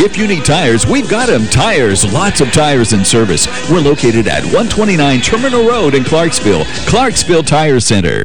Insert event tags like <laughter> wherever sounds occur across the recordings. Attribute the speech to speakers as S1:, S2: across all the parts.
S1: If
S2: you need tires, we've got them. Tires, lots of tires in service. We're located at 129 Terminal Road in Clarksville. Clarksville Tire Center.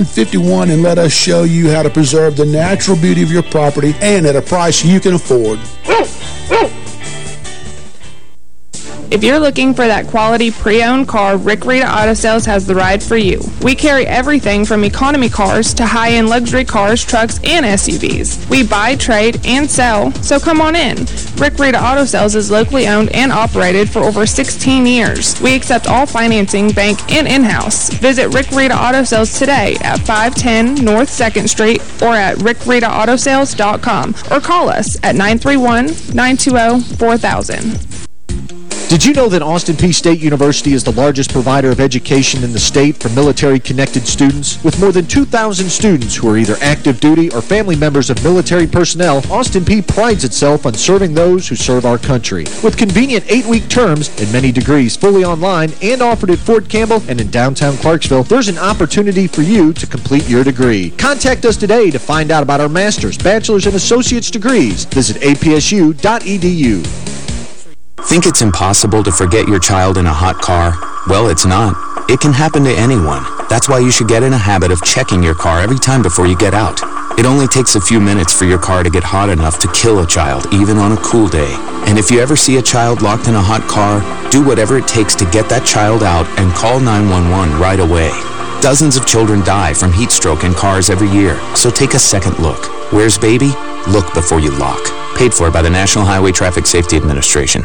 S3: 278-7151 and let us show you how to preserve the natural beauty of your property and at a price you can afford.
S4: If you're looking for that quality pre-owned car, Rick Rita Auto Sales has the ride for you. We carry everything from economy cars to high-end luxury cars, trucks, and SUVs. We buy, trade, and sell, so come on in. Rick Rita Auto Sales is locally owned and operated for over 16 years. We accept all financing, bank, and in-house. Visit Rick Rita Auto Sales today at 510 North 2nd Street or at rickritaautosales.com or call us at 931-920-4000.
S5: Did you know that Austin Peay State University is the largest provider of education in the state for military-connected students? With more than 2,000 students who are either active duty or family members of military personnel, Austin Peay prides itself on serving those who serve our country. With convenient eight-week terms and many degrees fully online and offered at Fort Campbell and in downtown Clarksville, there's an opportunity for you to complete your degree. Contact us today to find out about our master's, bachelor's, and associate's degrees. Visit apsu.edu.
S6: Think it's impossible to forget your child in a hot car? Well, it's not. It can happen to anyone. That's why you should get in a habit of checking your car every time before you get out. It only takes a few minutes for your car to get hot enough to kill a child, even on a cool day. And if you ever see a child locked in a hot car, do whatever it takes to get that child out and call 911 right away. Dozens of children die from heat stroke in cars every year, so take a second look. Where's baby? Look before you lock. Paid for by the National Highway Traffic Safety Administration.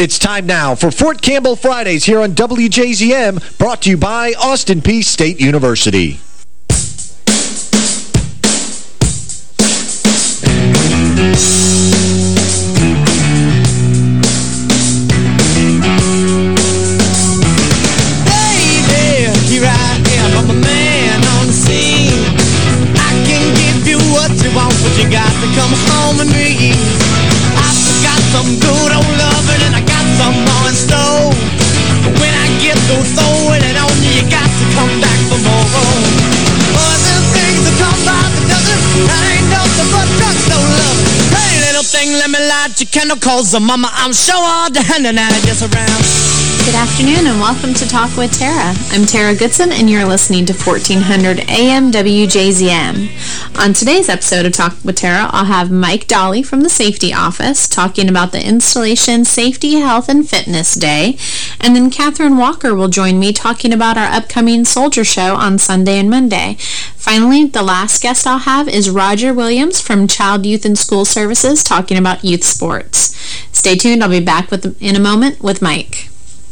S5: It's time now for Fort Campbell Fridays here on WJZM, brought to you by Austin Peay State University.
S7: Candle, cause the mama, I'm sure all the I just around.
S8: Good afternoon and welcome to Talk with Tara. I'm Tara Goodson and you're listening to 1400 AM WJZM. On today's episode of Talk with Tara, I'll have Mike Dolly from the Safety Office talking about the Installation Safety, Health, and Fitness Day. And then Catherine Walker will join me talking about our upcoming Soldier Show on Sunday and Monday. Finally, the last guest I'll have is Roger Williams from Child, Youth, and School Services talking about youth sports. Stay tuned. I'll be back with in a moment with Mike.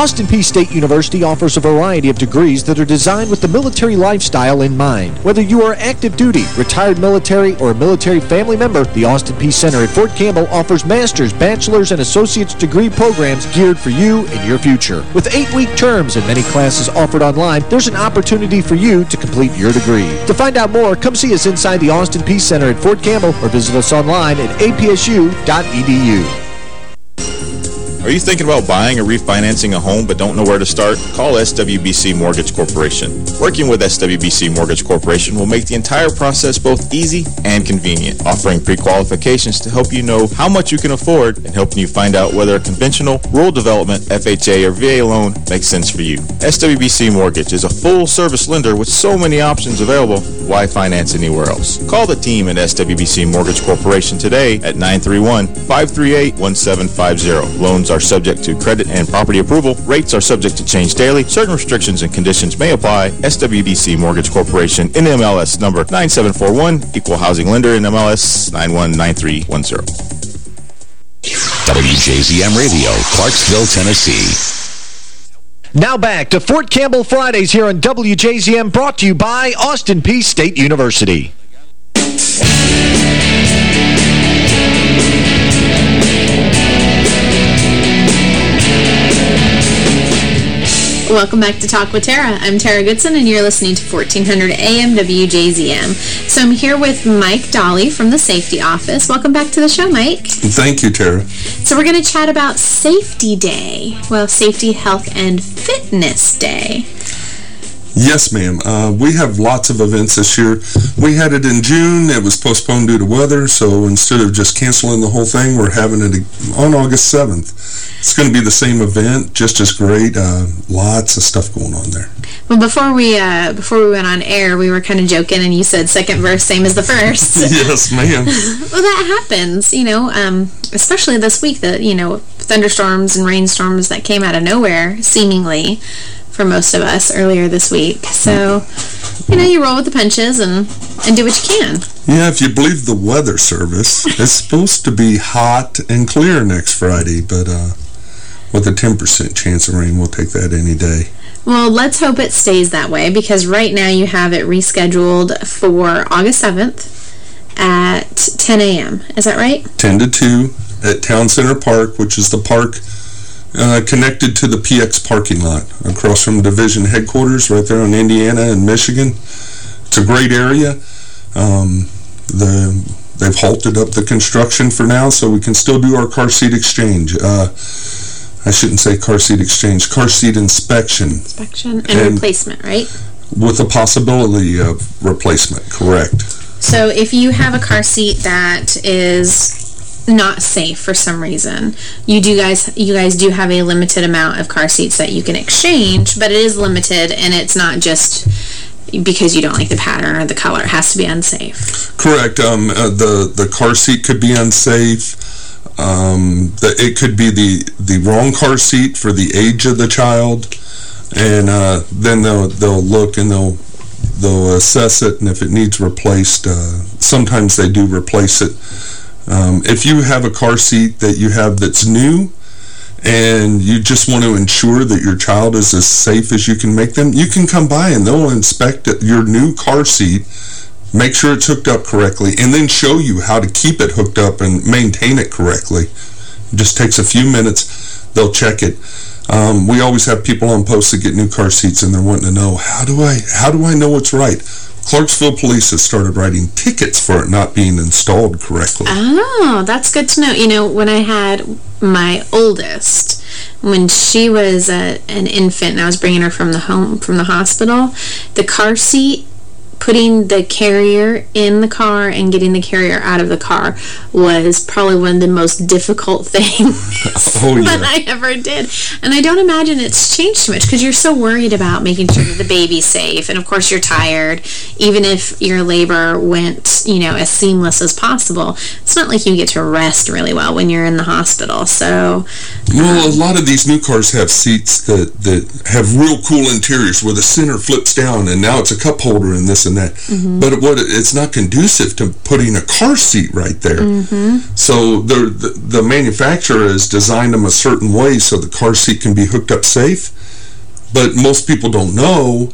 S5: Austin Peay State University offers a variety of degrees that are designed with the military lifestyle in mind. Whether you are active duty, retired military, or a military family member, the Austin Peay Center at Fort Campbell offers master's, bachelor's, and associate's degree programs geared for you and your future. With eight-week terms and many classes offered online, there's an opportunity for you to complete your degree. To find out more, come see us inside the Austin Peay Center at Fort Campbell or visit us online at apsu.edu.
S9: Are you thinking about buying or refinancing a home but don't know where to start? Call SWBC Mortgage Corporation. Working with SWBC Mortgage Corporation will make the entire process both easy and convenient, offering pre-qualifications to help you know how much you can afford and helping you find out whether a conventional, rural development, FHA, or VA loan makes sense for you. SWBC Mortgage is a full-service lender with so many options available, why finance anywhere else? Call the team at SWBC Mortgage Corporation today at 931-538-1750. Loans are subject to credit and property approval. Rates are subject to change daily. Certain restrictions and conditions may apply. SWBC Mortgage Corporation, NMLS number 9741, Equal Housing Lender, NMLS 919310.
S10: WJZM Radio, Clarksville, Tennessee.
S5: Now back to Fort Campbell Fridays here on WJZM, brought to you by Austin Peay State University.
S8: Welcome back to Talk with Tara. I'm Tara Goodson, and you're listening to 1400 AM WJZM. So I'm here with Mike Dolly from the Safety Office. Welcome back to the show, Mike.
S11: Thank you, Tara.
S8: So we're going to chat about Safety Day. Well, Safety, Health, and Fitness Day.
S11: Yes, ma'am. Uh, we have lots of events this year. We had it in June. It was postponed due to weather, so instead of just canceling the whole thing, we're having it on August 7th. It's going to be the same event, just as great. Uh, lots of stuff going on there.
S8: Well, before we uh, before we went on air, we were kind of joking, and you said second verse, same as the first. <laughs>
S11: yes, ma'am. <laughs>
S8: well, that happens, you know, um, especially this week, the, you know, thunderstorms and rainstorms that came out of nowhere, seemingly, for most of us earlier this week. So, you know, you roll with the punches and, and do what you can.
S11: Yeah, if you believe the weather service, it's supposed to be hot and clear next Friday, but uh, with a 10% chance of rain, we'll take that any day.
S8: Well, let's hope it stays that way because right now you have it rescheduled for August 7th at 10 a.m. Is that right?
S11: 10 to 2 at Town Center Park, which is the park uh, connected to the PX parking lot across from division headquarters right there on Indiana and Michigan. It's a great area. Um, the They've halted up the construction for now, so we can still do our car seat exchange. Uh, I shouldn't say car seat exchange, car seat inspection.
S8: Inspection and, and replacement, right?
S11: With the possibility of replacement, correct.
S8: So if you have a car seat that is not safe for some reason. You do guys you guys do have a limited amount of car seats that you can exchange, but it is limited and it's not just because you don't like the pattern or the color. It has to be unsafe.
S11: Correct. Um, uh, the the car seat could be unsafe. Um, the, it could be the the wrong car seat for the age of the child, and uh, then they'll they'll look and they'll they'll assess it, and if it needs replaced, uh, sometimes they do replace it. Um, if you have a car seat that you have that's new, and you just want to ensure that your child is as safe as you can make them, you can come by and they'll inspect your new car seat, make sure it's hooked up correctly, and then show you how to keep it hooked up and maintain it correctly. It just takes a few minutes. They'll check it. Um, we always have people on post that get new car seats and they're wanting to know, how do I, how do I know what's right? Clarksville Police has started writing tickets for it not being installed correctly.
S8: Oh, that's good to know. You know, when I had my oldest, when she was a, an infant and I was bringing her from the home, from the hospital, the car seat putting the carrier in the car and getting the carrier out of the car was probably one of the most difficult <laughs> things
S11: oh, yeah.
S8: that I ever did. And I don't imagine it's changed too much because you're so worried about making sure that the baby's safe. And of course you're tired. Even if your labor went, you know, as seamless as possible, it's not like you get to rest really well when you're in the hospital. So...
S11: Well, um, a lot of these new cars have seats that, that have real cool interiors where the center flips down and now it's a cup holder and this and that. Mm -hmm. But what it's not conducive to putting a car seat right there.
S8: Mm -hmm.
S11: So the, the, the manufacturer has designed them a certain way so the car seat can be hooked up safe. But most people don't know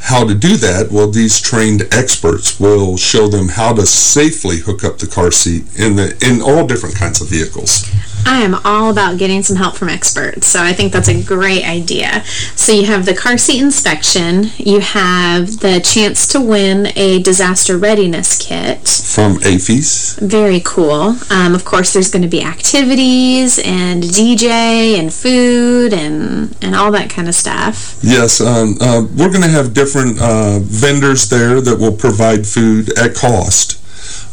S11: how to do that. Well, these trained experts will show them how to safely hook up the car seat in the in all different kinds of vehicles.
S8: I am all about getting some help from experts, so I think that's a great idea. So you have the car seat inspection, you have the chance to win a disaster readiness kit.
S11: From AAFES.
S8: Very cool. Um, of course, there's going to be activities and DJ and food and, and all that kind of stuff.
S11: Yes, um, uh, we're going to have different uh, vendors there that will provide food at cost.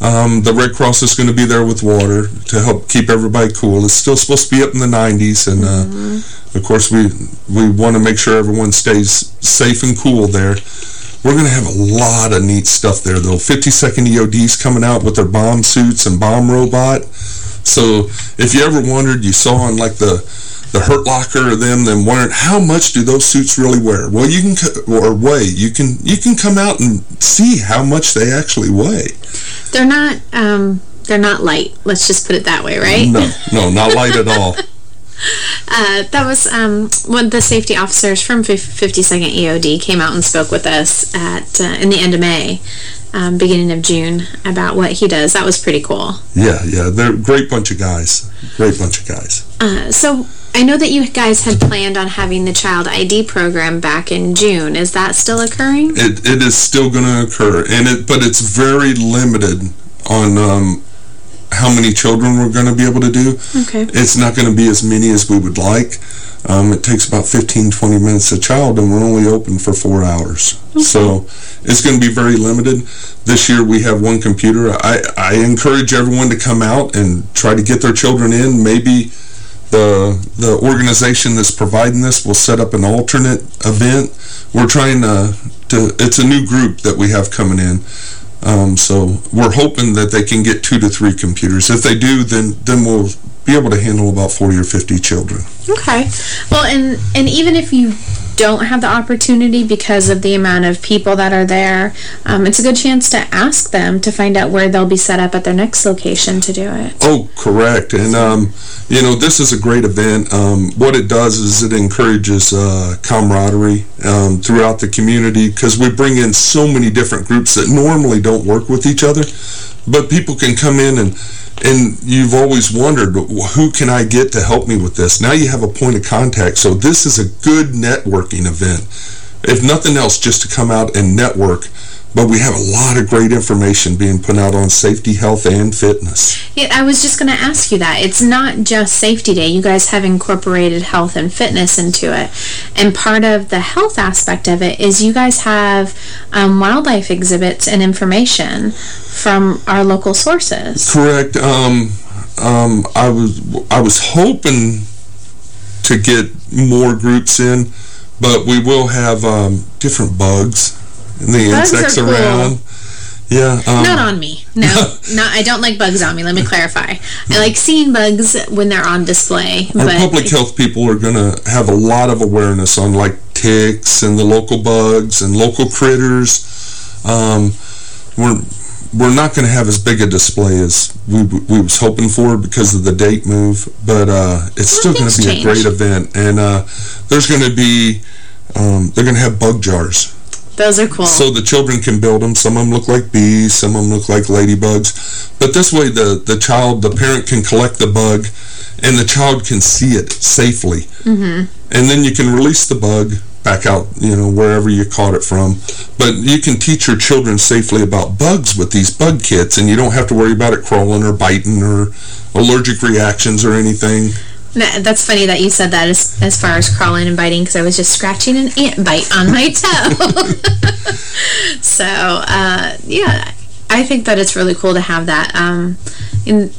S11: Um, the Red Cross is going to be there with water to help keep everybody cool. It's still supposed to be up in the 90s, and uh, mm -hmm. of course we we want to make sure everyone stays safe and cool there. We're going to have a lot of neat stuff there, though. 52nd EOD's coming out with their bomb suits and bomb robot. So if you ever wondered, you saw on like the the Hurt Locker or them, then wondering how much do those suits really wear? Well, you can or weigh. You can you can come out and see how much they actually weigh.
S8: They're not um, they're not light. Let's just put it that way, right?
S11: No, no, not light at all. <laughs>
S8: Uh, that was um, one of the safety officers from 52nd EOD came out and spoke with us at uh, in the end of May, um, beginning of June, about what he does. That was pretty cool.
S11: Yeah, yeah. They're a great bunch of guys. Great bunch of guys.
S8: Uh, so I know that you guys had planned on having the child ID program back in June. Is that still occurring?
S11: It, it is still going to occur, and it but it's very limited on um, how many children we're going to be able to do.
S8: Okay.
S11: It's not going to be as many as we would like. Um, it takes about 15, 20 minutes a child, and we're only open for four hours. Okay. So it's going to be very limited. This year we have one computer. I, I encourage everyone to come out and try to get their children in. Maybe the the organization that's providing this will set up an alternate event. We're trying to, to it's a new group that we have coming in. Um, so we're hoping that they can get two to three computers. If they do, then then we'll be able to handle about 40 or 50 children.
S8: Okay. Well, and and even if you don't have the opportunity because of the amount of people that are there, um, it's a good chance to ask them to find out where they'll be set up at their next location to do it.
S11: Oh, correct. And, um, you know, this is a great event. Um, what it does is it encourages uh, camaraderie um, throughout the community because we bring in so many different groups that normally don't work with each other. But people can come in and and you've always wondered, who can I get to help me with this? Now you have a point of contact. So this is a good networking event. If nothing else, just to come out and network but we have a lot of great information being put out on safety, health, and fitness.
S8: Yeah, I was just going to ask you that. It's not just Safety Day. You guys have incorporated health and fitness into it. And part of the health aspect of it is you guys have um, wildlife exhibits and information from our local sources.
S11: Correct. Um, um, I was I was hoping to get more groups in, but we will have um, different bugs and the
S8: Bugs
S11: insects
S8: are cool.
S11: around. Yeah. Um,
S8: Not on me. No, <laughs> no, I don't like bugs on me. Let me clarify. I like seeing bugs when they're on display.
S11: Our public health people are going to have a lot of awareness on like ticks and the local bugs and local critters. Um, we're we're not going to have as big a display as we we was hoping for because of the date move, but uh, it's still going to be a great event. And uh, there's going to be um, they're going to have bug jars.
S8: Those are cool.
S11: So the children can build them. Some of them look like bees, some of them look like ladybugs. But this way the, the child, the parent can collect the bug and the child can see it safely.
S8: hmm
S11: And then you can release the bug back out, you know, wherever you caught it from. But you can teach your children safely about bugs with these bug kits and you don't have to worry about it crawling or biting or allergic reactions or anything.
S8: That's funny that you said that as, as far as crawling and biting because I was just scratching an ant bite on my toe. <laughs> so, uh, yeah, I think that it's really cool to have that. Um, in,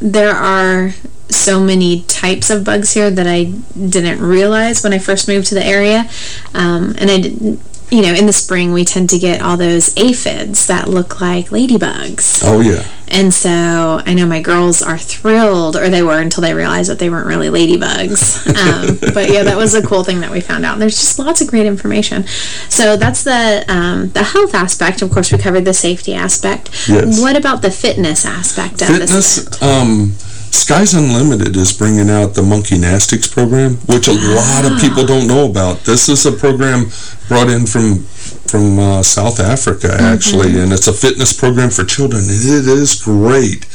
S8: there are so many types of bugs here that I didn't realize when I first moved to the area. Um, and I didn't, you know, in the spring we tend to get all those aphids that look like ladybugs.
S11: Oh, yeah.
S8: And so I know my girls are thrilled, or they were until they realized that they weren't really ladybugs. Um, <laughs> but yeah, that was a cool thing that we found out. There's just lots of great information. So that's the um, the health aspect. Of course, we covered the safety aspect.
S11: Yes.
S8: What about the fitness aspect of this?
S11: Fitness, um, Skies Unlimited is bringing out the Monkeynastix program, which a lot of ah. people don't know about. This is a program brought in from from uh, South Africa, actually, and it's a fitness program for children. It is great.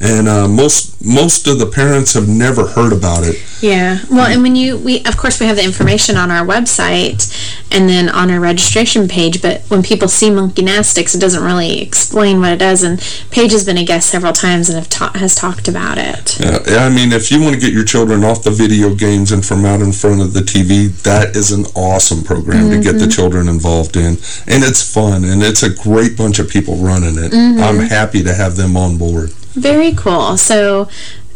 S11: And uh, most most of the parents have never heard about it.
S8: Yeah. Well, and when you, we, of course, we have the information on our website and then on our registration page, but when people see Monkeynastix, it doesn't really explain what it does, and Paige has been a guest several times and have ta has talked about it.
S11: Yeah, I mean, if you want to get your children off the video games and from out in front of the TV, that is an awesome program to get the children involved in. And it's fun, and it's a great bunch of people running it.
S8: Mhm.
S11: I'm happy to have them on board.
S8: Very cool. So,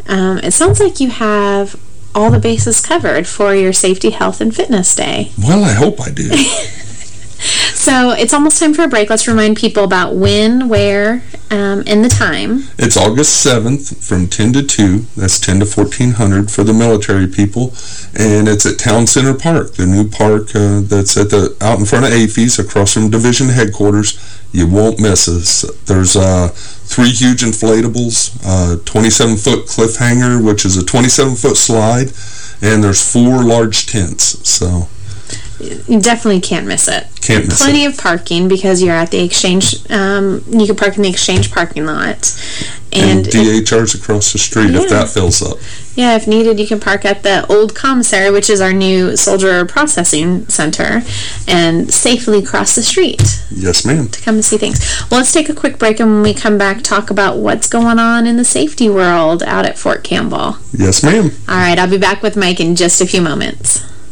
S8: um, it sounds like you have all the bases covered for your Safety, Health, and Fitness Day.
S11: Well, I hope I do. <laughs>
S8: So, it's almost time for a break. Let's remind people about when, where, um, and the time.
S11: It's August 7th from 10 to 2. That's 10 to 1400 for the military people. And it's at Town Center Park, the new park uh, that's at the out in front of AAFES across from division headquarters. You won't miss us. There's uh, three huge inflatables, a 27-foot cliffhanger, which is a 27-foot slide, and there's four large tents. So
S8: You definitely can't miss it.
S11: Can't miss
S8: Plenty of parking because you're at the exchange. Um, you can park in the exchange parking lot.
S11: and,
S8: And, if,
S11: DHR's across the street if that fills up.
S8: yeah, if needed, you can park at the old commissary, which is our new soldier processing center, and safely cross the street
S11: Yes, ma'am.
S8: to come and see things. Well, let's take a quick break, and when we come back, talk about what's going on in the safety world out at Fort Campbell.
S11: Yes, ma'am.
S8: All right, I'll be back with Mike in just a few moments.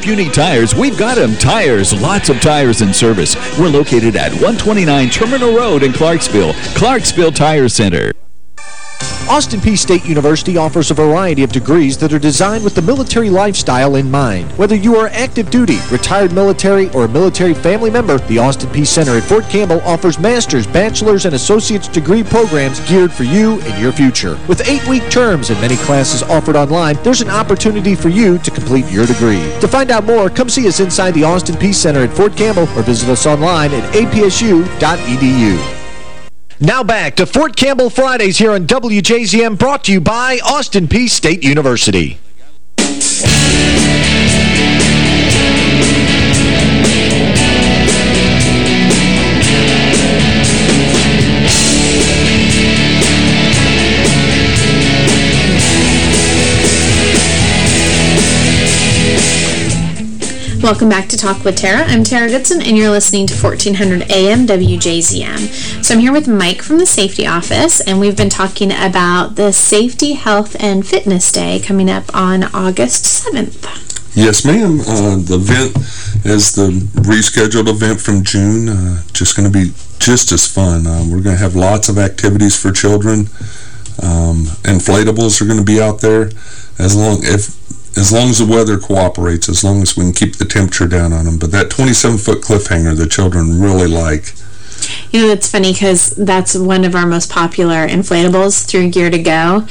S12: If
S2: you need tires, we've got them. Tires, lots of tires in service. We're located at 129 Terminal Road in Clarksville. Clarksville Tire Center.
S5: Austin Peay State University offers a variety of degrees that are designed with the military lifestyle in mind. Whether you are active duty, retired military, or a military family member, the Austin Peay Center at Fort Campbell offers master's, bachelor's, and associate's degree programs geared for you and your future. With eight-week terms and many classes offered online, there's an opportunity for you to complete your degree. To find out more, come see us inside the Austin Peay Center at Fort Campbell or visit us online at apsu.edu. Now back to Fort Campbell Fridays here on WJZM, brought to you by Austin Peay State University.
S8: Welcome back to Talk with Tara. I'm Tara Goodson, and you're listening to 1400 AM WJZM. So I'm here with Mike from the Safety Office, and we've been talking about the Safety, Health, and Fitness Day coming up on August 7th.
S11: Yes, ma'am. Uh, the event is the rescheduled event from June. Uh, just going to be just as fun. Uh, we're going to have lots of activities for children. Um, inflatables are going to be out there as long if as long as the weather cooperates, as long as we can keep the temperature down on them. But that 27-foot cliffhanger, the children really like.
S8: You know, it's funny because that's one of our most popular inflatables through Gear to Go.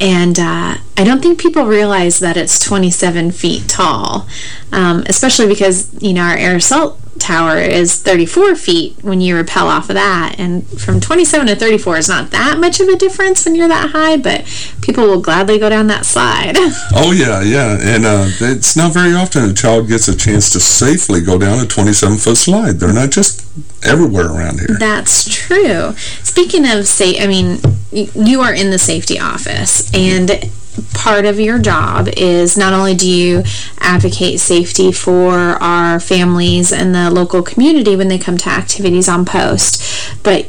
S8: And uh, I don't think people realize that it's 27 feet tall, um, especially because, you know, our air assault tower is 34 feet when you rappel off of that. And from 27 to 34 is not that much of a difference when you're that high, but people will gladly go down that slide. <laughs>
S11: Oh, yeah, yeah. And uh, it's not very often a child gets a chance to safely go down a 27-foot slide. They're not just everywhere around here.
S8: That's true. Speaking of, say, I mean, you are in the safety office, and part of your job is not only do you advocate safety for our families and the local community when they come to activities on post, but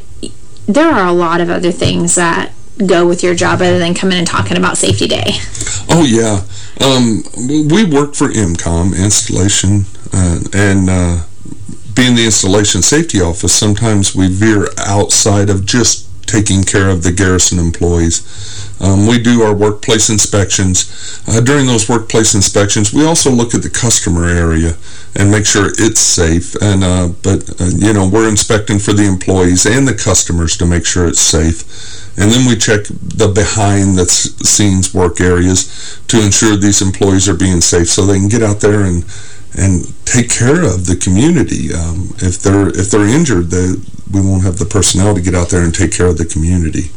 S8: there are a lot of other things that go with your job other than coming and talking about safety day.
S11: Oh, yeah. Um, we work for MCOM installation, uh, and uh, being the installation safety office, sometimes we veer outside of just taking care of the garrison employees. Um, we do our workplace inspections. Uh, during those workplace inspections, we also look at the customer area and make sure it's safe. And uh, But, uh, you know, we're inspecting for the employees and the customers to make sure it's safe. And then we check the behind-the-scenes work areas to ensure these employees are being safe so they can get out there and and take care of the community. Um, if they're if they're injured, they, we won't have the personnel to get out there and take care of the community.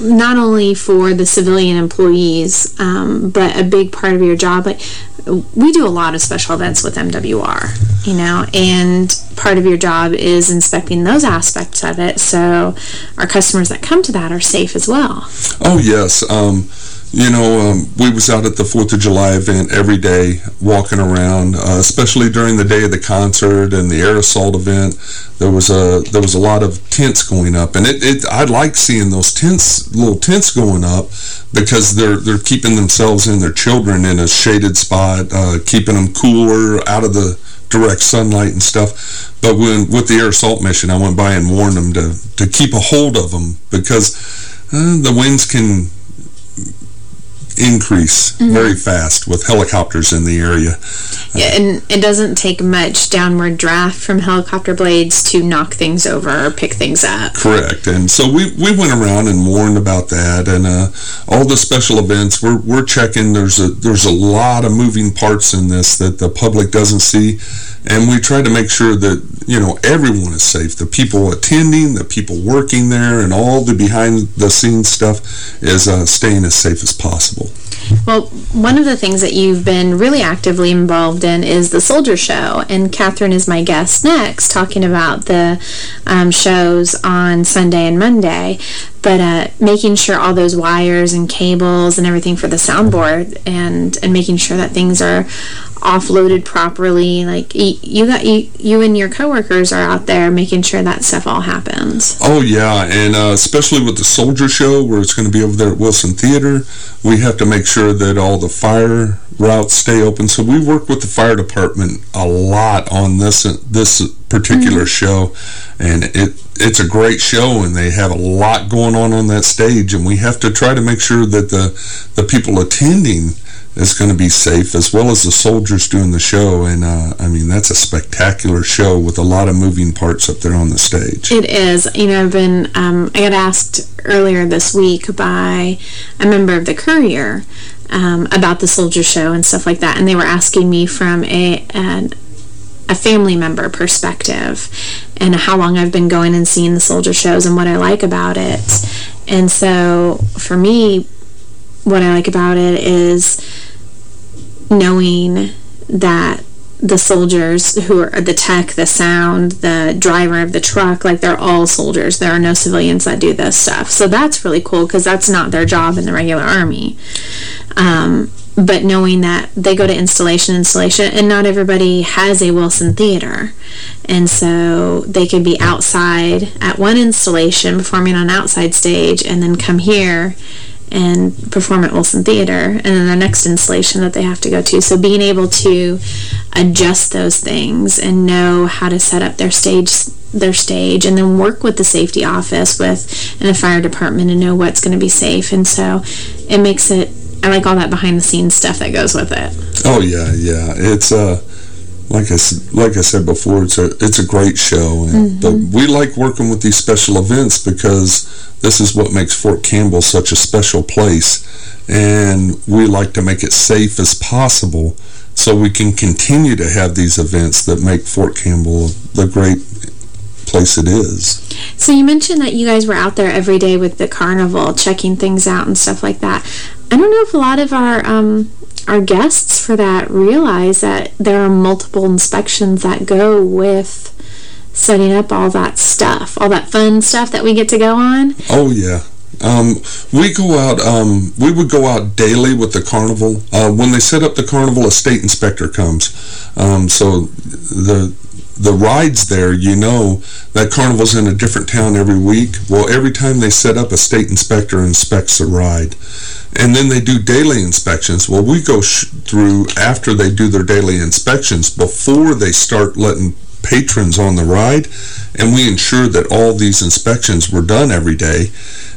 S8: Not only for the civilian employees, um, but a big part of your job. Like we do a lot of special events with MWR, you know, and part of your job is inspecting those aspects of it so our customers that come to that are safe as well.
S11: Oh, yes. Um, you know, um, we was out at the 4th of July event every day, walking around, uh, especially during the day of the concert and the air assault event. There was a there was a lot of tents going up, and it, it I like seeing those tents, little tents going up, because they're they're keeping themselves and their children in a shaded spot, uh, keeping them cooler, out of the direct sunlight and stuff. But when with the air assault mission, I went by and warned them to to keep a hold of them because uh, the winds can increase mm -hmm. very fast with helicopters in the area.
S8: Yeah, and it doesn't take much downward draft from helicopter blades to knock things over or pick things up.
S11: Correct. And so we, we went around and warned about that. And uh, all the special events, we're, we're checking. There's a, there's a lot of moving parts in this that the public doesn't see. And we try to make sure that, you know, everyone is safe. The people attending, the people working there, and all the behind-the-scenes stuff is uh, staying as safe as possible people.
S8: Well, one of the things that you've been really actively involved in is the Soldier Show, and Catherine is my guest next, talking about the um, shows on Sunday and Monday, but uh, making sure all those wires and cables and everything for the soundboard and, and making sure that things are offloaded properly. Like, you got you, you and your coworkers are out there making sure that stuff all happens.
S11: Oh, yeah, and uh, especially with the Soldier Show, where it's going to be over there at Wilson Theater, we have to make sure that all the fire routes stay open. So we work with the fire department a lot on this this particular mm -hmm. show, and it it's a great show, and they have a lot going on on that stage, and we have to try to make sure that the the people attending is going to be safe, as well as the soldiers doing the show. And, uh, I mean, that's a spectacular show with a lot of moving parts up there on the stage.
S8: It is. You know, I've been, um, I got asked earlier this week by a member of the Courier um, about the soldier show and stuff like that. And they were asking me from a, an, a family member perspective and how long I've been going and seeing the soldier shows and what I like about it. And so, for me, what I like about it is knowing that the soldiers who are the tech, the sound, the driver of the truck, like they're all soldiers. There are no civilians that do this stuff. So that's really cool because that's not their job in the regular army. Um, but knowing that they go to installation, installation, and not everybody has a Wilson Theater. And so they could be outside at one installation performing on an outside stage and then come here and perform at Wilson Theater and then the next installation that they have to go to. So being able to adjust those things and know how to set up their stage their stage and then work with the safety office with and the fire department and know what's going to be safe. And so it makes it I like all that behind the scenes stuff that goes with it.
S11: Oh yeah, yeah. It's uh like I like I said before, it's a it's a great show, and, mm -hmm. but we like working with these special events because this is what makes Fort Campbell such a special place, and we like to make it safe as possible so we can continue to have these events that make Fort Campbell the great place it is.
S8: So you mentioned that you guys were out there every day with the carnival, checking things out and stuff like that. I don't know if a lot of our um, our guests for that realize that there are multiple inspections that go with setting up all that stuff, all that fun stuff that we get to go on.
S11: Oh, yeah. Um, we go out, um, we would go out daily with the carnival. Uh, when they set up the carnival, a state inspector comes. Um, so the the rides there, you know that carnival's in a different town every week. Well, every time they set up, a state inspector inspects the ride. And then they do daily inspections. Well, we go through after they do their daily inspections, before they start letting patrons on the ride, and we ensure that all these inspections were done every day.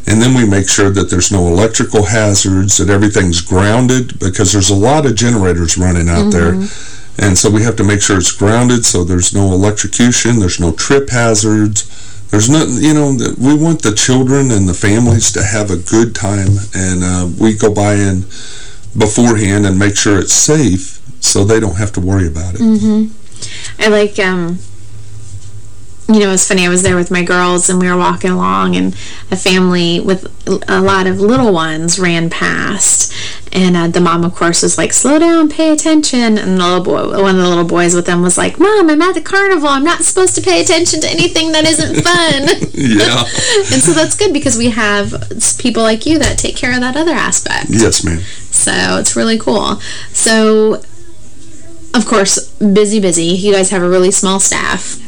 S11: And then we make sure that there's no electrical hazards, that everything's grounded, because there's a lot of generators running out mm -hmm. there. Mm-hmm. And so we have to make sure it's grounded so there's no electrocution, there's no trip hazards. There's no, you know, we want the children and the families to have a good time. And uh, we go by in beforehand and make sure it's safe so they don't have to worry about it.
S8: Mm -hmm. I like, um, you know, it's funny. I was there with my girls, and we were walking along, and a family with a lot of little ones ran past. And uh, the mom, of course, was like, slow down, pay attention. And the little boy, one of the little boys with them was like, Mom, I'm at the carnival. I'm not supposed to pay attention to anything that isn't fun. <laughs> <laughs>
S11: yeah.
S8: and so that's good because we have people like you that take care of that other aspect.
S11: Yes, ma'am.
S8: So it's really cool. So, of course, busy, busy. You guys have a really small staff.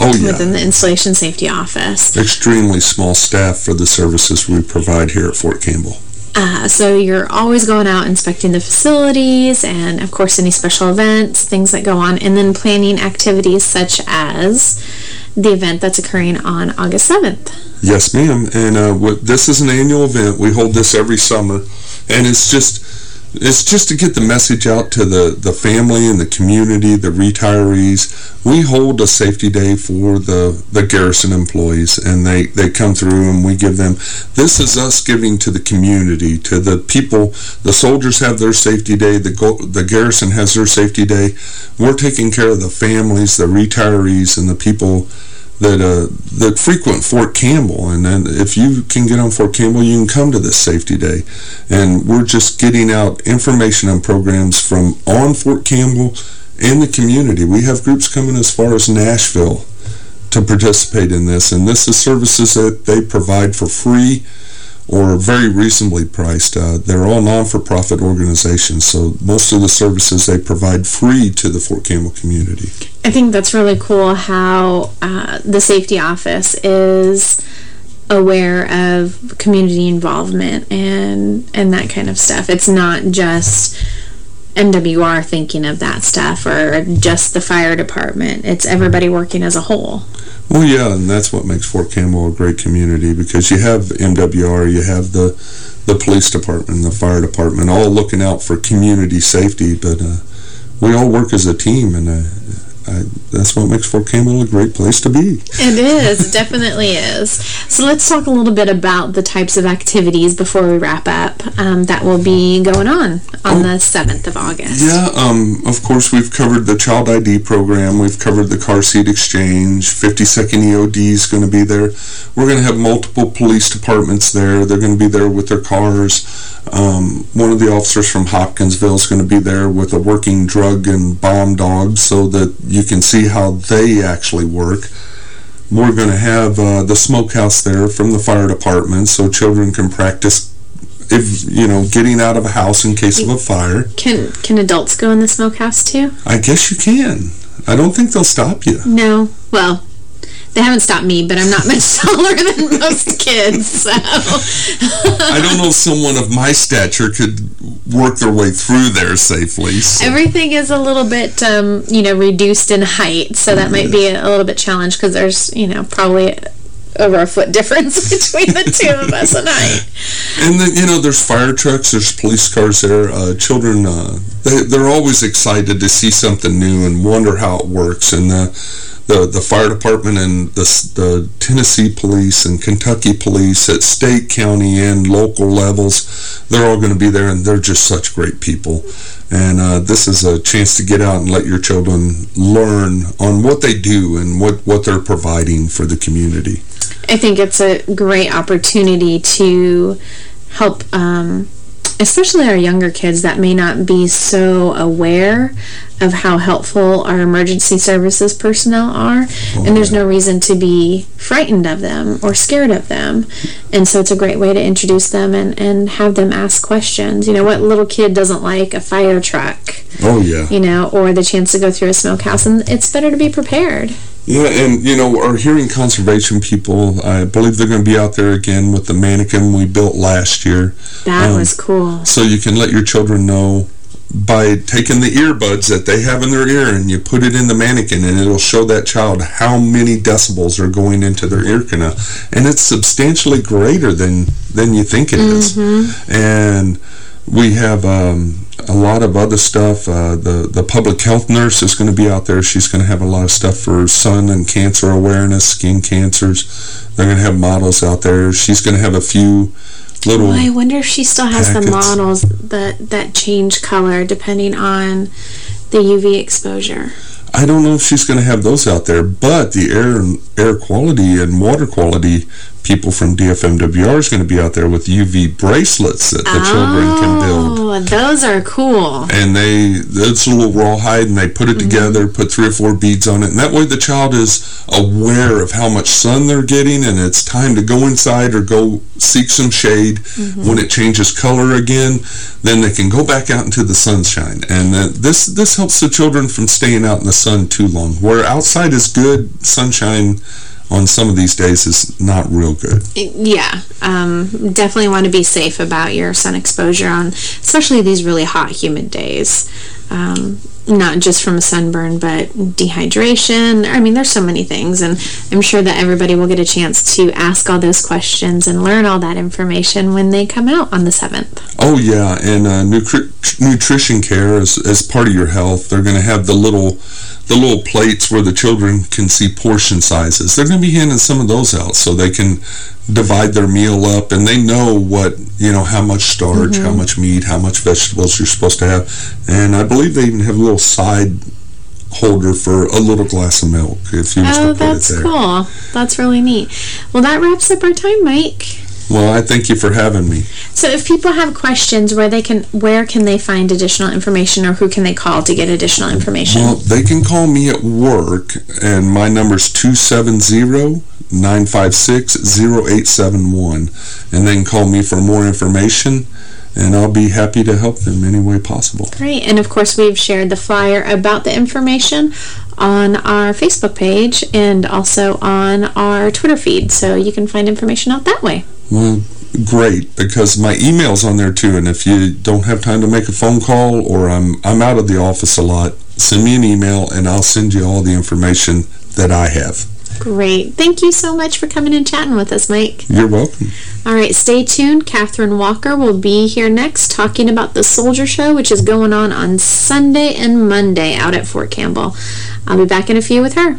S11: Oh, yeah.
S8: Within the installation safety office.
S11: Extremely small staff for the services we provide here at Fort Campbell.
S8: Uh, so you're always going out inspecting the facilities and, of course, any special events, things that go on, and then planning activities such as the event that's occurring on August 7th.
S11: Yes, ma'am. And uh, this is an annual event. We hold this every summer. And it's just it's just to get the message out to the, the family and the community, the retirees. We hold a safety day for the, the garrison employees, and they, they come through and we give them, this is us giving to the community, to the people. The soldiers have their safety day, the, the garrison has their safety day. We're taking care of the families, the retirees, and the people that uh, that frequent Fort Campbell. And then if you can get on Fort Campbell, you can come to this safety day. And we're just getting out information on programs from on Fort Campbell and the community. We have groups coming as far as Nashville to participate in this. And this is services that they provide for free or very reasonably priced. Uh, they're all non-for-profit organizations, so most of the services they provide free to the Fort Campbell community.
S8: I think that's really cool how uh, the safety office is aware of community involvement and and that kind of stuff. It's not just MWR thinking of that stuff or just the fire department. It's everybody working as a whole.
S11: Well, yeah, and that's what makes Fort Campbell a great community because you have MWR, you have the the police department, the fire department, all looking out for community safety, but uh, we all work as a team, and uh, I, that's what makes Fort Campbell a great place to be.
S8: It is. It definitely is. So let's talk a little bit about the types of activities before we wrap up um, that will be going on on oh, the 7th of August.
S11: Yeah, um, of course, we've covered the Child ID program. We've covered the car seat exchange. 52nd EOD is going to be there. We're going to have multiple police departments there. They're going to be there with their cars. Um, one of the officers from Hopkinsville is going to be there with a working drug and bomb dog so that you can see how they actually work. We're going to have uh, the smokehouse there from the fire department so children can practice if you know getting out of a house in case of a fire.
S8: Can can adults go in the smokehouse too?
S11: I guess you can. I don't think they'll stop you.
S8: No. Well, they haven't stopped me, but I'm not much <laughs> taller than most kids, so...
S11: I don't know if someone of my stature could work their way through there safely. So.
S8: Everything is a little bit, um, you know, reduced in height, so that might be a, a little bit challenged because there's, you know, probably over a foot <laughs> difference between the two of us and I.
S11: And then, you know, there's fire trucks, there's police cars there. Uh, children, uh, they, they're always excited to see something new and wonder how it works. And uh, the the fire department and the, the Tennessee police and Kentucky police at state, county, and local levels, they're all going to be there, and they're just such great people. And uh, this is a chance to get out and let your children learn on what they do and what, what they're providing for the community.
S8: I think it's a great opportunity to help um, especially our younger kids that may not be so aware of how helpful our emergency services personnel are. Oh, and there's yeah. no reason to be frightened of them or scared of them. And so it's a great way to introduce them and, and have them ask questions. You know, what little kid doesn't like a fire truck?
S11: Oh, yeah.
S8: You know, or the chance to go through a smokehouse. And it's better to be prepared.
S11: Yeah, and, you know, our hearing conservation people, I believe they're going to be out there again with the mannequin we built last year.
S8: That um, was cool.
S11: So you can let your children know by taking the earbuds that they have in their ear and you put it in the mannequin and it'll show that child how many decibels are going into their ear canal. And it's substantially greater than, than you think it is. Mm -hmm. And we have um, a lot of other stuff. Uh, the, the public health nurse is going to be out there. She's going to have a lot of stuff for sun and cancer awareness, skin cancers. They're going to have models out there. She's going to have a few little Well,
S8: I wonder if she still has packets. the models that, that change color depending on the UV exposure.
S11: I don't know if she's going to have those out there, but the air air quality and water quality people from DFMWR is going to be out there with UV bracelets that the oh, children can build.
S8: Oh, those are cool.
S11: And they, it's a little rawhide, and they put it mm -hmm. together, put three or four beads on it, and that way the child is aware of how much sun they're getting, and it's time to go inside or go seek some shade. Mm -hmm. When it changes color again, then they can go back out into the sunshine. And uh, this, this helps the children from staying out in the sun too long. Where outside is good, sunshine on some of these days is not real good.
S8: Yeah, um, definitely want to be safe about your sun exposure on, especially these really hot, humid days. Um,
S13: not just from a sunburn, but dehydration. I mean, there's so many things, and I'm sure that everybody will get a chance to ask all those questions and learn all that information when they come out on the 7th.
S11: Oh, yeah, and uh, nutri nutrition care as, as part of your health, they're going to have the little the little plates where the children can see portion sizes. They're going to be handing some of those out so they can divide their meal up and they know what, you know, how much starch, mm -hmm. how mm-hmm. much meat, how much vegetables you're supposed to have. And I believe they even have a little side holder for a little glass of milk if you
S13: oh, that's cool. That's really neat. Well, that wraps up our time, Mike.
S11: Well, I thank you for having me.
S13: So if people have questions, where they can where can they find additional information or who can they call to get additional information?
S11: Well, they can call me at work and my number is 270-956-0871 and they can call me for more information and I'll be happy to help them any way possible.
S13: Great. And, of course, we've shared the flyer about the information on our Facebook page and also on our Twitter feed, so you can find information out that way.
S11: Well, great, because my email's on there too, and if you don't have time to make a phone call or I'm, I'm out of the office a lot, send me an email and I'll send you all the information that I have.
S13: Great. Thank you so much for coming and chatting with us, Mike.
S11: You're welcome.
S13: All right, stay tuned. Catherine Walker will be here next talking about the Soldier Show, which is going on on Sunday and Monday out at Fort Campbell. I'll be back in a few with her.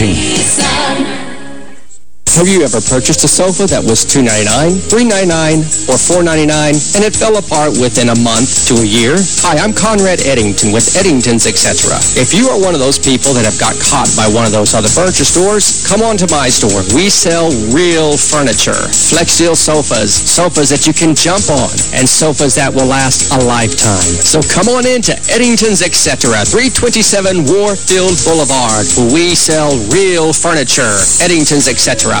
S14: 2015.
S15: Have you ever purchased a sofa that was 299, 399, or 499 and it fell apart within a month to a year? Hi, I'm Conrad Eddington with Eddington's Etc. If you are one of those people that have got caught by one of those other furniture stores, come on to my store. We sell real furniture. Flexsteel sofas, sofas that you can jump on, and sofas that will last a lifetime. So come on in to Eddington's Etc. 327 Warfield Boulevard, we sell real furniture. Eddington's Etc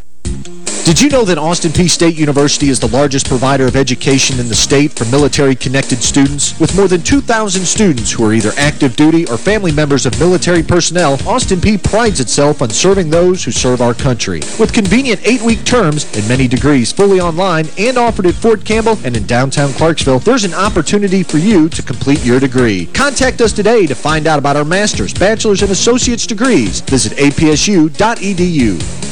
S5: Did you know that Austin Peay State University is the largest provider of education in the state for military-connected students? With more than 2,000 students who are either active duty or family members of military personnel, Austin Peay prides itself on serving those who serve our country. With convenient eight-week terms and many degrees fully online and offered at Fort Campbell and in downtown Clarksville, there's an opportunity for you to complete your degree. Contact us today to find out about our master's, bachelor's, and associate's degrees. Visit apsu.edu.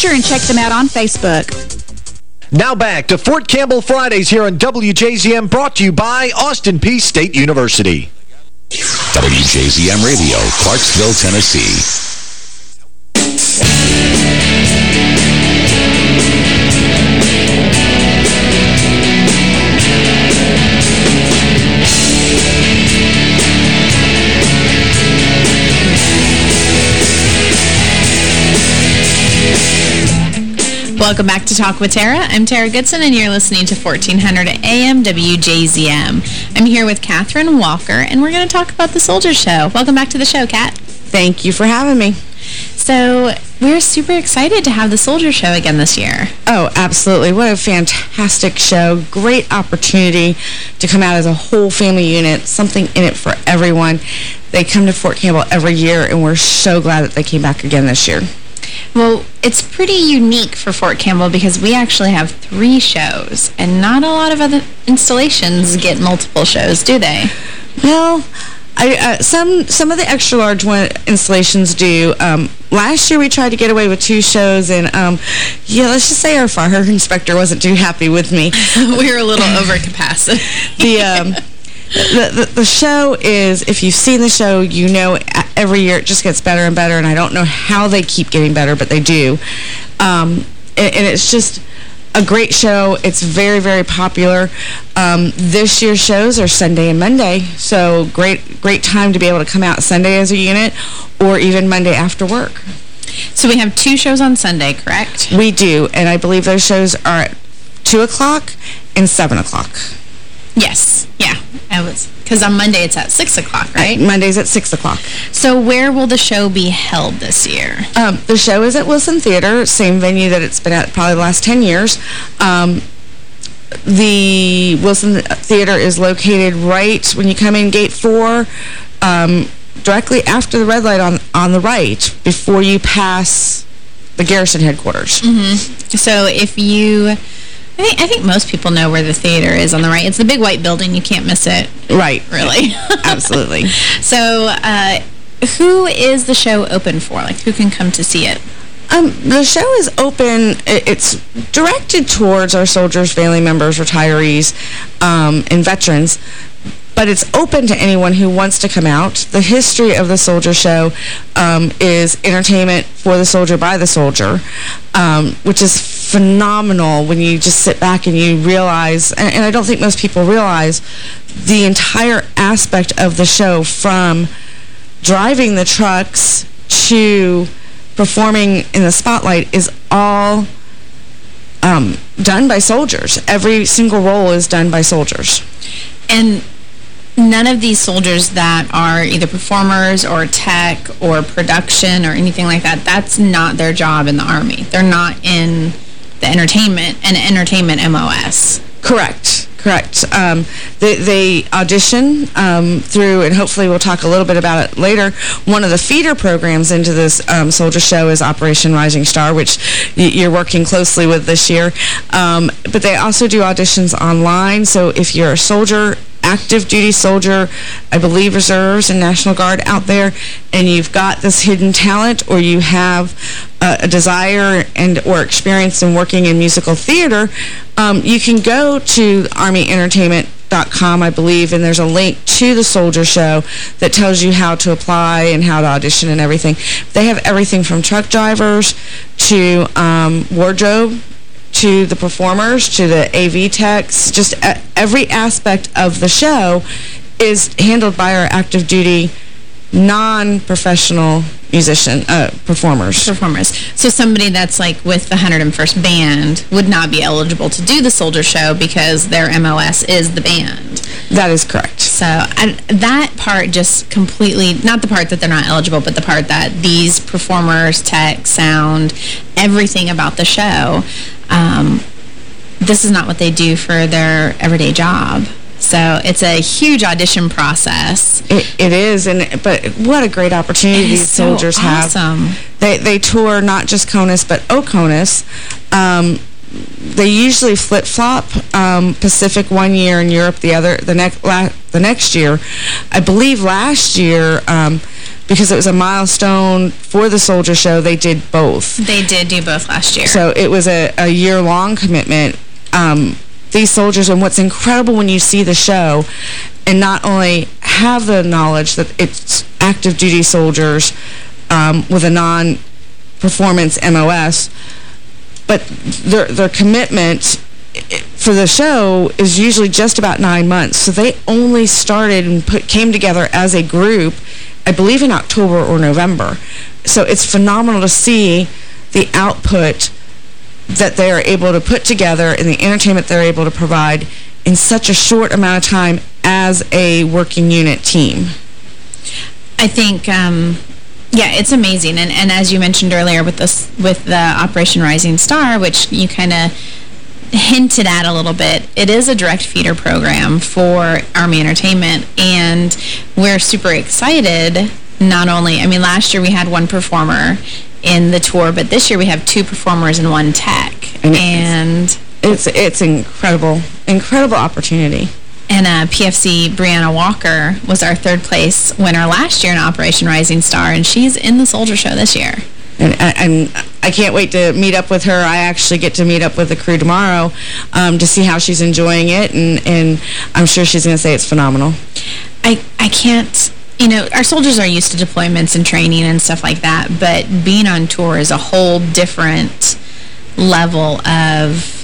S16: and check them out on Facebook.
S5: Now back to Fort Campbell Fridays here on WJZM, brought to you by Austin Peay State University.
S2: WJZM Radio, Clarksville, Tennessee.
S8: Welcome back to Talk with Tara. I'm Tara Goodson, and you're listening to 1400 AM WJZM. I'm here with Catherine Walker, and we're going to talk about the Soldier Show. Welcome back to the show, Kat.
S17: Thank you for having me.
S8: So, we're super excited to have the Soldier Show again this year.
S17: Oh, absolutely. What a fantastic show. Great opportunity to come out as a whole family unit, something in it for everyone. They come to Fort Campbell every year, and we're so glad that they came back again this year.
S8: Well, it's pretty unique for Fort Campbell because we actually have three shows, and not a lot of other installations get multiple shows, do they?
S17: Well, I, uh, some some of the extra large one installations do. Um, last year we tried to get away with two shows, and um, yeah, let's just say our fire <laughs> inspector wasn't too happy with me. <laughs>
S8: we were a little over capacity.
S17: the, um, <laughs> the, the the show is, if you've seen the show, you know every year it just gets better and better, and I don't know how they keep getting better, but they do. Um, and, and it's just a great show. It's very, very popular. Um, this year's shows are Sunday and Monday, so great great time to be able to come out Sunday as a unit or even Monday after work.
S8: So we have two shows on Sunday, correct?
S17: We do, and I believe those shows are at 2 o'clock and 7 o'clock.
S8: Yes, yeah. I was Because on Monday it's at 6 o'clock, right?
S17: Monday's at 6 o'clock.
S8: So where will the show be held this year?
S17: Um, the show is at Wilson Theater, same venue that it's been at probably the last 10 years. Um, the Wilson Theater is located right when you come in Gate 4, um, directly after the red light on, on the right, before you pass the Garrison headquarters.
S8: Mm -hmm. So if you... I think, I think most people know where the theater is on the right. It's the big white building. You can't miss it.
S17: Right.
S8: Really. <laughs>
S17: Absolutely.
S8: So uh, who is the show open for? Like, who can come to see it?
S17: Um, the show is open. It's directed towards our soldiers, family members, retirees, um, and veterans but it's open to anyone who wants to come out. The history of the Soldier Show um, is entertainment for the soldier by the soldier, um, which is phenomenal when you just sit back and you realize, and, and I don't think most people realize, the entire aspect of the show from driving the trucks to performing in the spotlight is all um, done by soldiers. Every single role is done by soldiers.
S8: And none of these soldiers that are either performers or tech or production or anything like that, that's not their job in the Army. They're not in the entertainment and entertainment MOS.
S17: Correct. Correct. Um, they, they, audition um, through, and hopefully we'll talk a little bit about it later, one of the feeder programs into this um, soldier show is Operation Rising Star, which you're working closely with this year. Um, but they also do auditions online, so if you're a soldier active duty soldier, I believe reserves and National Guard out there, and you've got this hidden talent or you have a, a desire and or experience in working in musical theater, um, you can go to ArmyEntertainment.com, I believe, and there's a link to the Soldier Show that tells you how to apply and how to audition and everything. They have everything from truck drivers to um, wardrobe to the performers, to the AV techs, just every aspect of the show is handled by our active duty non-professional musician uh, performers.
S8: Performers. So somebody that's like with the 101st Band would not be eligible to do the Soldier Show because their MOS is the band.
S17: That is correct.
S8: So I, that part just completely, not the part that they're not eligible, but the part that these performers, tech, sound, everything about the show, um, this is not what they do for their everyday job. So it's a huge audition process.
S17: It, it is, and but what a great opportunity these soldiers
S8: so
S17: awesome. have. They they tour not just CONUS but OCONUS. Um, they usually flip flop. Um, Pacific one year and Europe the other the next the next year. I believe last year. Um, because it was a milestone for the Soldier Show, they did both.
S8: They did do both last year.
S17: So it was a, a year-long commitment. Um, these soldiers, and what's incredible when you see the show, and not only have the knowledge that it's active duty soldiers um, with a non-performance MOS, but their, their commitment for the show is usually just about nine months. So they only started and put, came together as a group, I believe in October or November. So it's phenomenal to see the output that they are able to put together and the entertainment they're able to provide in such a short amount of time as a working unit team.
S8: I think, um, yeah, it's amazing. And, and as you mentioned earlier with this, with the Operation Rising Star, which you kind of hinted at a little bit, it is a direct feeder program for Army Entertainment, and we're super excited. Not only, I mean, last year we had one performer in the tour, but this year we have two performers and one tech.
S17: And,
S8: and
S17: it's it's incredible, incredible opportunity.
S8: And uh, PFC Brianna Walker was our third place winner last year in Operation Rising Star, and she's in the Soldier Show this year.
S17: And, and, I can't wait to meet up with her. I actually get to meet up with the crew tomorrow um, to see how she's enjoying it, and, and I'm sure she's going to say it's phenomenal.
S8: I, I can't you know, our soldiers are used to deployments and training and stuff like that, but being on tour is a whole different level of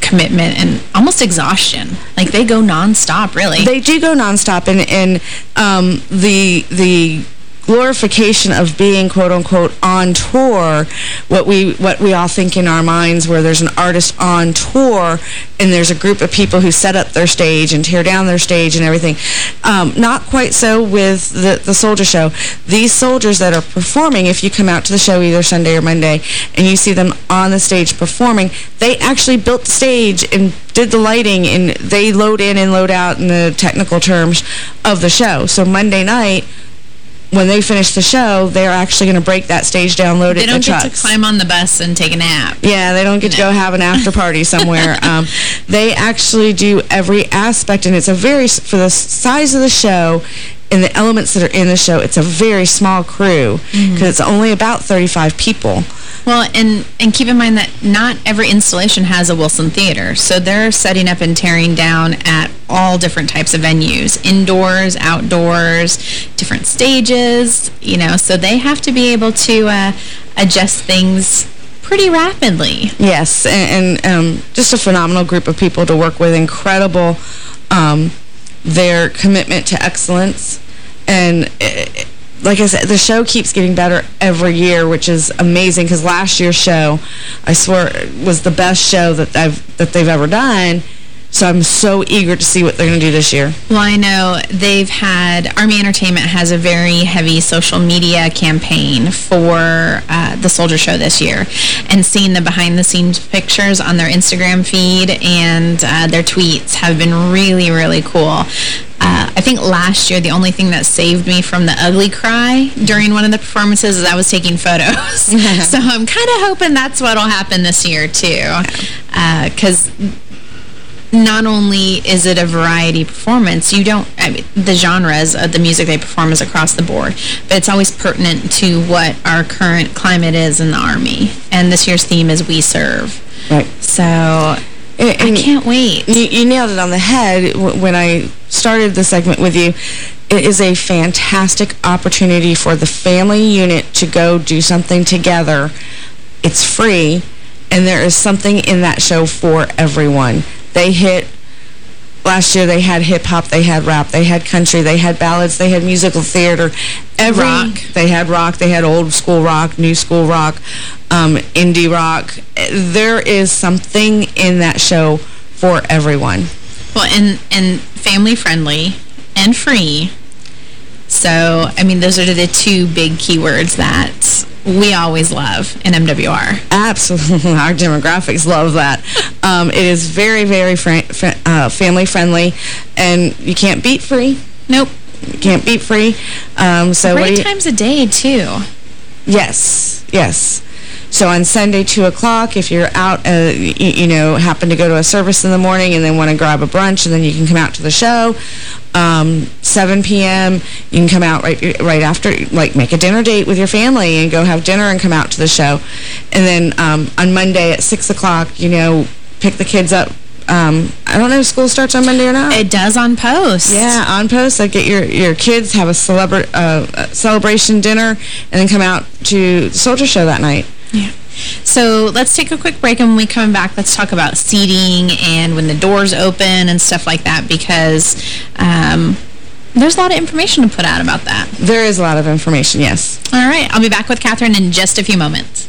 S8: commitment and almost exhaustion. Like, they go nonstop, really.
S17: They do go nonstop, and, and um, the the glorification of being quote unquote on tour what we what we all think in our minds where there's an artist on tour and there's a group of people who set up their stage and tear down their stage and everything. Um, not quite so with the the soldier show. These soldiers that are performing if you come out to the show either Sunday or Monday and you see them on the stage performing they actually built the stage and did the lighting and they load in and load out in the technical terms of the show. So Monday night when they finish the show, they're actually going to break that stage down, load
S8: they
S17: it
S8: don't
S17: get
S8: to climb on the bus and take a nap.
S17: Yeah, they don't get to go have an after party somewhere. <laughs> um, they actually do every aspect, and it's a very, for the size of the show, and the elements that are in the show, it's a very small crew because mm -hmm. it's only about 35 people.
S8: Well, and, and keep in mind that not every installation has a Wilson Theater, so they're setting up and tearing down at all different types of venues, indoors, outdoors, different stages, you know, so they have to be able to uh, adjust things pretty rapidly.
S17: Yes, and, and um, just a phenomenal group of people to work with, incredible um, their commitment to excellence and it, like I said, the show keeps getting better every year, which is amazing because last year's show, I swear, was the best show that I've that they've ever done. So I'm so eager to see what they're going to do this year.
S8: Well, I know they've had, Army Entertainment has a very heavy social media campaign for uh, the Soldier Show this year. And seeing the behind-the-scenes pictures on their Instagram feed and uh, their tweets have been really, really cool. Uh, I think last year the only thing that saved me from the ugly cry during one of the performances is I was taking photos. <laughs> so I'm kind of hoping that's what will happen this year too. Because uh, not only is it a variety performance, you don't, I mean, the genres of the music they perform is across the board, but it's always pertinent to what our current climate is in the Army. And this year's theme is We Serve.
S17: Right.
S8: So and, I can't wait.
S17: You, you nailed it on the head when I started the segment with you. It is a fantastic opportunity for the family unit to go do something together. It's free, and there is something in that show for everyone. They hit last year they had hip-hop, they had rap, they had country, they had ballads, they had musical theater.
S8: Every, rock.
S17: They had rock, they had old school rock, new school rock, um, indie rock. There is something in that show for everyone.
S8: Well, and, and family-friendly and free. So, I mean, those are the two big keywords that we always love in MWR.
S17: Absolutely. <laughs> Our demographics love that. Um, it is very, very uh, family-friendly, and you can't beat free.
S8: Nope.
S17: You can't beat free. Um, so
S8: Three times a day, too.
S17: Yes, yes. So on Sunday, 2 o'clock, if you're out, uh, you, you, know, happen to go to a service in the morning and then want to grab a brunch and then you can come out to the show. Um, 7 p.m., you can come out right right after, like make a dinner date with your family and go have dinner and come out to the show. And then um, on Monday at 6 o'clock, you know, pick the kids up um, I don't know if school starts on Monday or not.
S8: It does on post.
S17: Yeah, on post. Like get your, your kids, have a celebra uh, celebration dinner, and then come out to the Soldier Show that night.
S8: Yeah. So let's take a quick break, and when we come back, let's talk about seating and when the doors open and stuff like that, because um, there's a lot of information to put out about that.
S17: There is a lot of information, yes.
S8: All right. I'll be back with Catherine in just a few moments.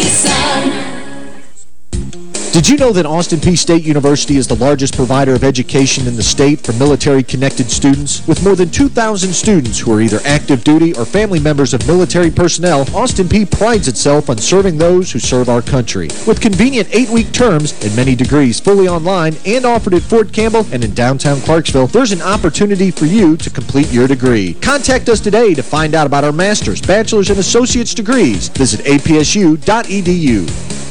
S18: sun.
S5: Did you know that Austin Peay State University is the largest provider of education in the state for military-connected students? With more than 2,000 students who are either active duty or family members of military personnel, Austin Peay prides itself on serving those who serve our country. With convenient eight-week terms and many degrees fully online and offered at Fort Campbell and in downtown Clarksville, there's an opportunity for you to complete your degree. Contact us today to find out about our master's, bachelor's, and associate's degrees. Visit apsu.edu.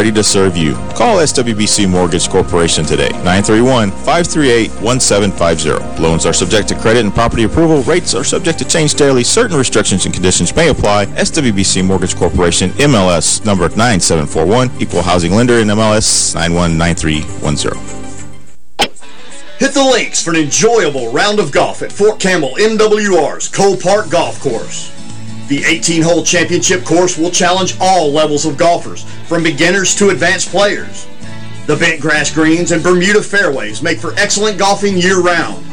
S9: ready to serve you. Call SWBC Mortgage Corporation today, 931-538-1750. Loans are subject to credit and property approval. Rates are subject to change daily. Certain restrictions and conditions may apply. SWBC Mortgage Corporation, MLS number 9741, Equal Housing Lender and MLS 919310.
S19: Hit the links for an enjoyable round of golf at Fort Campbell MWR's Cole Park Golf Course. The 18-hole championship course will challenge all levels of golfers, from beginners to advanced players. The bent grass greens and Bermuda fairways make for excellent golfing year-round.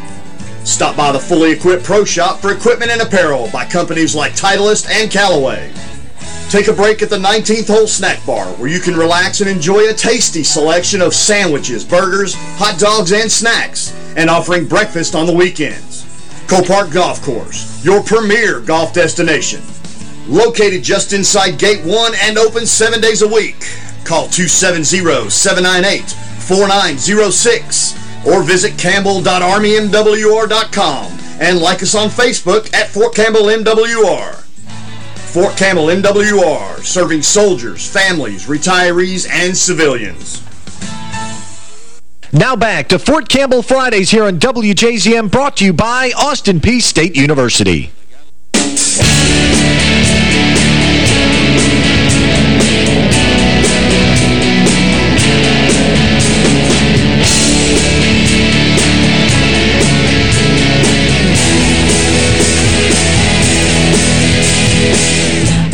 S19: Stop by the fully equipped pro shop for equipment and apparel by companies like Titleist and Callaway. Take a break at the 19th hole snack bar where you can relax and enjoy a tasty selection of sandwiches, burgers, hot dogs, and snacks, and offering breakfast on the weekends. Cole Park Golf Course, your premier golf destination. Located just inside Gate 1 and open seven days a week. Call 270-798-4906 or visit campbell.armymwr.com and like us on Facebook at Fort Campbell MWR. Fort Campbell MWR, serving soldiers, families, retirees, and civilians.
S5: Now back to Fort Campbell Fridays here on WJZM, brought to you by Austin Peay State University.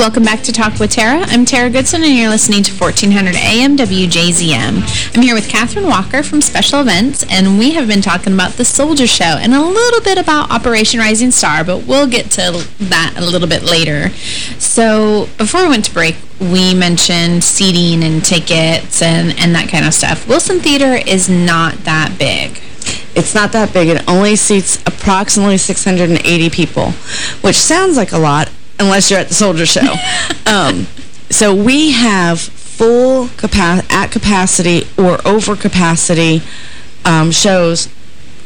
S8: Welcome back to Talk with Tara. I'm Tara Goodson, and you're listening to 1400 AM WJZM. I'm here with Catherine Walker from Special Events, and we have been talking about the Soldier Show and a little bit about Operation Rising Star, but we'll get to that a little bit later. So before we went to break, we mentioned seating and tickets and, and that kind of stuff. Wilson Theater is not that big.
S17: It's not that big. It only seats approximately 680 people, which sounds like a lot, unless you're at the Soldier Show. <laughs> um, so we have full capa at capacity or over capacity um, shows.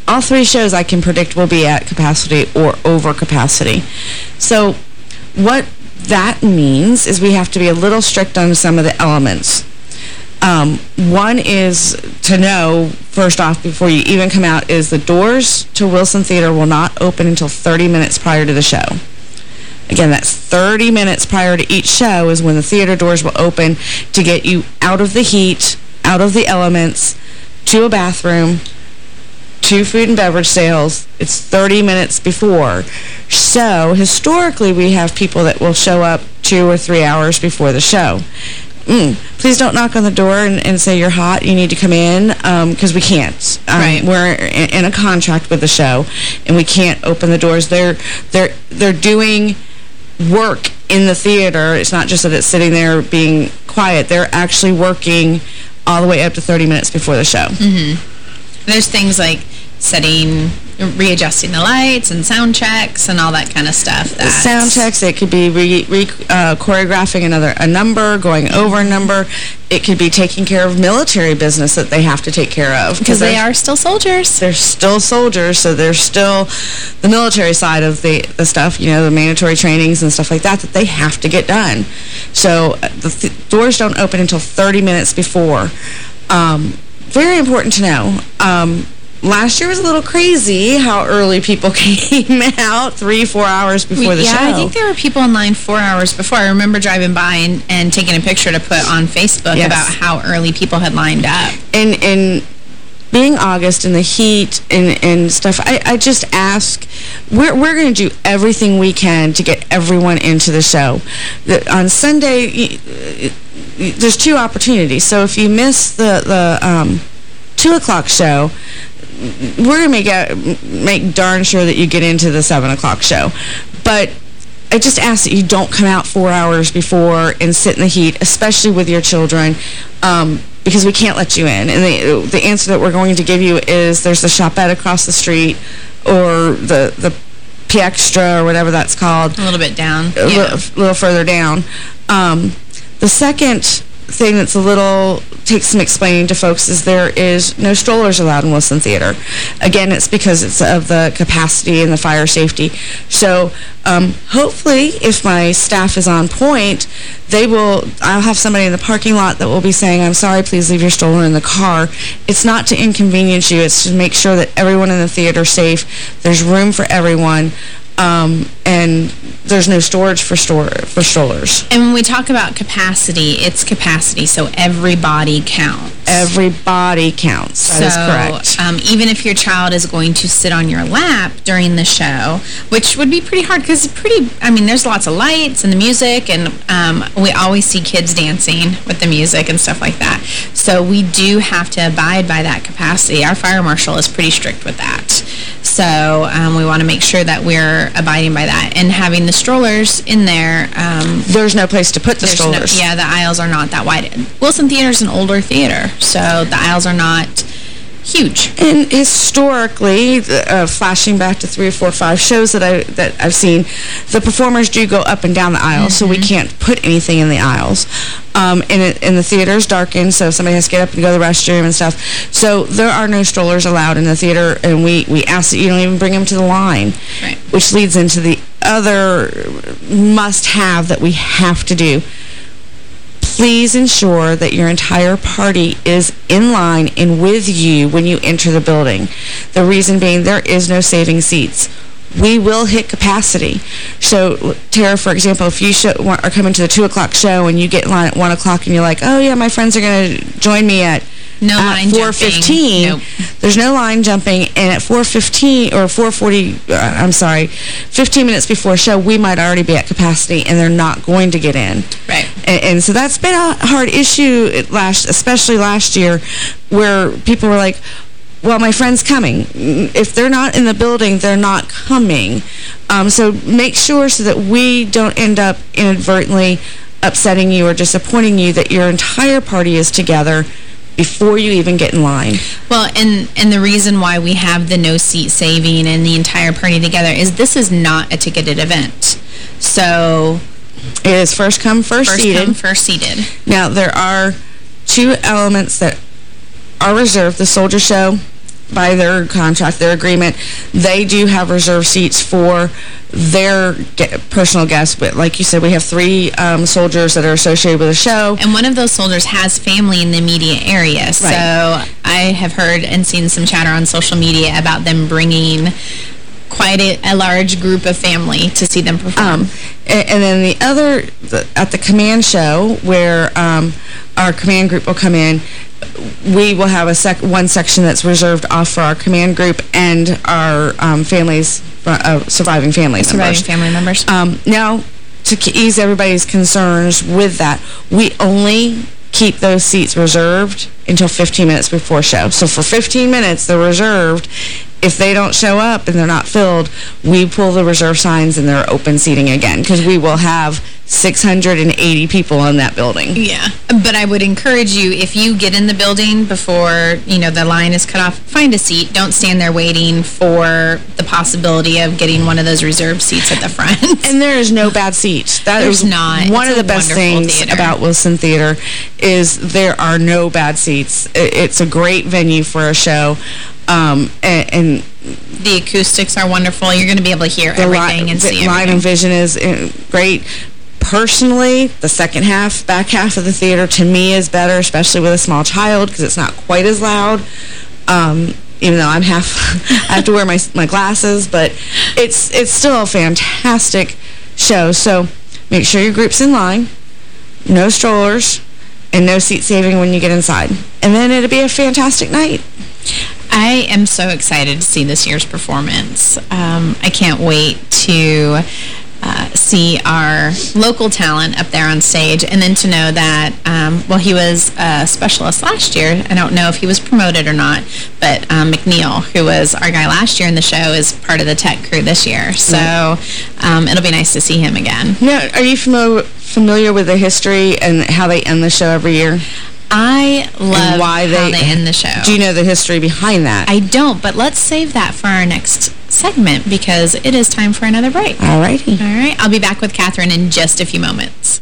S17: All three shows I can predict will be at capacity or over capacity. So what that means is we have to be a little strict on some of the elements. Um, one is to know, first off, before you even come out, is the doors to Wilson Theater will not open until 30 minutes prior to the show. Again, that's 30 minutes prior to each show is when the theater doors will open to get you out of the heat, out of the elements, to a bathroom, to food and beverage sales. It's 30 minutes before. So historically, we have people that will show up two or three hours before the show. Mm, please don't knock on the door and, and, say you're hot. You need to come in because um, we can't. Um, right. We're in, in, a contract with the show, and we can't open the doors. They're they're they're doing work in the theater. It's not just that it's sitting there being quiet. They're actually working all the way up to 30 minutes before the show.
S8: Mm -hmm. There's things like setting readjusting the lights and sound checks and all that kind of stuff.
S17: That's... Sound checks, it could be re, re uh, choreographing another a number, going over a number. It could be taking care of military business that they have to take care of.
S8: Because they are still soldiers.
S17: They're still soldiers, so they're still the military side of the, the stuff, you know, the mandatory trainings and stuff like that that they have to get done. So uh, the th doors don't open until 30 minutes before. Um, very important to know. Um, last year was a little crazy how early people <laughs> came out three, four hours before the
S8: yeah,
S17: show.
S8: Yeah, I think there were people in line four hours before. I remember driving by and, and taking a picture to put on Facebook yes. about how early people had lined up.
S17: And, and being August and the heat and, and stuff, I, I just ask, we're, we're going to do everything we can to get everyone into the show. The, on Sunday, there's two opportunities. So if you miss the, the um, 2 o'clock show, we're going to make a, make darn sure that you get into the 7 o'clock show. But I just ask that you don't come out four hours before and sit in the heat, especially with your children, um, because we can't let you in. And the, the answer that we're going to give you is there's the shopette across the street or the, the PXtra or whatever that's called.
S8: A little bit down.
S17: A yeah. little, little, further down. Um, the second thing that's a little takes some explaining to folks is there is no strollers allowed in Wilson Theater. Again, it's because it's of the capacity and the fire safety. So um, hopefully, if my staff is on point, they will. I'll have somebody in the parking lot that will be saying, "I'm sorry, please leave your stroller in the car." It's not to inconvenience you. It's to make sure that everyone in the theater is safe. There's room for everyone. Um, and there's no storage for store for strollers.
S8: And when we talk about capacity, it's capacity, so everybody counts.
S17: Everybody counts. That so, correct.
S8: Um, even if your child is going to sit on your lap during the show, which would be pretty hard because it's pretty, I mean, there's lots of lights and the music, and um, we always see kids dancing with the music and stuff like that. So we do have to abide by that capacity. Our fire marshal is pretty strict with that. So um, we want to make sure that we're abiding by that. And having the strollers in there... Um,
S17: there's no place to put the strollers.
S8: No, yeah, the aisles are not that wide. Wilson Theater is an older theater, so the aisles are not huge.
S17: And historically, uh, flashing back to three or four or five shows that, I, that I've seen, the performers do go up and down the aisles, mm -hmm. so we mm-hmm. can't put anything in the aisles. Um, and, it, and the theater is darkened, so somebody has to get up and go to the restroom and stuff. So there are no strollers allowed in the theater, and we, we ask that you don't even bring them to the line,
S8: right.
S17: which leads into the other must-have that we have to do please ensure that your entire party is in line and with you when you enter the building. The reason being there is no saving seats. We will hit capacity. So, Tara, for example, if you show, are coming to the 2 o'clock show and you get in line at 1 o'clock and you're like, oh, yeah, my friends are going to join me at
S8: no at 4.15,
S17: nope. there's no line jumping, and at 4.15 or 4.40, uh, I'm sorry, 15 minutes before show, we might already be at capacity, and they're not going to get in.
S8: Right.
S17: And, and so that's been a hard issue, last, especially last year, where people were like, well, my friend's coming. If they're not in the building, they're not coming. Um, so make sure so that we don't end up inadvertently upsetting you or disappointing you that your entire party is together before you even get in line.
S8: Well, and, and the reason why we have the no seat saving and the entire party together is this is not a ticketed event. So...
S17: It is first come, first,
S8: first
S17: seated.
S8: Come, first seated.
S17: Now, there are two elements that are reserved. The Soldier Show by their contract, their agreement, they do have reserved seats for their personal guests. But like you said, we have three um, soldiers that are associated with the show.
S8: And one of those soldiers has family in the immediate area. Right. So I have heard and seen some chatter on social media about them bringing quite a, a, large group of family to see them perform. Um,
S17: and, and, then the other, the, at the command show, where um, our command group will come in, we will have a sec one section that's reserved off for our command group and our um, families, uh, surviving family
S8: surviving
S17: members.
S8: family members.
S17: Um, now, to ease everybody's concerns with that, we only keep those seats reserved until 15 minutes before show. So for 15 minutes, they're reserved. If they don't show up and they're not filled, we pull the reserve signs and they're open seating again because we will have 680 people in that building.
S8: Yeah, but I would encourage you, if you get in the building before, you know, the line is cut off, find a seat. Don't stand there waiting for the possibility of getting one of those reserved seats at the front.
S17: and there is no bad seats. That
S8: There's
S17: is
S8: not.
S17: One
S8: It's
S17: of the best things
S8: theater.
S17: about Wilson Theater is there are no bad seats. It's a great venue for a show. Um, and, and
S8: the acoustics are wonderful. You're going to be able to hear everything and see
S17: the Line
S8: everything.
S17: and vision is uh, great. Personally, the second half, back half of the theater, to me is better, especially with a small child, because it's not quite as loud. Um, even though I'm half, <laughs> I have to wear my my glasses, but it's it's still a fantastic show. So make sure your group's in line, no strollers, and no seat saving when you get inside. And then it'll be a fantastic night.
S8: I am so excited to see this year's performance. Um, I can't wait to uh, see our local talent up there on stage and then to know that, um, well, he was a specialist last year. I don't know if he was promoted or not, but um, McNeil, who was our guy last year in the show, is part of the tech crew this year. So um, it'll be nice to see him again.
S17: Now, are you familiar familiar with the history and how they end the show every year?
S8: I love
S17: why
S8: how
S17: they,
S8: they end the show.
S17: Do you know the history behind that?
S8: I don't, but let's save that for our next segment because it is time for another break.
S17: All righty.
S8: All right. I'll be back with Catherine in just a few moments.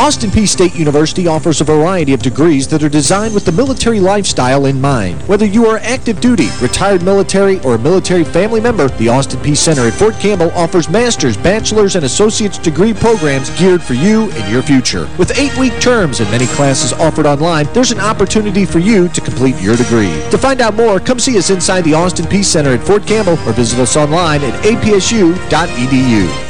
S5: Austin Peay State University offers a variety of degrees that are designed with the military lifestyle in mind. Whether you are active duty, retired military, or a military family member, the Austin Peay Center at Fort Campbell offers master's, bachelor's, and associate's degree programs geared for you and your future. With eight-week terms and many classes offered online, there's an opportunity for you to complete your degree. To find out more, come see us inside the Austin Peay Center at Fort Campbell or visit us online at apsu.edu.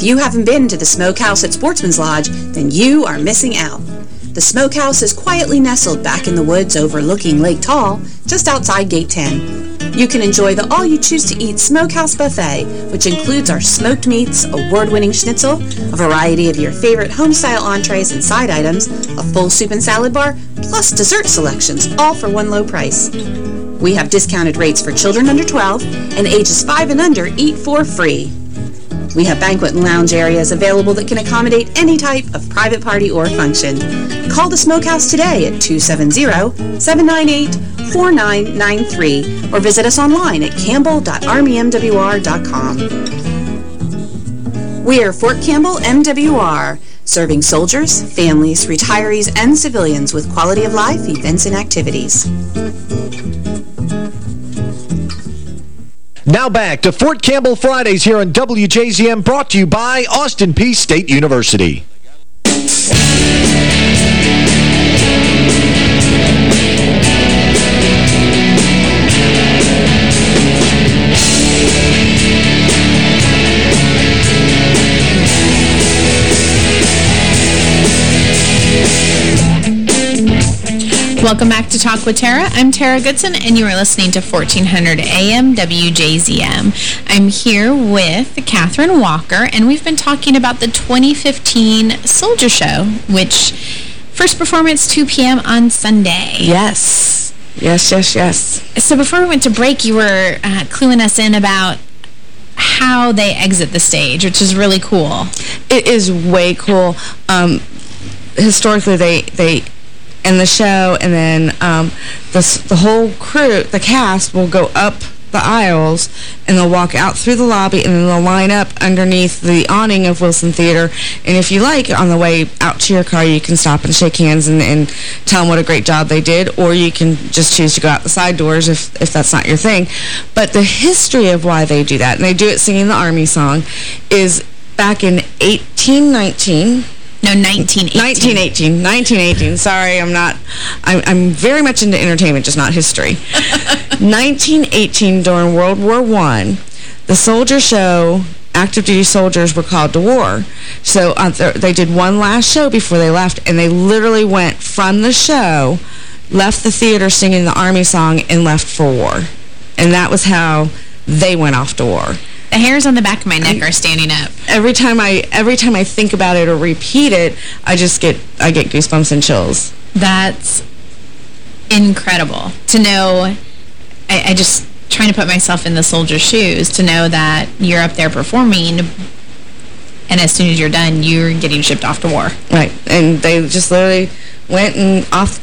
S20: If you haven't been to the Smokehouse at Sportsman's Lodge, then you are missing out. The Smokehouse is quietly nestled back in the woods overlooking Lake Tall, just outside Gate 10. You can enjoy the all-you-choose-to-eat Smokehouse Buffet, which includes our smoked meats, award-winning schnitzel, a variety of your favorite home-style entrees and side items, a full soup and salad bar, plus dessert selections, all for one low price. We have discounted rates for children under 12, and ages 5 and under eat for free. We have banquet and lounge areas available that can accommodate any type of private party or function. Call the Smokehouse today at 270-798-4993 or visit us online at campbell.armymwr.com. We are Fort Campbell MWR, serving soldiers, families, retirees, and civilians with quality of life events and activities.
S5: Now back to Fort Campbell Fridays here on WJZM, brought to you by Austin Peay State University.
S8: Welcome back to Talk with Tara. I'm Tara Goodson, and you are listening to 1400 AM WJZM. I'm here with Catherine Walker, and we've been talking about the 2015 Soldier Show, which first performance 2 p.m. on Sunday.
S17: Yes. Yes, yes, yes.
S8: So before we went to break, you were uh, cluing us in about how they exit the stage, which is really cool.
S17: It is way cool. Um, historically, they they in the show, and then um, the, the whole crew, the cast, will go up the aisles, and they'll walk out through the lobby, and then they'll line up underneath the awning of Wilson Theater. And if you like, on the way out to your car, you can stop and shake hands and, and tell them what a great job they did, or you can just choose to go out the side doors if, if that's not your thing. But the history of why they do that, and they do it singing the Army song, is back in 1819...
S8: No, 1918.
S17: 1918. 1918. Sorry, I'm not... I'm, I'm very much into entertainment, just not history. <laughs> 1918, during World War One, the soldier show active duty soldiers were called to war. So uh, they did one last show before they left, and they literally went from the show, left the theater singing the Army song, and left for war. And that was how they went off to war.
S8: The hairs on the back of my neck are standing up.
S17: Every time I every time I think about it or repeat it, I just get I get goosebumps and chills.
S8: That's incredible to know. I, I just trying to put myself in the soldier's shoes to know that you're up there performing and as soon as you're done, you're getting shipped off to war.
S17: Right. And they just literally went and off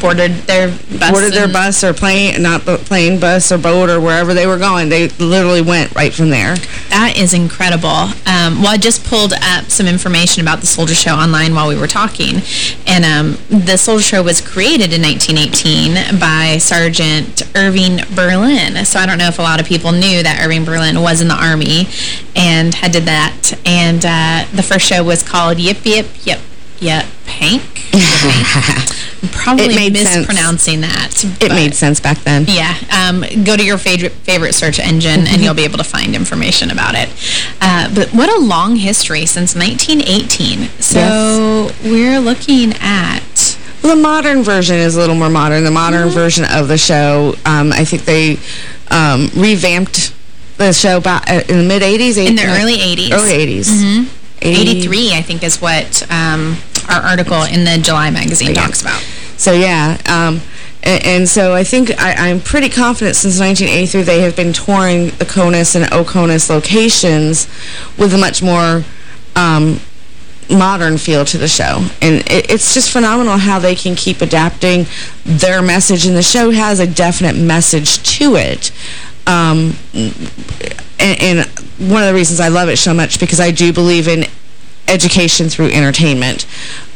S8: boarded their bus.
S17: Boarded their bus or plane, not plane, bus or boat or wherever they were going. They literally went right from there.
S8: That is incredible. Um, well, I just pulled up some information about the Soldier Show online while we were talking. And um, the Soldier Show was created in 1918 by Sergeant Irving Berlin. So I don't know if a lot of people knew that Irving Berlin was in the Army and had did that. And uh, the first show was called Yip Yip Yip Yip Hank. <laughs> Probably mispronouncing
S17: sense.
S8: that.
S17: It made sense back then.
S8: Yeah. Um, go to your favorite favorite search engine and you'll be able to find information about it. Uh, but what a long history since 1918. So yes. we're looking at...
S17: Well, the modern version is a little more modern. The modern mm -hmm. version of the show, um, I think they um, revamped the show about uh, in the mid-80s.
S8: In the early 80s.
S17: Early 80s.
S8: Mm -hmm. 83, I think, is what um, our article in the July magazine yeah. talks about.
S17: So, yeah. Um, and, and, so I think I, am pretty confident since 1983 they have been touring the CONUS and OCONUS locations with a much more um, modern feel to the show. And it, it's just phenomenal how they can keep adapting their message. And the show has a definite message to it. Um, and, and one of the reasons I love it so much because I do believe in education through entertainment.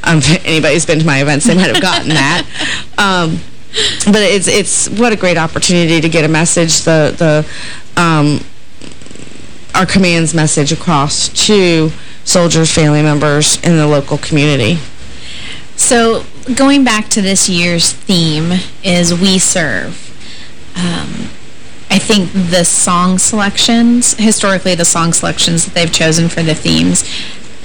S17: Um, <laughs> if anybody's been to my events, they might have gotten that. Um, but it's it's what a great opportunity to get a message, the the um, our command's message across to soldiers, family members, in the local community.
S8: So going back to this year's theme is We Serve. Um, I think the song selections, historically the song selections that they've chosen for the themes,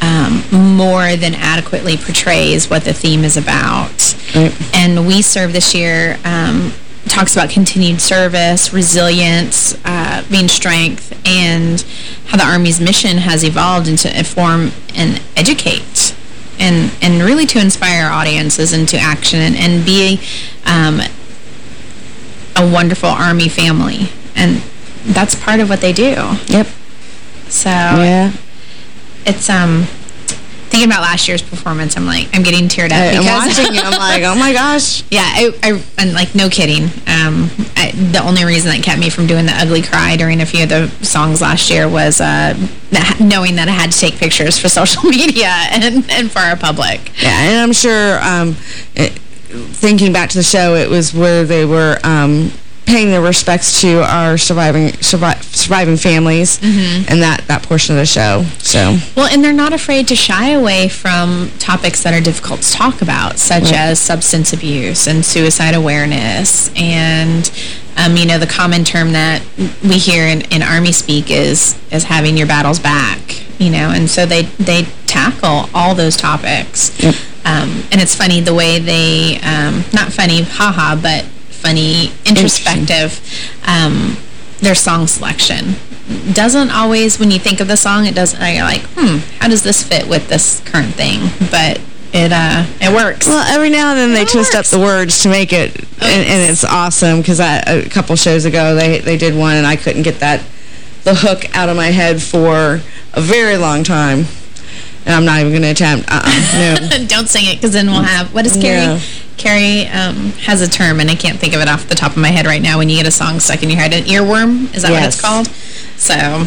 S8: um, more than adequately portrays what the theme is about. Right. And We Serve this year um, talks about continued service, resilience, uh, being strength, and how the Army's mission has evolved into inform and educate and and really to inspire audiences into action and, and be um, a wonderful Army family. And that's part of what they do.
S17: Yep.
S8: So yeah. it's um thinking about last year's performance, I'm like, I'm getting teared up.
S17: I'm watching it. I'm like, oh my gosh. <laughs>
S8: Yeah, I, I and like, no kidding. Um, I, the only reason that kept me from doing the ugly cry during a few of the songs last year was uh, knowing that I had to take pictures for <laughs> social media and, and for our public.
S17: Yeah, and I'm sure, um, it, thinking back to the show, it was where they were um, paying their respects to our surviving survi surviving families
S8: Mhm.
S17: and that, that portion of the show. So
S8: Well, and they're not afraid to shy away from topics that are difficult to talk about, such
S17: Right.
S8: as substance abuse and suicide awareness. And, um, you know, the common term that we hear in, in Army speak is, is having your battles back, you know, and so they, they tackle all those topics. Um, and it's funny the way they, um, not funny, haha, but funny, introspective, um, their song selection doesn't always, when you think of the song, it doesn't, you're like, hmm, how does this fit with this current thing? But it, uh, it works.
S17: Well, every now and then they twist up the words to make it, and, and it's awesome because a couple shows ago they they did one and I couldn't get that the hook out of my head for a very long time, and I'm not even going to attempt. Uh, -uh, no. <laughs>
S8: Don't sing it because then we'll have, what is Carrie?
S17: Yeah.
S8: Carrie um, has a term, and I can't think of it off the top of my head right now, when you get a song stuck in your head. An earworm? Is that what it's called? So,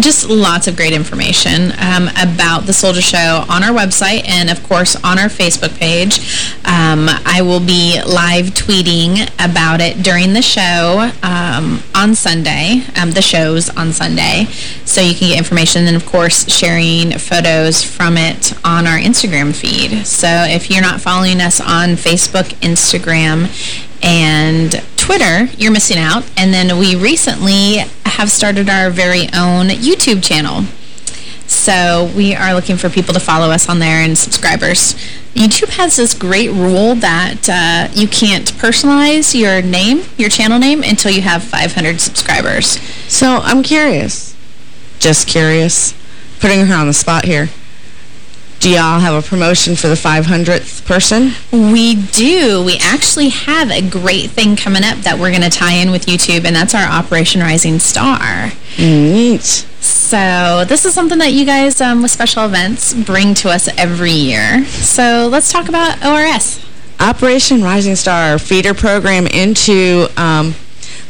S8: just lots of great information um, about the Soldier Show on our website and, of course, on our Facebook page. Um, I will be live tweeting about it during the show um, on Sunday, um, the shows on Sunday, so you can get information and, of course, sharing photos from it on our Instagram feed. So if you're not following us on Facebook, Instagram, and Twitter, you're missing out. And then we recently have started our very own YouTube channel. So we are looking for people to follow us on there and subscribers. YouTube has this great rule that uh, you can't personalize your name, your channel name, until you have 500 subscribers.
S17: So I'm curious, just curious, putting her on the spot here. Do y'all have a promotion for the 500th person?
S8: We do. We actually have a great thing coming up that we're going to tie in with YouTube, and that's our Operation Rising Star.
S17: Neat.
S8: So this is something that you guys um, with special events bring to us every year. So let's talk about ORS.
S17: Operation Rising Star feeder program into um,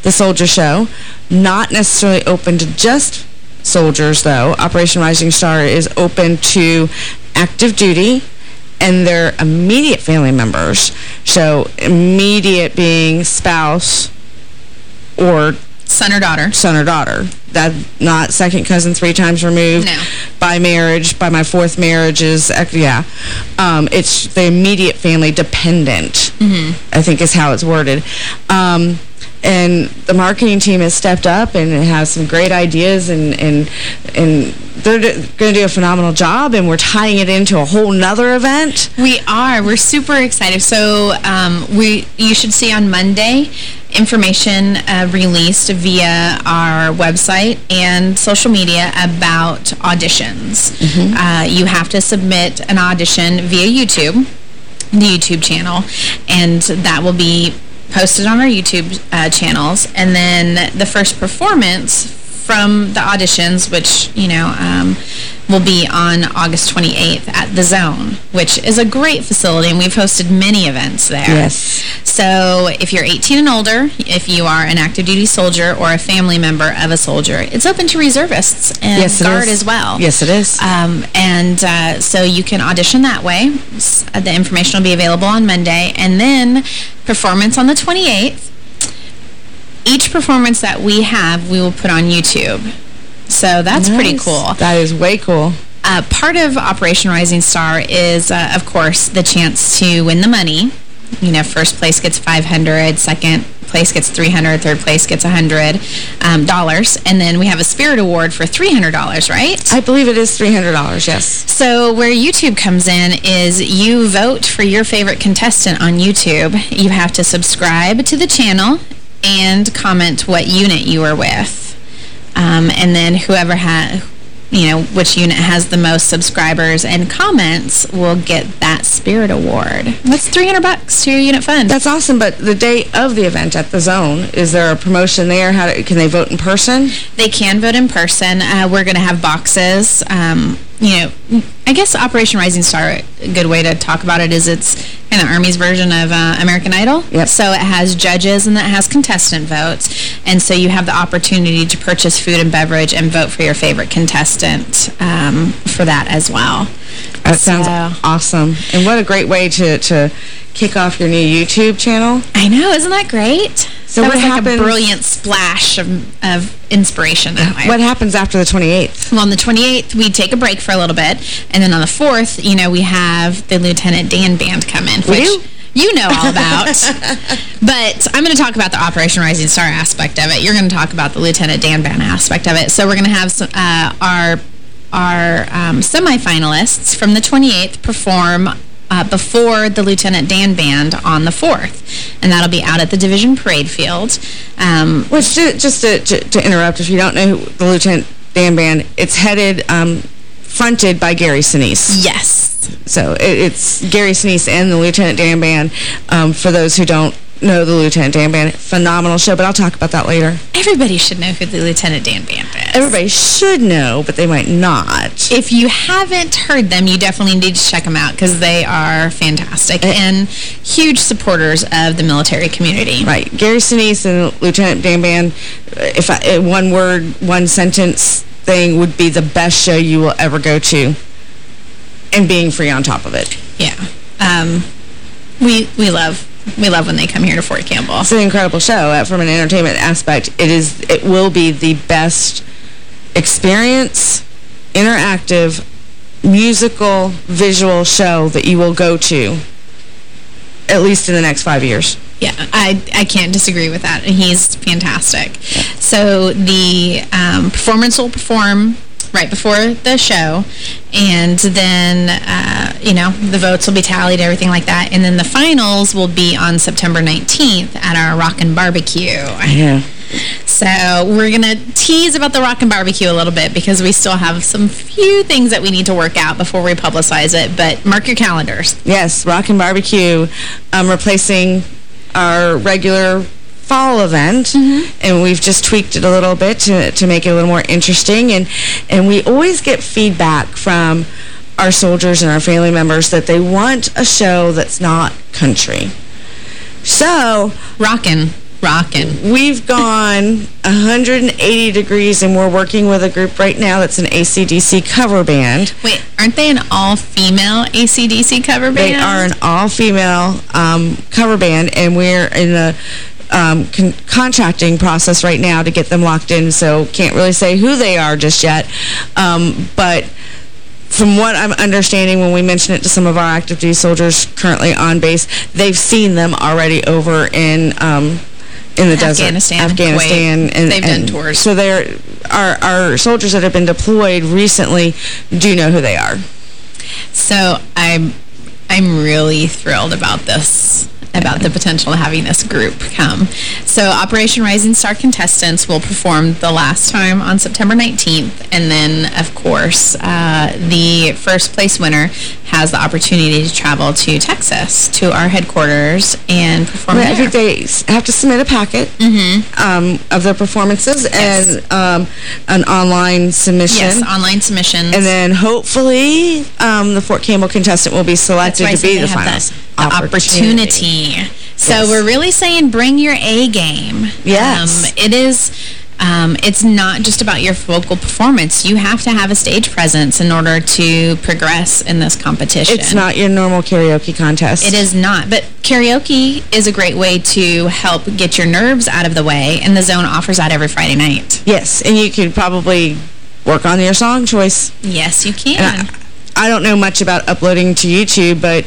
S17: the Soldier Show. Not necessarily open to just soldiers, though. Operation Rising Star is open to active duty and their immediate family members. So immediate being spouse or
S8: son or daughter.
S17: Son or daughter. That not second cousin three times removed.
S8: No.
S17: By marriage, by my fourth marriage is, yeah. Um, it's the immediate family dependent,
S8: Mhm.
S17: I think is how it's worded. Um, and the marketing team has stepped up and has some great ideas and and and they're going to do a phenomenal job and we're tying it into a whole nother event.
S8: We are. We're super excited. So um, we you should see on Monday information uh, released via our website and social media about auditions. Uh, you have to submit an audition via YouTube, the YouTube channel, and that will be posted on our YouTube uh, channels. And then the first performance from the auditions, which, you know, um, will be on August 28th at The Zone, which is a great facility, and we've hosted many events there.
S17: Yes.
S8: So if you're 18 and older, if you are an active duty soldier or a family member of a soldier, it's open to reservists and
S17: Yes,
S8: Guard
S17: is.
S8: as well.
S17: Yes, it is.
S8: Um, and uh, so you can audition that way. The information will be available on Monday. And then performance on the 28th. Each performance that we have, we will put on YouTube. So that's pretty cool.
S17: That is way cool.
S8: Uh, part of Operation Rising Star is, uh, of course, the chance to win the money. You know, first place gets 500, second place gets 300, third place gets 100 um, dollars, and then we have a Spirit Award for $300, right?
S17: I believe it is $300, yes.
S8: So where YouTube comes in is you vote for your favorite contestant on YouTube. You have to subscribe to the channel and comment what unit you are with. Um, and then whoever has, you know, which unit has the most subscribers and comments will get that Spirit Award. That's 300 bucks to your unit fund.
S17: That's awesome, but the day of the event at the Zone, is there a promotion there? How do, Can they vote in person?
S8: They can vote in person. Uh, we're going to have boxes. Um, you know, I guess Operation Rising Star, a good way to talk about it is it's kind of Army's version of uh, American Idol. Yep. So it has judges and it has contestant votes. And so you have the opportunity to purchase food and beverage and vote for your favorite contestant um, for that as well.
S17: That sounds awesome. And what a great way to, to kick off your new YouTube channel.
S8: I know, isn't that great?
S17: So
S8: that
S17: what
S8: was like
S17: happens-
S8: a brilliant splash of, of inspiration that way.
S17: What happens after the 28th?
S8: Well, on the 28th, we take a break for a little bit, and then on the 4th, you know, we have the Lieutenant Dan Band come in, which you know all about. <laughs> but I'm going to talk about the Operation Rising Star aspect of it. You're going to talk about the Lieutenant Dan Band aspect of it. So we're going to have some, uh, our our um, semifinalists from the 28th perform uh, before the Lieutenant Dan Band on the 4th. And that'll be out at the Division Parade Field. Um,
S17: Which, ju- just to, to, to interrupt, if you don't know who the Lieutenant Dan Band, it's headed, um, fronted by Gary Sinise.
S8: Yes.
S17: So it, it's Gary Sinise and the Lieutenant Dan Band. Um, for those who don't know the Lieutenant Dan Band, phenomenal show, but I'll talk about that later.
S8: Everybody should know who the Lieutenant Dan Band is.
S17: Everybody should know, but they might not.
S8: If you haven't heard them, you definitely need to check them out because they are fantastic and huge supporters of the military community.
S17: Right. Gary Sinise and Lieutenant Dan Band, if I, uh, one word, one sentence thing would be the best show you will ever go to. And being free on top of it.
S8: Yeah. Um, we we love we love when they come here to Fort Campbell.
S17: It's an incredible show uh, from an entertainment aspect. It is. It will be the best experience, interactive, musical, visual show that you will go to, at least in the next five years.
S8: Yeah, I, I can't disagree with that. And He's fantastic. So the um, performance will perform right before the show, and then, uh, you know, the votes will be tallied, everything like that. And then the finals will be on September 19th at our Rockin' Barbecue.
S17: Yeah.
S8: So we're going to tease about the Rock and Barbecue a little bit because we still have some few things that we need to work out before we publicize it. But mark your calendars.
S17: Yes, Rock and Barbecue, um, replacing our regular fall event, and we've just tweaked it a little bit to, to make it a little more interesting. And, and we always get feedback from our soldiers and our family members that they want a show that's not country. So...
S8: Rockin'. Rockin'.
S17: We've gone <laughs> 180 degrees, and we're working with a group right now that's an ACDC cover band.
S8: Wait, aren't they an all-female ACDC cover band?
S17: They are an all-female um, cover band, and we're in the um, con contracting process right now to get them locked in, so can't really say who they are just yet. Um, but from what I'm understanding, when we mention it to some of our active duty soldiers currently on base, they've seen them already over in um, in the
S8: Afghanistan,
S17: desert, Afghanistan,
S8: Kuwait.
S17: and
S8: They've done
S17: and
S8: tours.
S17: So they're our our soldiers that have been deployed recently do know who they are.
S8: So I'm I'm really thrilled about this, about the potential of having this group come. So Operation Rising Star contestants will perform the last time on September 19th, and then, of course, uh, the first place winner has the opportunity to travel to Texas, to our headquarters, and perform
S17: Well. I think they have to submit a packet um, of their performances and um, an online submission.
S8: Yes, online submissions.
S17: And then hopefully um, the Fort Campbell contestant will be selected to be the finalist.
S8: The opportunity. So
S17: Yes.
S8: we're really saying bring your A game.
S17: Yes.
S8: Um, it is... Um, it's not just about your vocal performance. You have to have a stage presence in order to progress in this competition.
S17: It's not your normal karaoke contest.
S8: It is not. But karaoke is a great way to help get your nerves out of the way, and the Zone offers that every Friday night.
S17: Yes, and you could probably work on your song choice.
S8: Yes, you can.
S17: I, I don't know much about uploading to YouTube, but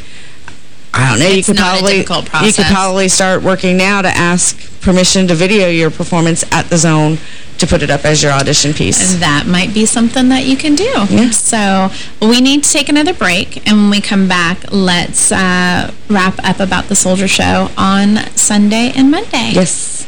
S17: I don't know. you could probably you could probably start working now to ask permission to video your performance at the zone to put it up as your audition piece.
S8: That might be something that you can do. Yeah. So we need to take another break, and when we come back, let's uh, wrap up about the Soldier Show on Sunday and Monday.
S17: Yes.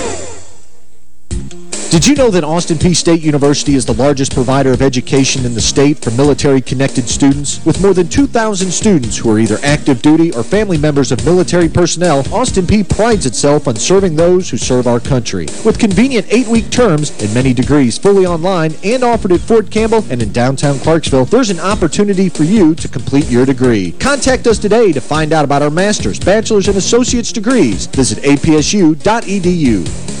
S5: Did you know that Austin Peay State University is the largest provider of education in the state for military-connected students? With more than 2,000 students who are either active duty or family members of military personnel, Austin Peay prides itself on serving those who serve our country. With convenient eight-week terms and many degrees fully online and offered at Fort Campbell and in downtown Clarksville, there's an opportunity for you to complete your degree. Contact us today to find out about our master's, bachelor's, and associate's degrees. Visit apsu.edu.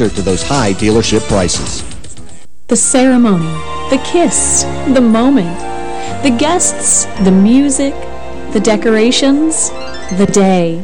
S5: to those high dealership prices.
S21: The ceremony, the kiss, the moment, the guests, the music, the decorations, the day.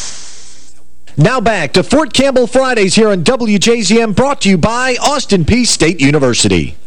S5: Now back to Fort Campbell Fridays here on WJZM, brought to you by Austin Peay State University.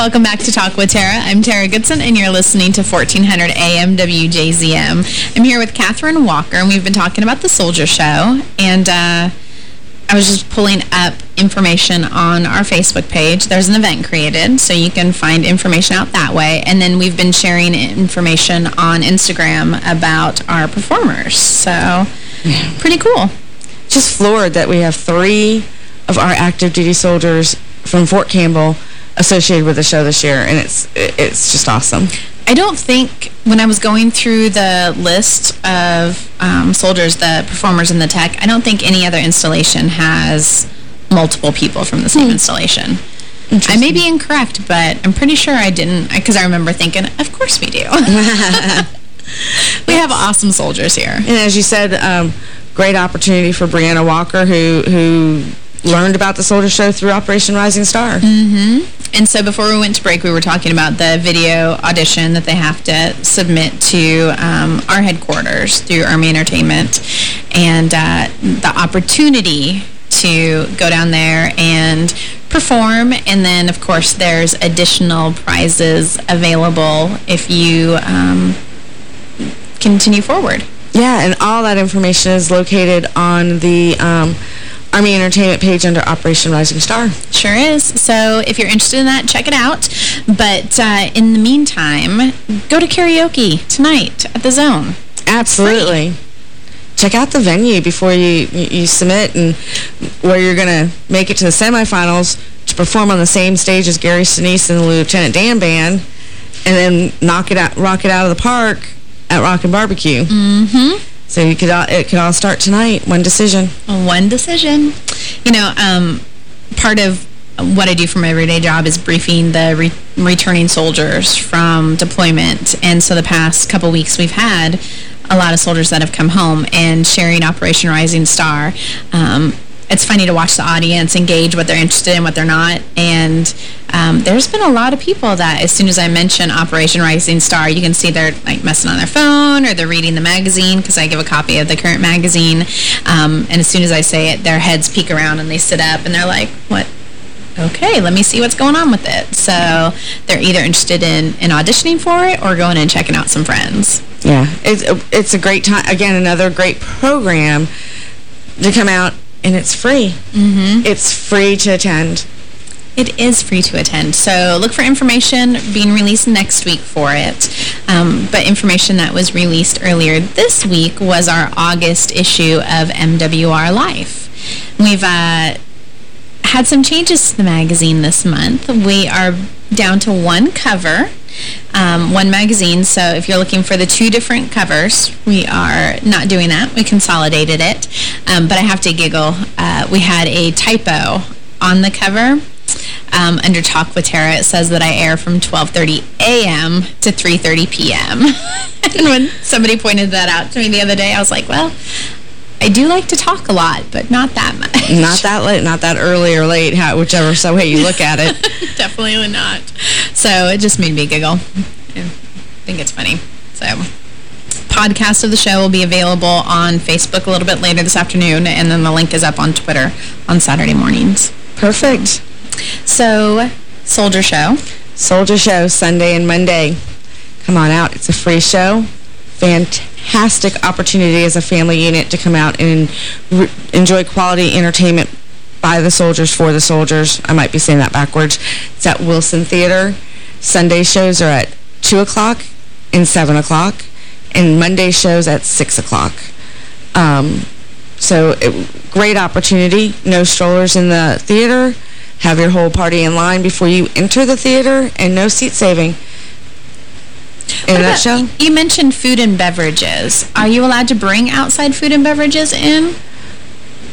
S8: Welcome back to Talk with Tara. I'm Tara Goodson, and you're listening to 1400 AM WJZM. I'm here with Catherine Walker, and we've been talking about the Soldier Show. And uh, I was just pulling up information on our Facebook page. There's an event created, so you can find information out that way. And then we've been sharing information on Instagram about our performers. So, pretty cool.
S17: Just floored that we have three of our active duty soldiers from Fort Campbell associated with the show this year, and it's it's just awesome.
S8: I don't think, when I was going through the list of um, soldiers, the performers, and the tech, I don't think any other installation has multiple people from the same
S17: Hmm.
S8: installation. I may be incorrect, but I'm pretty sure I didn't, because I remember thinking, of course we do. <laughs> we have awesome soldiers here.
S17: And as you said, um, great opportunity for Brianna Walker, who who learned about the Soldier Show through Operation Rising Star.
S8: Mm-hmm. And so before we went to break, we were talking about the video audition that they have to submit to um, our headquarters through Army Entertainment. And uh, the opportunity to go down there and perform. And then, of course, there's additional prizes available if you um, continue forward.
S17: Yeah, and all that information is located on the um, Army Entertainment page under Operation Rising Star.
S8: Sure is. So if you're interested in that, check it out. But uh, in the meantime, go to karaoke tonight at the Zone.
S17: Absolutely. Check out the venue before you, you, you submit and where you're going to make it to the semifinals to perform on the same stage as Gary Sinise and the Lieutenant Dan Band and then knock it out, rock it out of the park at Rock and Barbecue.
S8: Mm-hmm.
S17: So you could all, it could all start tonight. One decision.
S8: One decision. You know, um, part of what I do for my everyday job is briefing the re returning soldiers from deployment. And so the past couple weeks we've had a lot of soldiers that have come home and sharing Operation Rising Star. Um, it's funny to watch the audience engage what they're interested in, what they're not. And um, there's been a lot of people that as soon as I mention Operation Rising Star, you can see they're like messing on their phone or they're reading the magazine because I give a copy of the current magazine. Um, and as soon as I say it, their heads peek around and they sit up and they're like, what? Okay, let me see what's going on with it. So they're either interested in, in auditioning for it or going and checking out some friends.
S17: Yeah, it's, it's a great time. Again, another great program to come out and it's free.
S8: Mm -hmm.
S17: It's free to attend.
S8: It is free to attend. So look for information being released next week for it. Um, but information that was released earlier this week was our August issue of MWR Life. We've uh, had some changes to the magazine this month. We are down to one cover um, one magazine. So if you're looking for the two different covers, we are not doing that. We consolidated it. Um, but I have to giggle. Uh, we had a typo on the cover. Um, under Talk with Tara, it says that I air from 12.30 a.m. to 3.30 p.m. <laughs> and when somebody pointed that out to me the other day, I was like, well, I do like to talk a lot, but not that much.
S17: Not that late, not that early or late, whichever so way you look at it. <laughs>
S8: Definitely not. So it just made me giggle. I think it's funny. So podcast of the show will be available on Facebook a little bit later this afternoon, and then the link is up on Twitter on Saturday mornings.
S17: Perfect.
S8: So, Soldier Show.
S17: Soldier Show, Sunday and Monday. Come on out. It's a free show fantastic opportunity as a family unit to come out and enjoy quality entertainment by the soldiers, for the soldiers. I might be saying that backwards. It's at Wilson Theater. Sunday shows are at 2 o'clock and 7 o'clock, and Monday shows at 6 o'clock. Um, so, it, great opportunity. No strollers in the theater. Have your whole party in line before you enter the theater, and no seat saving in a nutshell?
S8: You mentioned food and beverages. Are you allowed to bring outside food and beverages in?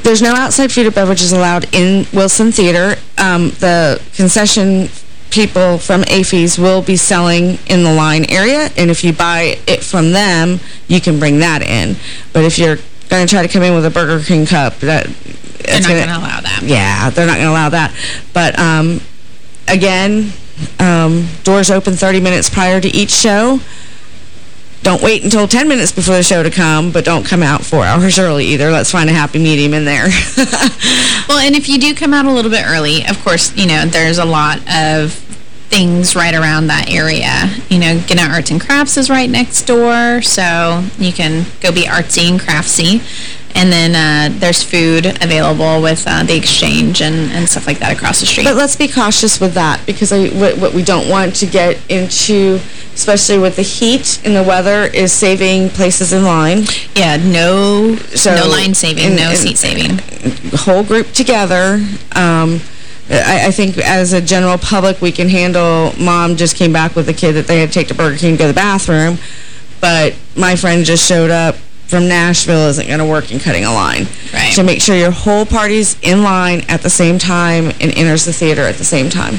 S17: There's no outside food or beverages allowed in Wilson Theater. Um, the concession people from AAFES will be selling in the line area, and if you buy it from them, you can bring that in. But if you're going to try to come in with a Burger King cup, that
S8: they're not going to allow that.
S17: Yeah, they're not going to allow that. But um, again, um, doors open 30 minutes prior to each show. Don't wait until 10 minutes before the show to come, but don't come out four hours early either. Let's find a happy medium in there. <laughs>
S8: well, and if you do come out a little bit early, of course, you know, there's a lot of things right around that area. You know, Gannett Arts and Crafts is right next door, so you can go be artsy and craftsy. And then uh, there's food available with uh, the exchange and, and stuff like that across the street.
S17: But let's be cautious with that because I, what, what we don't want to get into, especially with the heat and the weather, is saving places in line.
S8: Yeah, no, so, no line saving, and, no and seat saving.
S17: Whole group together. Um, I, I, think as a general public, we can handle, mom just came back with a kid that they had to take to Burger King to go to the bathroom, but my friend just showed up from Nashville isn't going to work in cutting a line.
S8: Right.
S17: So make sure your whole party's in line at the same time and enters the theater at the same time.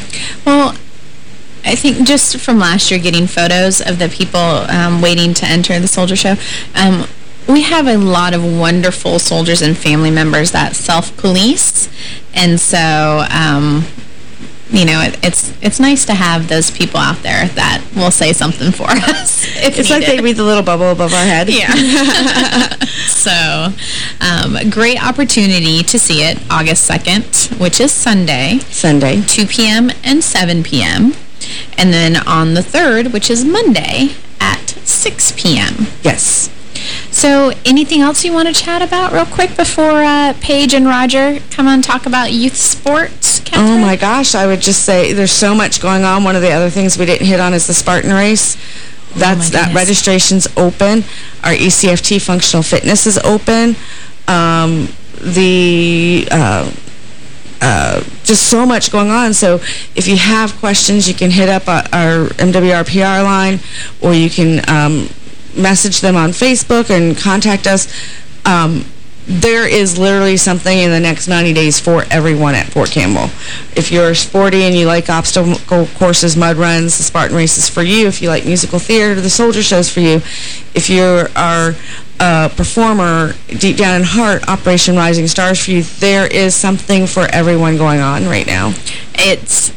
S8: Well, I think just from last year getting photos of the people um, waiting to enter the soldier show, um, we have a lot of wonderful soldiers and family members that self-police. And so um, you know, it, it's it's nice to have those people out there that will say something for <laughs> us.
S17: it's needed. like they read the little bubble above our head.
S8: Yeah. <laughs> so, um, great opportunity to see it August 2nd, which is Sunday.
S17: Sunday.
S8: 2 p.m. and 7 p.m. And then on the 3rd, which is Monday, at 6 p.m.
S17: Yes.
S8: So anything else you want to chat about real quick before uh, Paige and Roger come on talk about youth sports, Catherine?
S17: Oh, my gosh. I would just say there's so much going on. One of the other things we didn't hit on is the Spartan race. Oh, That's oh That registration's open. Our ECFT functional fitness is open. Um, the... Uh, uh, just so much going on. So if you have questions, you can hit up our, our MWRPR line or you can um, message them on Facebook and contact us. Um, there is literally something in the next 90 days for everyone at Fort Campbell. If you're sporty and you like obstacle courses, mud runs, the Spartan races for you. If you like musical theater, the soldier shows for you. If you are a performer deep down in heart, Operation Rising Stars for you, there is something for everyone going on right now.
S8: It's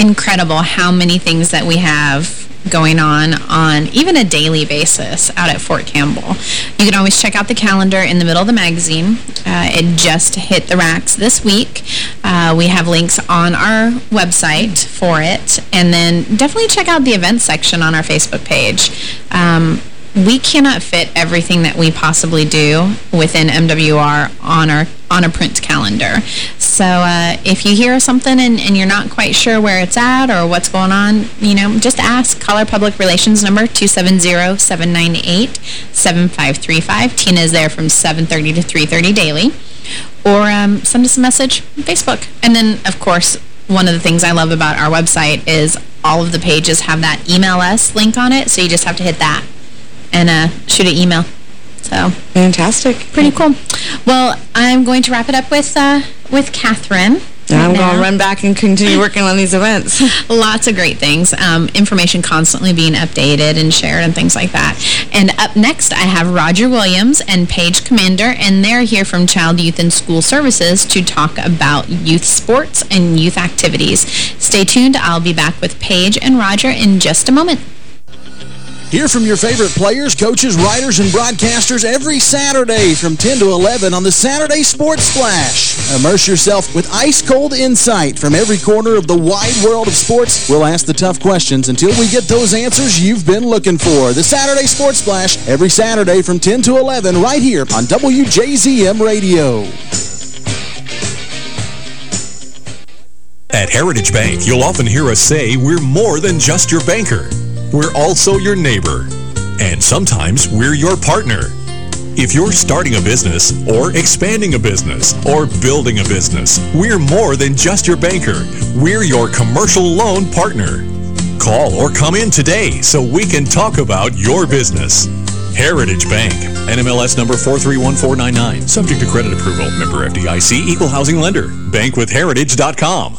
S8: incredible how many things that we have going on on even a daily basis out at Fort Campbell. You can always check out the calendar in the middle of the magazine. Uh, it just hit the racks this week. Uh, we have links on our website for it. And then definitely check out the events section on our Facebook page. Um, we cannot fit everything that we possibly do within MWR on our on a print calendar. So uh, if you hear something and, and, you're not quite sure where it's at or what's going on, you know, just ask. Call our public relations number 270-798-7535. Tina is there from 7.30 to 3.30 daily. Or um, send us a message on Facebook. And then, of course, one of the things I love about our website is all of the pages have that email us link on it, so you just have to hit that and uh, shoot an email. So
S17: fantastic,
S8: pretty cool. Well, I'm going to wrap it up with uh, with Catherine.
S17: Right I'm going to run back and continue <laughs> working on these events.
S8: Lots of great things. Um, information constantly being updated and shared and things like that. And up next, I have Roger Williams and Paige Commander, and they're here from Child, Youth, and School Services to talk about youth sports and youth activities. Stay tuned. I'll be back with Paige and Roger in just a moment.
S22: Hear from your favorite players, coaches, writers, and broadcasters every Saturday from 10 to 11 on the Saturday Sports Splash. Immerse yourself with ice-cold insight from every corner of the wide world of sports. We'll ask the tough questions until we get those answers you've been looking for. The Saturday Sports Splash, every Saturday from 10 to 11 right here on WJZM Radio.
S23: At Heritage Bank, you'll often hear us say we're more than just your banker. We're also your neighbor. And sometimes we're your partner. If you're starting a business or expanding a business or building a business, we're more than just your banker. We're your commercial loan partner. Call or come in today so we can talk about your business. Heritage Bank, NMLS number 431499, subject to credit approval, member FDIC, equal housing lender, bankwithheritage.com.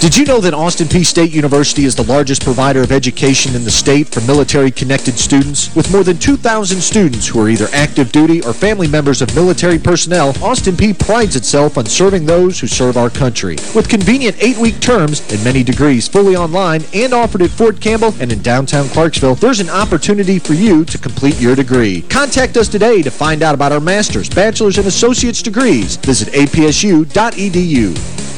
S5: Did you know that Austin Peay State University is the largest provider of education in the state for military-connected students? With more than 2,000 students who are either active duty or family members of military personnel, Austin Peay prides itself on serving those who serve our country. With convenient eight-week terms and many degrees fully online and offered at Fort Campbell and in downtown Clarksville, there's an opportunity for you to complete your degree. Contact us today to find out about our master's, bachelor's, and associate's degrees. Visit apsu.edu.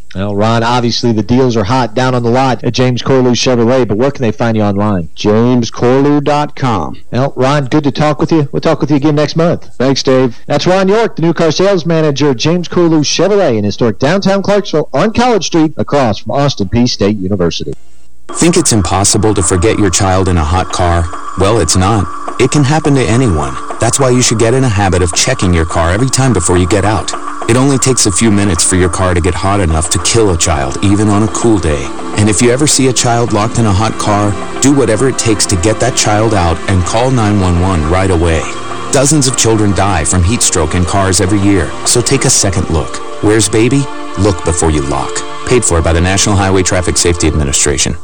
S5: Well, Ron, obviously the deals are hot down on the lot at James Corlew Chevrolet, but where can they find you online?
S24: JamesCorlew.com.
S5: Well, Ron, good to talk with you. We'll talk with you again next month.
S24: Thanks, Dave.
S5: That's Ron York, the new car sales manager at James Corlew Chevrolet in historic downtown Clarksville on College Street across from Austin Peay State University.
S25: Think it's impossible to forget your child in a hot car? Well, it's not. It can happen to anyone. That's why you should get in a habit of checking your car every time before you get out. It only takes a few minutes for your car to get hot enough to kill a child, even on a cool day. And if you ever see a child locked in a hot car, do whatever it takes to get that child out and call 911 right away. Dozens of children die from heat stroke in cars every year, so take a second look. Where's baby? Look before you lock. Paid for by the National Highway Traffic Safety Administration.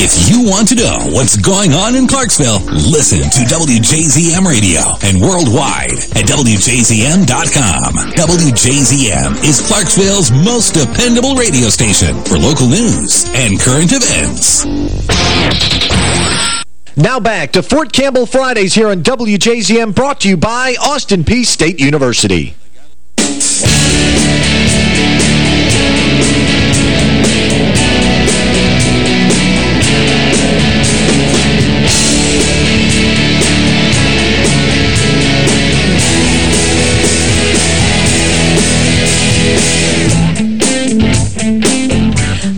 S26: If you want to know what's going on in Clarksville, listen to WJZM Radio and worldwide at WJZM.com. WJZM is Clarksville's most dependable radio station for local news and current events.
S5: Now back to Fort Campbell Fridays here on WJZM, brought to you by Austin Peay State University.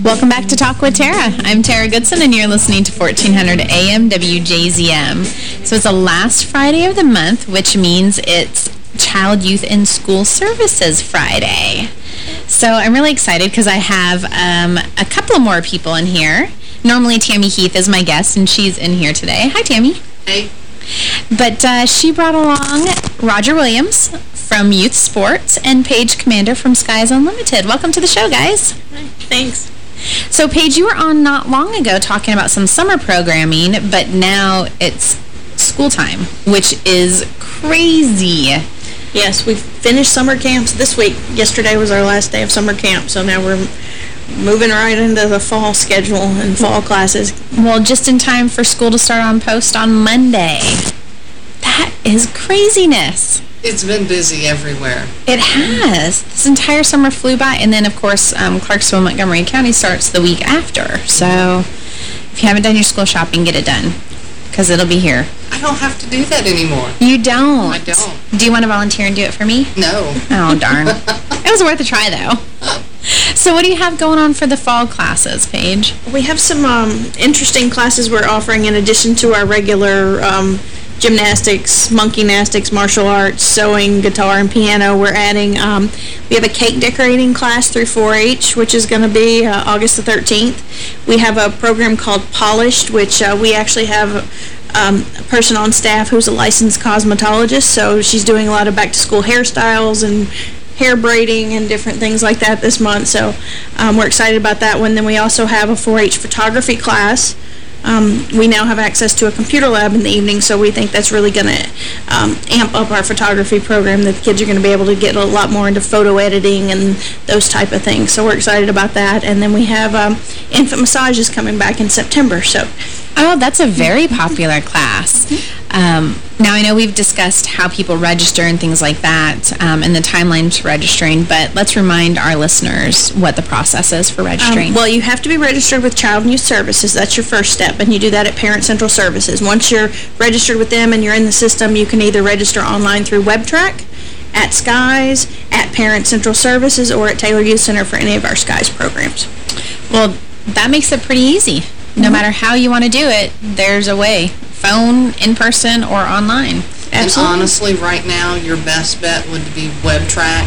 S8: Welcome back to Talk with Tara. I'm Tara Goodson, and you're listening to 1400 AM WJZM. So it's the last Friday of the month, which means it's Child, Youth, and School Services Friday. So I'm really excited because I have um, a couple more people in here. Normally Tammy Heath is my guest, and she's in here today. Hi, Tammy.
S27: Hey.
S8: But uh, she brought along Roger Williams from Youth Sports and Paige Commander from Skies Unlimited. Welcome to the show, guys.
S27: Thanks.
S8: So, Paige, you were on not long ago talking about some summer programming, but now it's school time, which is crazy.
S27: Yes, we finished summer camps this week. Yesterday was our last day of summer camp, so now we're moving right into the fall schedule and fall classes.
S8: Well, just in time for school to start on post on Monday. That is craziness.
S27: It's been busy everywhere.
S8: It has. This entire summer flew by. And then, of course, um, Clarksville, Montgomery County starts the week after. So if you haven't done your school shopping, get it done. Because it'll be here.
S27: I don't have to do that anymore.
S8: You don't?
S27: I don't.
S8: Do you want to volunteer and do it for me?
S27: No.
S8: Oh, darn. <laughs> it was worth a try, though. So what do you have going on for the fall classes, Paige?
S27: We have some um, interesting classes we're offering in addition to our regular um, gymnastics, monkey gymnastics, martial arts, sewing, guitar, and piano. We're adding, um, we have a cake decorating class through 4-H, which is going to be uh, August the 13th. We have a program called Polished, which uh, we actually have um, a person on staff who's a licensed cosmetologist, so she's doing a lot of back-to-school hairstyles and hair braiding and different things like that this month. So um, we're excited about that one. Then we also have a 4-H photography class. Um, we now have access to a computer lab in the evening, so we think that's really going to um, amp up our photography program. The kids are going to be able to get a lot more into photo editing and those type of things. So we're excited about that. And then we have um, infant massages coming back in September. So,
S8: Oh, that's a very popular class. Um, now, I know we've discussed how people register and things like that um, and the timeline to registering, but let's remind our listeners what the process is for registering.
S27: Um, well, you have to be registered with Child and Youth Services. That's your first step, and you do that at Parent Central Services. Once you're registered with them and you're in the system, you can either register online through WebTrac, at Skies, at Parent Central Services, or at Taylor Youth Center for any of our Skies programs.
S8: Well, that makes it pretty easy. No
S27: Mhm.
S8: matter how you want to do it, there's a way. Phone, in person, or online.
S27: Absolutely.
S28: And honestly, right now, your best bet would be WebTrac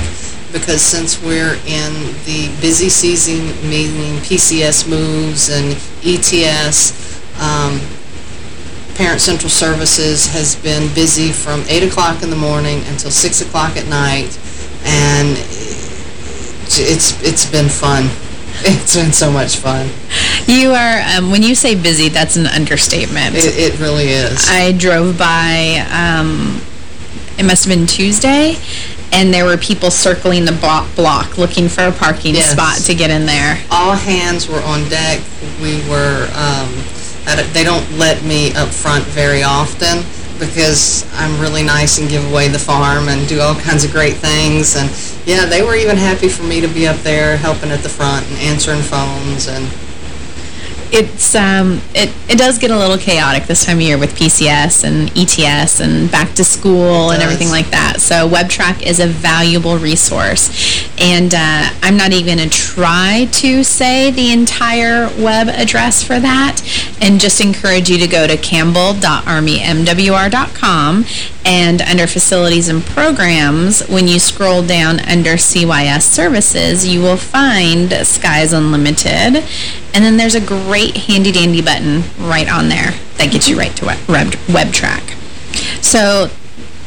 S28: because since we're in the busy season, meaning PCS moves and ETS, um, Parent Central Services has been busy from 8 o'clock in the morning until 6 o'clock at night, and it's it's been fun. <laughs> It's been so much fun.
S8: You are, um, when you say busy, that's an understatement.
S28: It, it really is.
S8: I drove by, um, it must have been Tuesday, and there were people circling the blo block looking for a parking
S28: Yes.
S8: spot to get in there.
S28: all hands were on deck. We were, um, they don't let me up front very often because I'm really nice and give away the farm and do all kinds of great things. And yeah, they were even happy for me to be up there helping at the front and answering phones. And
S8: it's um, it, it does get a little chaotic this time of year with PCS and ETS and back to school and everything like that. So WebTrac is a valuable resource. And uh, I'm not even going to try to say the entire web address for that and just encourage you to go to campbell.armymwr.com and under facilities and programs, when you scroll down under CYS services, you will find Skies Unlimited. And then there's a great handy-dandy button right on there that gets you right to web, web, WebTrac. So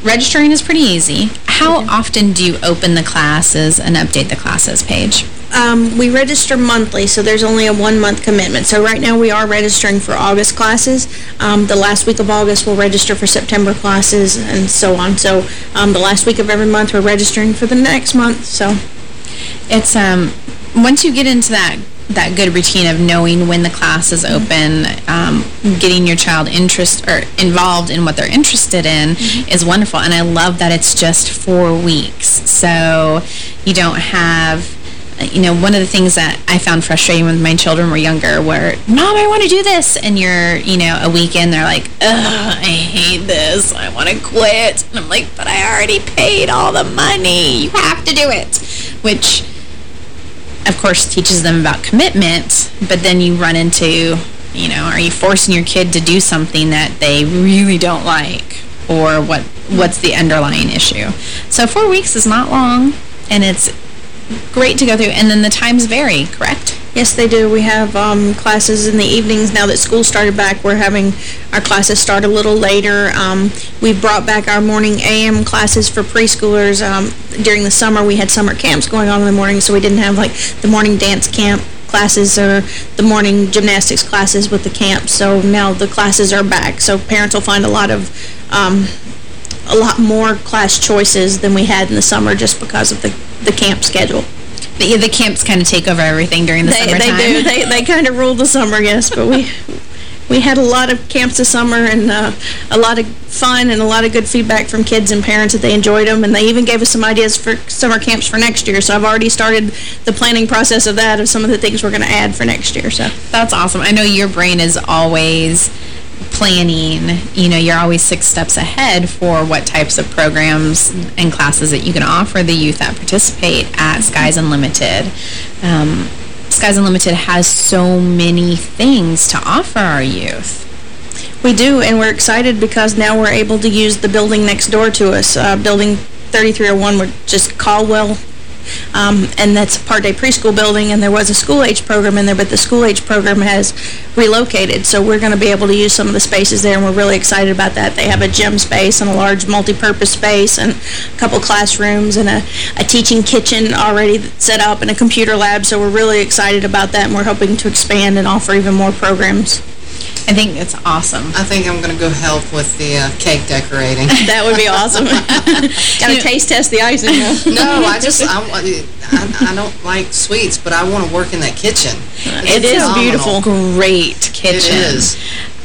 S8: registering is pretty easy. How often do you open the classes and update the classes page?
S27: Um, we register monthly, so there's only a one-month commitment. So right now we are registering for August classes. Um, the last week of August we'll register for September classes and so on. So um, the last week of every month we're registering for the next month. So
S8: It's, um, once you get into that that good routine of knowing when the class is open, um, getting your child interest or involved in what they're interested in is wonderful. And I love that it's just four weeks. So you don't have you know, one of the things that I found frustrating when my children were younger were, Mom, I want to do this. And you're, you know, a week in, they're like, ugh, I hate this. I want to quit. And I'm like, but I already paid all the money. You have to do it. Which, of course, teaches them about commitment. But then you run into, you know, are you forcing your kid to do something that they really don't like? Or what what's the underlying issue? So four weeks is not long. And it's great to go through. And then the times vary, correct?
S27: Yes, they do. We have um, classes in the evenings. Now that school started back, we're having our classes start a little later. Um, we've brought back our morning AM classes for preschoolers. Um, during the summer, we had summer camps going on in the morning, so we didn't have like the morning dance camp classes or the morning gymnastics classes with the camp. So now the classes are back. So parents will find a lot of um, a lot more class choices than we had in the summer just because of the, the camp schedule.
S8: The, the camps kind of take over everything during the
S27: they,
S8: summertime.
S27: They do. They, they kind of rule the summer, yes. But we we had a lot of camps this summer and uh, a lot of fun and a lot of good feedback from kids and parents that they enjoyed them. And they even gave us some ideas for summer camps for next year. So I've already started the planning process of that, of some of the things we're going to add for next year. So
S8: That's awesome. I know your brain is always planning, you know, you're always six steps ahead for what types of programs and classes that you can offer the youth that participate at Skies Unlimited. Um, Skies Unlimited has so many things to offer our youth.
S27: We do, and we're excited because now we're able to use the building next door to us. Uh, building 3301, we're just Caldwell um, and that's part-day preschool building, and there was a school-age program in there, but the school-age program has relocated, so we're going to be able to use some of the spaces there, and we're really excited about that. They have a gym space and a large multi-purpose space and a couple classrooms and a, a teaching kitchen already set up and a computer lab, so we're really excited about that, and we're hoping to expand and offer even more programs.
S8: I think it's awesome.
S28: I think I'm going to go help with the uh, cake decorating. <laughs>
S27: that would be awesome. <laughs> Got to taste test the icing.
S28: no, I just, I, I, I, don't like sweets, but I want to work in that kitchen.
S8: It is beautiful. Great kitchen.
S28: It is.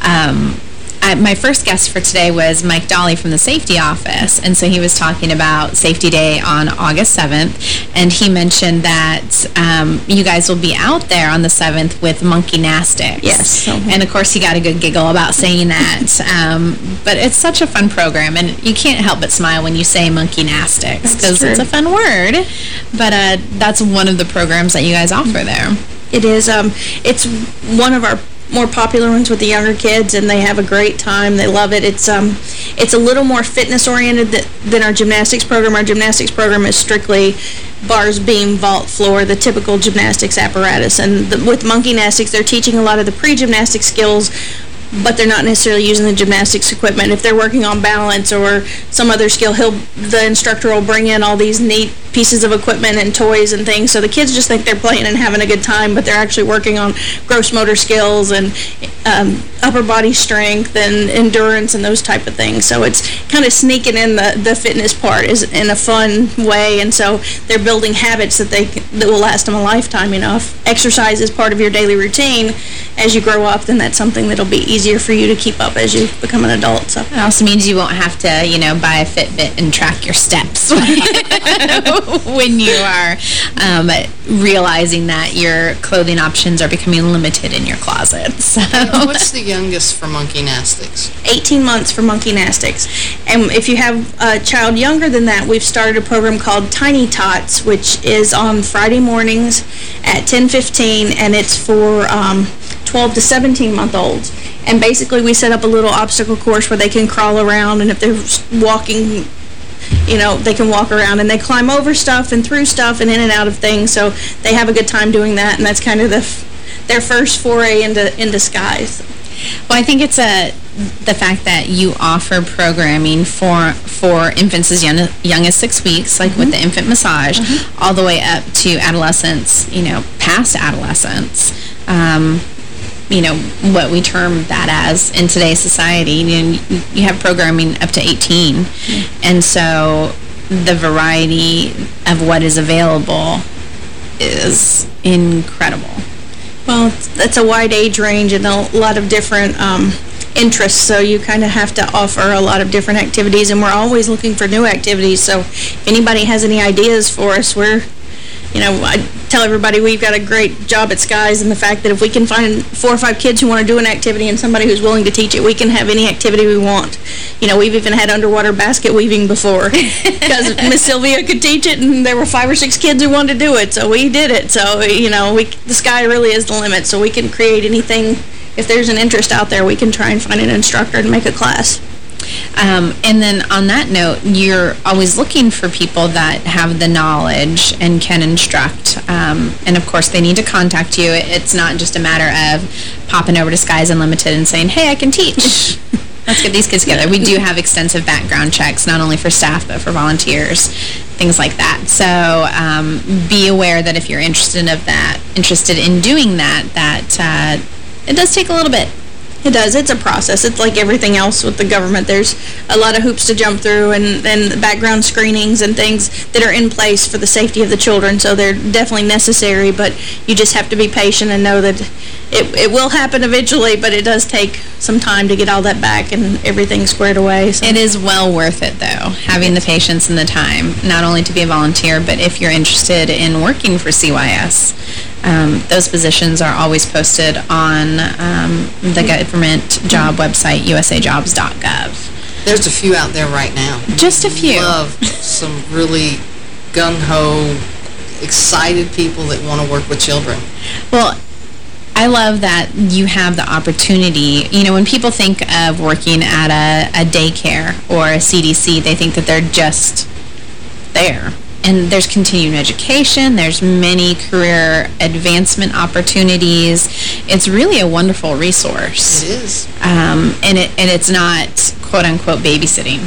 S8: Um, I, my first guest for today was Mike Dolly from the safety office, and so he was talking about Safety Day on August 7th, and he mentioned that um, you guys will be out there on the 7th with Monkeynastix.
S27: Yes.
S8: And, of course, he got a good giggle about saying that, um, but it's such a fun program, and you can't help but smile when you say Monkeynastix, because it's a fun word, but uh, that's one of the programs that you guys offer there.
S27: It is. Um, it's one of our more popular ones with the younger kids, and they have a great time. They love it. It's um, it's a little more fitness-oriented than our gymnastics program. Our gymnastics program is strictly bars, beam, vault, floor, the typical gymnastics apparatus. And the, with monkey gymnastics, they're teaching a lot of the pre-gymnastic skills but they're not necessarily using the gymnastics equipment. If they're working on balance or some other skill, he'll the instructor will bring in all these neat pieces of equipment and toys and things. So the kids just think they're playing and having a good time, but they're actually working on gross motor skills and um, upper body strength and endurance and those type of things. So it's kind of sneaking in the, the fitness part is in a fun way. And so they're building habits that they that will last them a lifetime, you know. If exercise is part of your daily routine as you grow up, then that's something that'll be easier for you to keep up as you become an adult. So
S8: It also means you won't have to, you know, buy a Fitbit and track your steps <laughs> when you are um, realizing that your clothing options are becoming limited in your closet. <laughs> So.
S28: What's the youngest for Monkeynastix?
S27: 18 months for monkey nastics. And if you have a child younger than that, we've started a program called Tiny Tots, which is on Friday mornings at 10:15, and it's for um, 12 to 17 month olds. And basically we set up a little obstacle course where they can crawl around, and if they're walking you know, they can walk around and they climb over stuff and through stuff and in and out of things. So they have a good time doing that, and that's kind of the their first foray into into skies.
S8: Well, I think it's a the fact that you offer programming for for infants as young, young as six weeks, like with the mm-hmm. infant massage, mm-hmm. all the way up to adolescence, you know, past adolescence. Um, you know, what we term that as in today's society. You, you have programming up to 18. And so the variety of what is available is incredible.
S27: Well, that's a wide age range and a lot of different um, interests, so you kind of have to offer a lot of different activities, and we're always looking for new activities, so if anybody has any ideas for us, we're, you know, I tell everybody we've got a great job at Skies, and the fact that if we can find four or five kids who want to do an activity and somebody who's willing to teach it, we can have any activity we want. You know, we've even had underwater basket weaving before, <laughs> because Miss Sylvia could teach it, and there were five or six kids who wanted to do it, so we did it. So, you know, we the sky really is the limit, so we can create anything. If there's an interest out there, we can try and find an instructor and make a class.
S8: Um, and then on that note, you're always looking for people that have the knowledge and can instruct. Um, and of course, they need to contact you. It's not just a matter of popping over to Skies Unlimited and saying, hey, I can teach. <laughs> Let's get these kids together. We do have extensive background checks, not only for staff, but for volunteers, things like that. So um, be aware that if you're interested of that, interested in doing that, that uh, it does take a little bit.
S27: It does. It's a process. It's like everything else with the government. There's a lot of hoops to jump through and, and background screenings and things that are in place for the safety of the children, so they're definitely necessary, but you just have to be patient and know that it, it will happen eventually, but it does take some time to get all that back and everything squared away. So.
S8: It is well worth it, though, having the patience and the time, not only to be a volunteer, but if you're interested in working for CYS. Um, those positions are always posted on um, the government job website, usajobs.gov.
S28: There's a few out there right now.
S8: Just a few.
S28: love some really gung-ho, excited people that want to work with children.
S8: Well, I love that you have the opportunity. You know, when people think of working at a, a daycare or a CDC, they think that they're just there. And there's continuing education. There's many career advancement opportunities. It's really a wonderful resource.
S28: It is.
S8: Um, and, it, and it's not, quote-unquote, babysitting.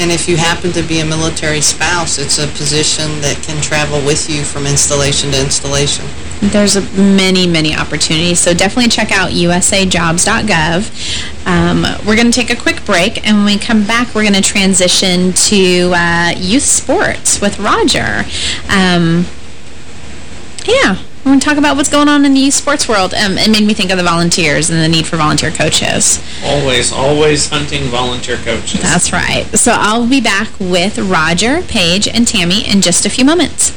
S28: And if you happen to be a military spouse, it's a position that can travel with you from installation to installation.
S8: There's many, many opportunities, so definitely check out usajobs.gov. Um, we're going to take a quick break, and when we come back, we're going to transition to uh, youth sports with Roger. Um, yeah, we're going to talk about what's going on in the youth sports world. Um, it made me think of the volunteers and the need for volunteer coaches.
S29: Always, always hunting volunteer coaches.
S8: That's right. So I'll be back with Roger, Paige, and Tammy in just a few moments.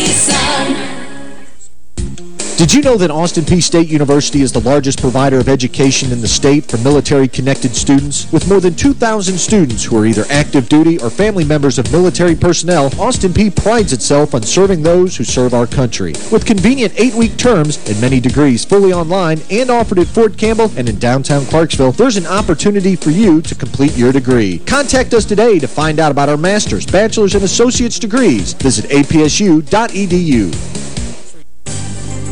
S30: sun.
S5: Did you know that Austin Peay State University is the largest provider of education in the state for military-connected students? With more than 2,000 students who are either active duty or family members of military personnel, Austin Peay prides itself on serving those who serve our country. With convenient eight-week terms and many degrees fully online and offered at Fort Campbell and in downtown Clarksville, there's an opportunity for you to complete your degree. Contact us today to find out about our master's, bachelor's, and associate's degrees. Visit apsu.edu.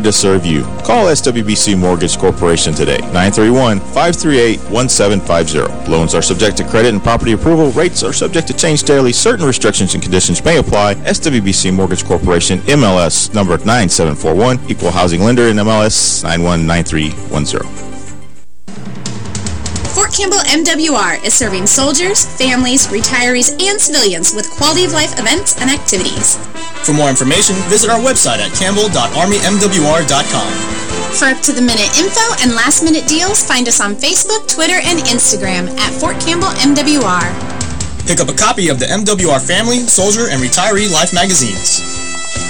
S9: to serve you. Call SWBC Mortgage Corporation today, 931-538-1750. Loans are subject to credit and property approval. Rates are subject to change daily. Certain restrictions and conditions may apply. SWBC Mortgage Corporation, MLS number 9741, Equal Housing Lender in MLS 919310.
S31: Fort Campbell MWR is serving soldiers, families, retirees, and civilians with quality of life events and activities.
S32: For more information, visit our website at campbell.armymwr.com.
S31: For up-to-the-minute info and last-minute deals, find us on Facebook, Twitter, and Instagram at Fort Campbell MWR.
S32: Pick up a copy of the MWR Family, Soldier, and Retiree Life magazines.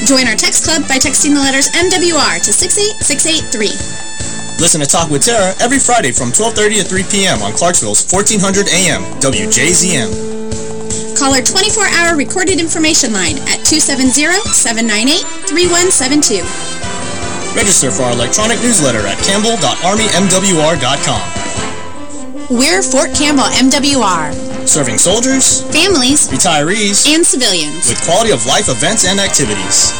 S31: Join our text club by texting the letters MWR to 68683.
S32: Listen to Talk with Tara every Friday from 12.30 to 3 p.m. on Clarksville's 1400 AM, WJZM.
S31: Call our 24-hour recorded information line at 270-798-3172.
S32: Register for our electronic newsletter at campbell.armymwr.com.
S31: We're Fort Campbell MWR.
S32: Serving soldiers,
S31: families,
S32: retirees,
S31: and civilians
S32: with quality of life events and activities.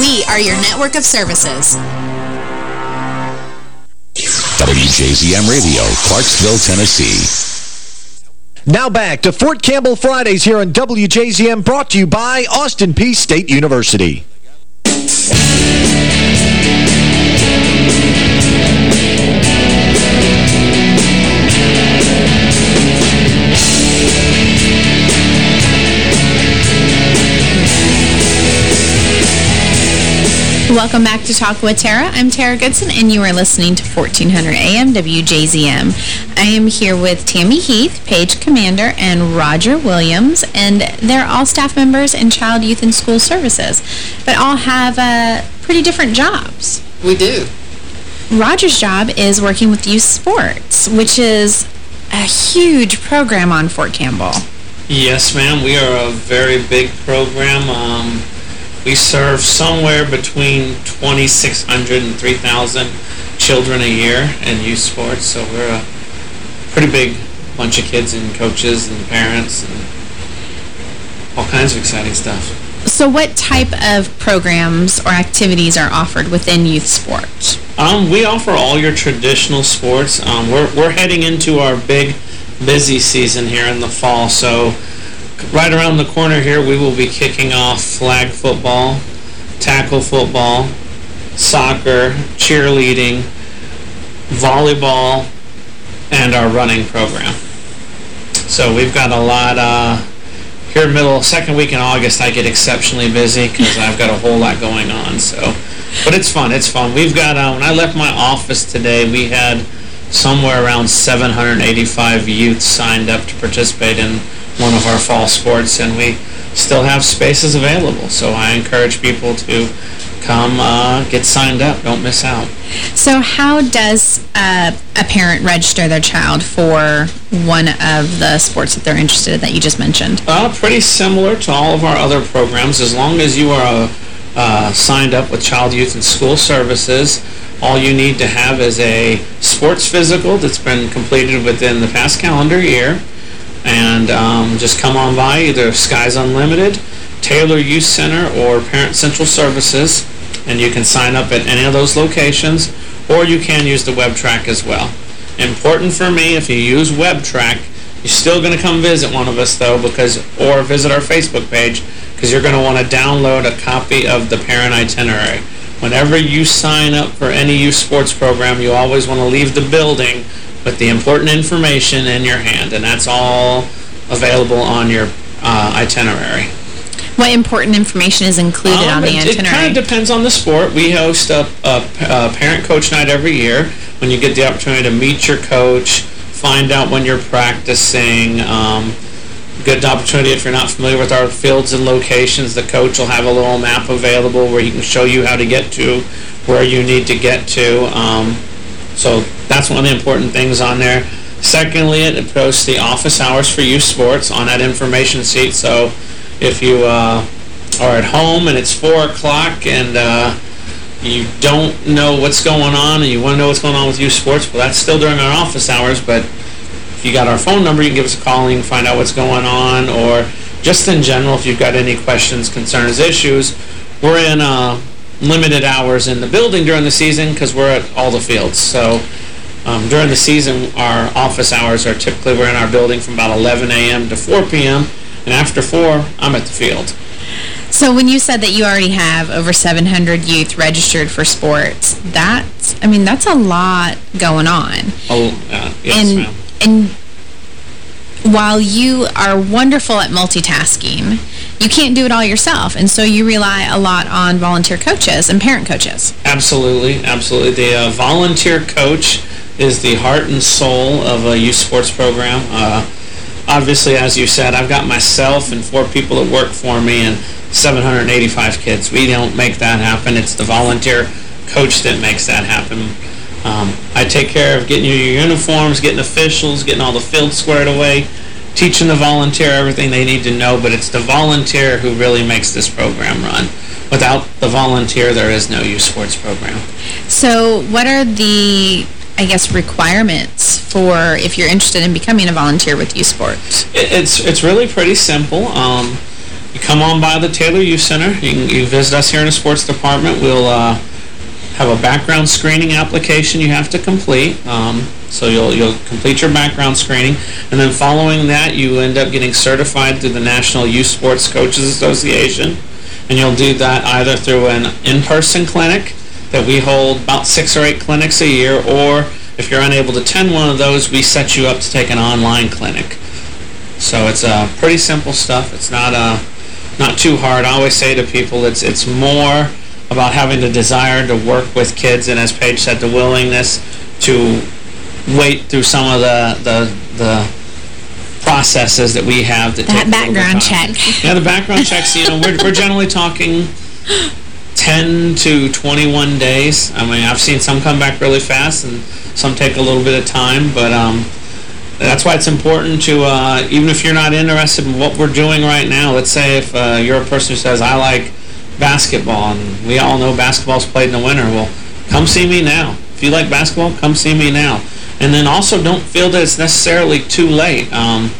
S31: We are your network of services.
S33: WJZM Radio, Clarksville, Tennessee.
S5: Now back to Fort Campbell Fridays here on WJZM, brought to you by Austin Peay State University.
S8: Welcome back to Talk with Tara. I'm Tara Goodson, and you are listening to 1400 AM WJZM. I am here with Tammy Heath, Paige Commander, and Roger Williams, and they're all staff members in Child, Youth, and School Services, but all have uh, pretty different jobs.
S28: We do.
S8: Roger's job is working with youth sports, which is a huge program on Fort Campbell.
S29: Yes, ma'am. We are a very big program. Um, we serve somewhere between 2,600 and 3,000 children a year in youth sports, so we're a pretty big bunch of kids and coaches and parents and all kinds of exciting stuff.
S8: So what type of programs or activities are offered within youth sports?
S29: Um, we offer all your traditional sports. Um, we're, we're heading into our big busy season here in the fall, so right around the corner here, we will be kicking off flag football, tackle football, soccer, cheerleading, volleyball, and our running program. So we've got a lot, uh, here middle, second week in August, I get exceptionally busy because I've got a whole lot going on, so. But it's fun, it's fun. We've got, uh, when I left my office today, we had somewhere around 785 youth signed up to participate in one of our fall sports, and we still have spaces available. So I encourage people to come uh, get signed up. Don't miss out.
S8: So how does uh, a parent register their child for one of the sports that they're interested in that you just mentioned?
S29: Uh, pretty similar to all of our other programs. As long as you are uh, signed up with Child, Youth, and School Services, all you need to have is a sports physical that's been completed within the past calendar year, and um, just come on by either Skies Unlimited, Taylor Youth Center, or Parent Central Services, and you can sign up at any of those locations, or you can use the WebTrac as well. Important for me, if you use WebTrac, you're still going to come visit one of us, though, because or visit our Facebook page, because you're going to want to download a copy of the parent itinerary. whenever you sign up for any youth sports program, you always want to leave the building with the important information in your hand, and that's all available on your uh, itinerary.
S8: What important information is included
S29: Um,
S8: on the
S29: it, It kind of depends on the sport. We host a, a, a parent-coach night every year when you get the opportunity to meet your coach, find out when you're practicing. Um, good opportunity if you're not familiar with our fields and locations. The coach will have a little map available where he can show you how to get to where you need to get to. Um, so that's one of the important things on there. Secondly, it posts the office hours for youth sports on that information sheet. So if you uh, are at home and it's 4 o'clock and uh, you don't know what's going on and you want to know what's going on with youth sports, well, that's still during our office hours, but if you got our phone number, you can give us a call and find out what's going on, or just in general, if you've got any questions, concerns, issues. We're in uh, limited hours in the building during the season because we're at all the fields. So um, during the season, our office hours are typically, we're in our building from about 11 a.m. to 4 p.m., and after 4, I'm at the field.
S8: So when you said that you already have over 700 youth registered for sports, that's, I mean, that's a lot going on.
S29: Oh, uh, yes,
S8: and,
S29: ma'am.
S8: And while you are wonderful at multitasking, you can't do it all yourself. And so you rely a lot on volunteer coaches and parent coaches.
S29: Absolutely, absolutely. The uh, volunteer coach is the heart and soul of a youth sports program. Uh, obviously, as you said, I've got myself and four people that work for me and 785 kids. We don't make that happen. It's the volunteer coach that makes that happen. Um, I take care of getting you your uniforms, getting officials, getting all the fields squared away, teaching the volunteer everything they need to know, but it's the volunteer who really makes this program run. Without the volunteer, there is no youth sports program.
S8: So what are the, I guess, requirements for if you're interested in becoming a volunteer with youth sports?
S29: It, it's it's really pretty simple. Um, you come on by the Taylor Youth Center. You can you visit us here in the sports department. We'll uh, have a background screening application you have to complete. Um, so you'll you'll complete your background screening, and then following that, you end up getting certified through the National Youth Sports Coaches Association, and you'll do that either through an in-person clinic that we hold about six or eight clinics a year, or if you're unable to attend one of those, we set you up to take an online clinic. So it's uh, pretty simple stuff. It's not uh, not too hard. I always say to people, it's it's more about having the desire to work with kids, and as Paige said, the willingness to wait through some of the the, the processes that we have that,
S8: That
S29: take a little bit
S8: background check.
S29: Yeah, the background checks. You know, we're we're generally talking 10 to 21 days. I mean, I've seen some come back really fast and some take a little bit of time, but um, that's why it's important to, uh, even if you're not interested in what we're doing right now, let's say if uh, you're a person who says, I like basketball, and we all know basketball's played in the winter, well, come see me now. If you like basketball, come see me now. And then also don't feel that it's necessarily too late. Um,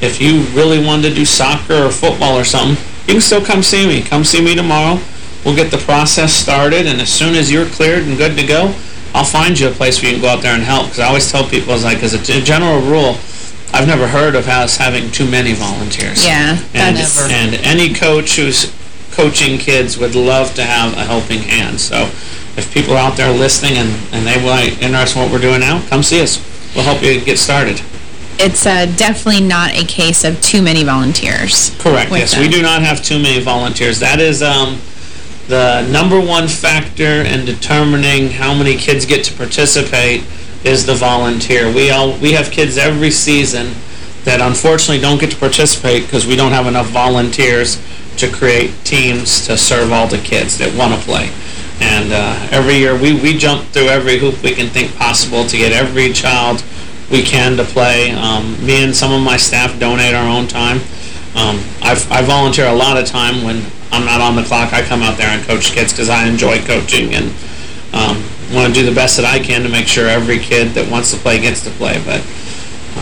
S29: if you really wanted to do soccer or football or something, you can still come see me. Come see me tomorrow. We'll get the process started, and as soon as you're cleared and good to go, I'll find you a place where you can go out there and help. Because I always tell people, it's like, as a general rule, I've never heard of us having too many volunteers.
S8: Yeah,
S29: And, and any coach who's coaching kids would love to have a helping hand. So if people are out there listening and, and they were interested in what we're doing now, come see us. We'll help you get started.
S8: It's uh, definitely not a case of too many volunteers.
S29: Correct, yes.
S8: them.
S29: We do not have too many volunteers. That is um, the number one factor in determining how many kids get to participate is the volunteer. We all we have kids every season that unfortunately don't get to participate because we don't have enough volunteers to create teams to serve all the kids that want to play. And uh, every year we, we jump through every hoop we can think possible to get every child we can to play. Um, me and some of my staff donate our own time. Um, I volunteer a lot of time when I'm not on the clock. I come out there and coach kids because I enjoy coaching and um, want to do the best that I can to make sure every kid that wants to play gets to play. But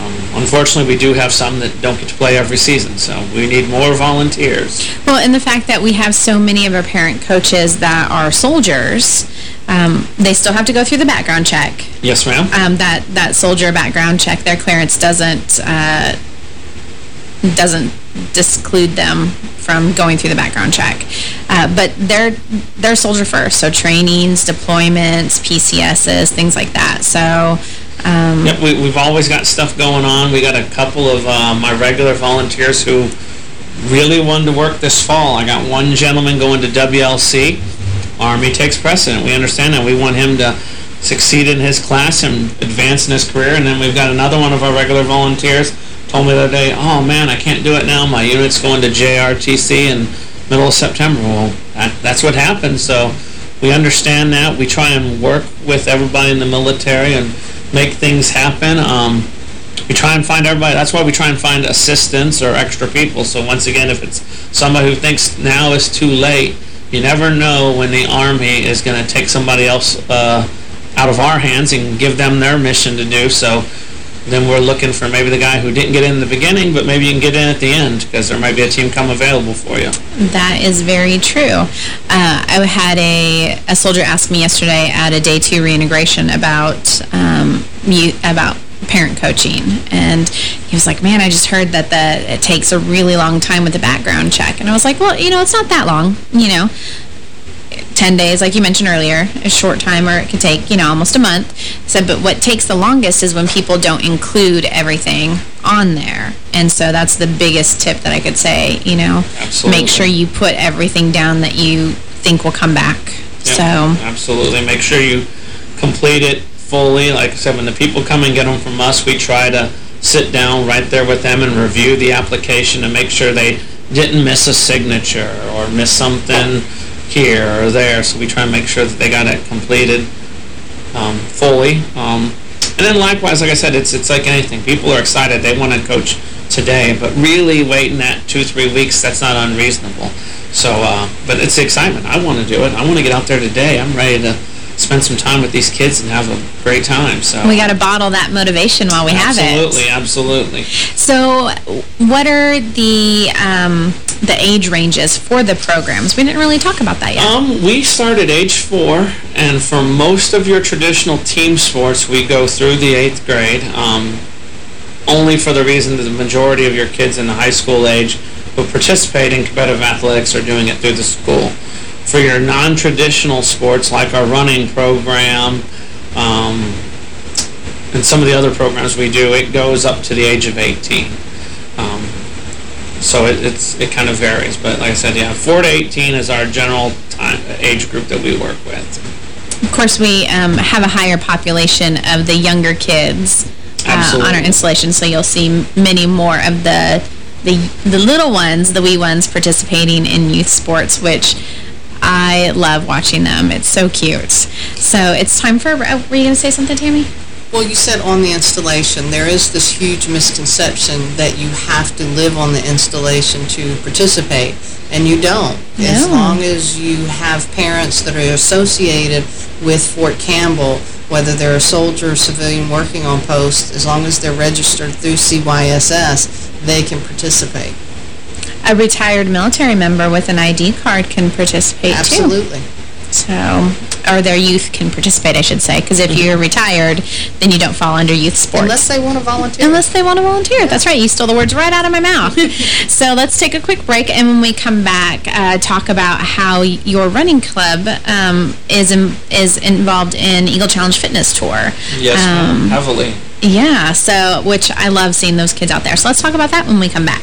S29: um, unfortunately, we do have some that don't get to play every season, so we need more volunteers.
S8: Well, and the fact that we have so many of our parent coaches that are soldiers, um, they still have to go through the background check.
S29: Yes, ma'am.
S8: Um, that, that soldier background check, their clearance doesn't uh, doesn't disclude them from going through the background check. Uh, but they're they're soldier first, so trainings, deployments, PCSs, things like that. So. Um,
S29: Yep, we, we've always got stuff going on. We got a couple of uh, my regular volunteers who really wanted to work this fall. I got one gentleman going to WLC. Army takes precedent. We understand that. We want him to succeed in his class and advance in his career. And then we've got another one of our regular volunteers told me the other day, oh man, I can't do it now. My unit's going to JRTC in middle of September. Well, that, that's what happens. So we understand that. We try and work with everybody in the military and make things happen. Um, we try and find everybody. That's why we try and find assistants or extra people. So once again, if it's somebody who thinks now is too late, you never know when the Army is going to take somebody else uh, out of our hands and give them their mission to do. So then we're looking for maybe the guy who didn't get in the beginning, but maybe you can get in at the end because there might be a team come available for you.
S8: That is very true. Uh, I had a, a soldier ask me yesterday at a day two reintegration about um, you, about parent coaching and he was like man I just heard that the it takes a really long time with the background check and I was like well you know it's not that long you know 10 days, like you mentioned earlier, a short time, or it could take, you know, almost a month. So, but what takes the longest is when people don't include everything on there. And so that's the biggest tip that I could say, you know.
S29: Absolutely.
S8: Make sure you put everything down that you think will come back.
S29: Yeah,
S8: so,
S29: Absolutely. Make sure you complete it fully. Like I said, when the people come and get them from us, we try to sit down right there with them and review the application and make sure they didn't miss a signature or miss something here or there. So we try and make sure that they got it completed um, fully. Um, and then likewise, like I said, it's it's like anything. People are excited. They want to coach today, but really waiting that two, three weeks, that's not unreasonable. So, uh, but it's the excitement. I want to do it. I want to get out there today. I'm ready to spend some time with these kids and have a great time. So
S8: we got to bottle that motivation while we have it.
S29: Absolutely, absolutely.
S8: So, what are the um, the age ranges for the programs? We didn't really talk about that yet.
S29: Um, we start at age four, and for most of your traditional team sports, we go through the eighth grade. Um, only for the reason that the majority of your kids in the high school age who participate in competitive athletics are doing it through the school. For your non-traditional sports, like our running program, um, and some of the other programs we do, it goes up to the age of 18. Um, so it, it's it kind of varies, but like I said, yeah, 4 to 18 is our general time, age group that we work with.
S8: Of course, we um, have a higher population of the younger kids uh, on our installation, so you'll see many more of the, the the little ones, the wee ones, participating in youth sports, which I love watching them. It's so cute. So it's time for, uh, were you going to say something, Tammy?
S28: Well, you said on the installation, there is this huge misconception that you have to live on the installation to participate, and you don't. As long as you have parents that are associated with Fort Campbell, whether they're a soldier or civilian working on post, as long as they're registered through CYSS, they can participate.
S8: A retired military member with an ID card can participate too.
S28: Absolutely.
S8: So, or their youth can participate, I should say, because if you're retired, then you don't fall under youth sports.
S28: Unless they want to volunteer.
S8: Unless they want to volunteer. That's right. You stole the words right out of my mouth. <laughs> so let's take a quick break, and when we come back, uh, talk about how your running club um, is in, is involved in Eagle Challenge Fitness Tour.
S29: Yes,
S8: Um,
S29: heavily.
S8: Yeah, so, which I love seeing those kids out there. So let's talk about that when we come back.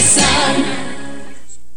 S30: sun.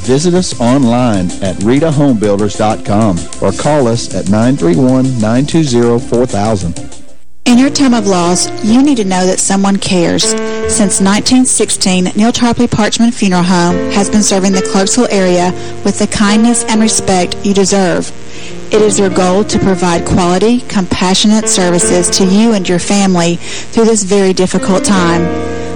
S34: Visit us online at ritahomebuilders.com or call us at 931-920-4000.
S35: In your time of loss, you need to know that someone cares. Since 1916, Neal Tarpley Parchman Funeral Home has been serving the Clarksville area with the kindness and respect you deserve. It is their goal to provide quality, compassionate services to you and your family through this very difficult time.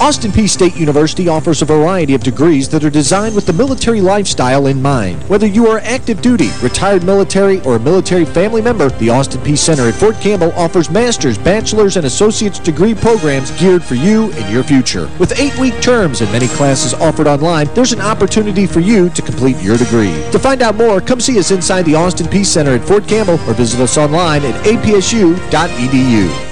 S5: Austin Peay State University offers a variety of degrees that are designed with the military lifestyle in mind. Whether you are active duty, retired military, or a military family member, the Austin Peay Center at Fort Campbell offers master's, bachelor's, and associate's degree programs geared for you and your future. With eight-week terms and many classes offered online, there's an opportunity for you to complete your degree. To find out more, come see us inside the Austin Peay Center at Fort Campbell or visit us online at apsu.edu.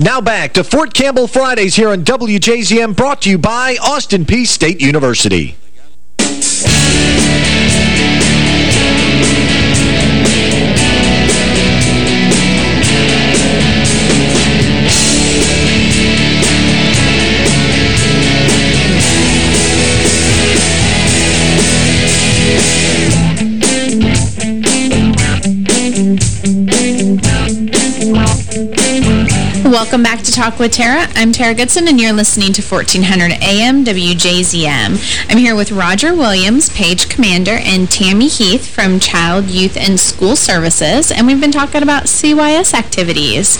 S5: Now back to Fort Campbell Fridays here on WJZM, brought to you by Austin Peay State University.
S8: Welcome back to Talk with Tara. I'm Tara Goodson, and you're listening to 1400 AM WJZM. I'm here with Roger Williams, Paige Commander, and Tammy Heath from Child, Youth, and School Services, and we've been talking about CYS activities.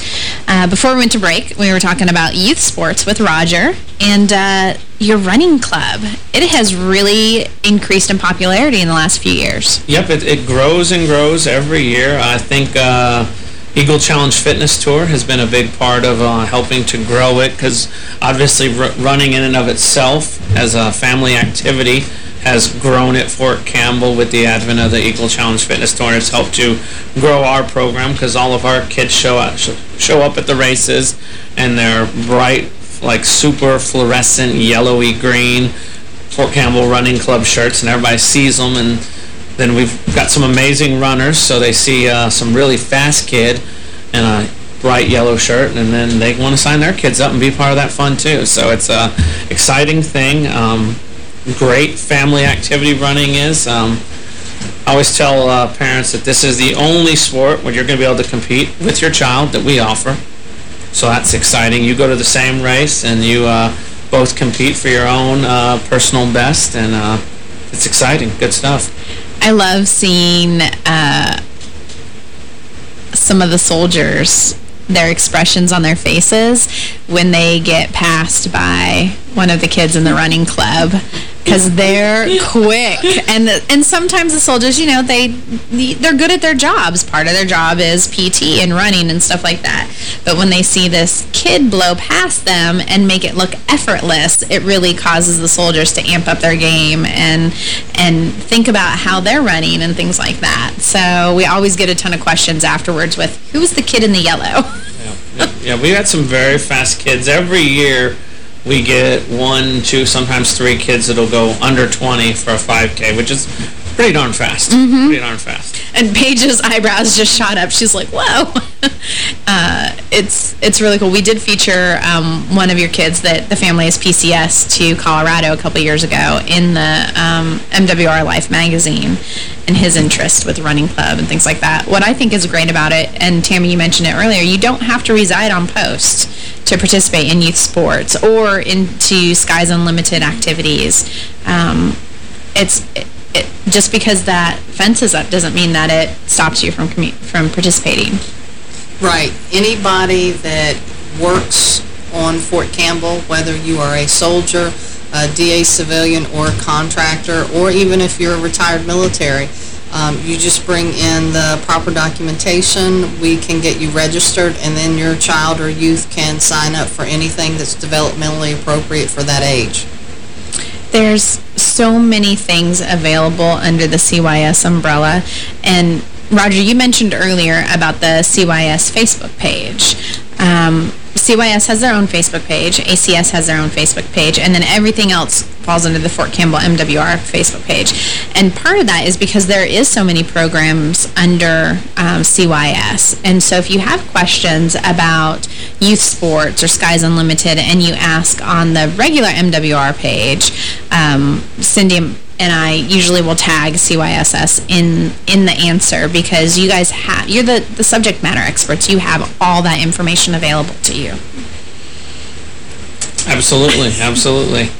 S8: Uh, before we went to break, we were talking about youth sports with Roger, and uh, your running club. It has really increased in popularity in the last few years.
S29: Yep, it, it grows and grows every year. I think... Uh, Eagle Challenge Fitness Tour has been a big part of uh, helping to grow it because obviously running in and of itself as a family activity has grown at Fort Campbell with the advent of the Eagle Challenge Fitness Tour. It's helped to grow our program because all of our kids show up, show up at the races and they're bright, like super fluorescent, yellowy green Fort Campbell Running Club shirts and everybody sees them and then we've got some amazing runners, so they see uh, some really fast kid in a bright yellow shirt, and then they want to sign their kids up and be part of that fun too. So it's a exciting thing. Um, great family activity running is. Um, I always tell uh, parents that this is the only sport where you're going to be able to compete with your child that we offer. So that's exciting. You go to the same race and you uh, both compete for your own uh, personal best, and uh, it's exciting. Good stuff.
S8: I love seeing uh, some of the soldiers, their expressions on their faces when they get passed by one of the kids in the running club because they're quick. And and sometimes the soldiers, you know, they they're good at their jobs. Part of their job is PT and running and stuff like that. But when they see this kid blow past them and make it look effortless, it really causes the soldiers to amp up their game and and think about how they're running and things like that. So we always get a ton of questions afterwards with, who's the kid in the yellow?
S29: Yeah, yeah, yeah we got some very fast kids. Every year we get one, two, sometimes three kids that'll go under 20 for a 5K, which is pretty darn fast. Mm -hmm. Pretty darn fast.
S8: And Paige's eyebrows just shot up. She's like, whoa. <laughs> uh, it's it's really cool. We did feature um, one of your kids that the family is PCS to Colorado a couple years ago in the um, MWR Life magazine and his interest with running club and things like that. What I think is great about it, and Tammy, you mentioned it earlier, you don't have to reside on post to participate in youth sports or into Skies Unlimited activities. Um, it's it, it, just because that fence is up doesn't mean that it stops you from from participating.
S28: Right. Anybody that works on Fort Campbell, whether you are a soldier, a DA civilian, or a contractor, or even if you're a retired military, um, you just bring in the proper documentation, we can get you registered, and then your child or youth can sign up for anything that's developmentally appropriate for that age.
S8: There's so many things available under the CYS umbrella, and Roger, you mentioned earlier about the CYS Facebook page. Um, CYS has their own Facebook page, ACS has their own Facebook page, and then everything else falls under the Fort Campbell MWR Facebook page. And part of that is because there is so many programs under um, CYS. And so if you have questions about youth sports or Skies Unlimited and you ask on the regular MWR page, um, Cindy and I usually will tag CYSS in in the answer because you guys have you're the the subject matter experts. You have all that information available to you.
S29: Absolutely, absolutely.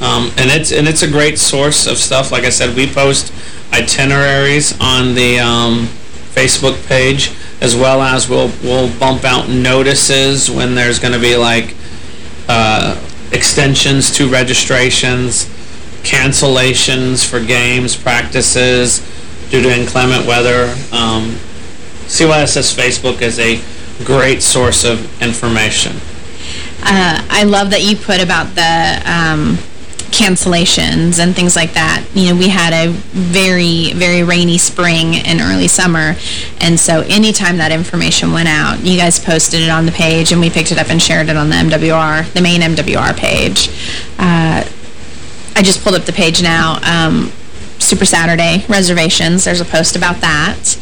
S29: Um, and it's and it's a great source of stuff. Like I said, we post itineraries on the um, Facebook page as well as we'll we'll bump out notices when there's going to be like uh, extensions to registrations cancellations for games, practices due to inclement weather. Um, CYSS Facebook is a great source of information.
S8: Uh, I love that you put about the um, cancellations and things like that. You know, we had a very, very rainy spring and early summer, and so anytime that information went out, you guys posted it on the page, and we picked it up and shared it on the MWR, the main MWR page. Uh, I just pulled up the page now. Um, Super Saturday reservations. There's a post about that.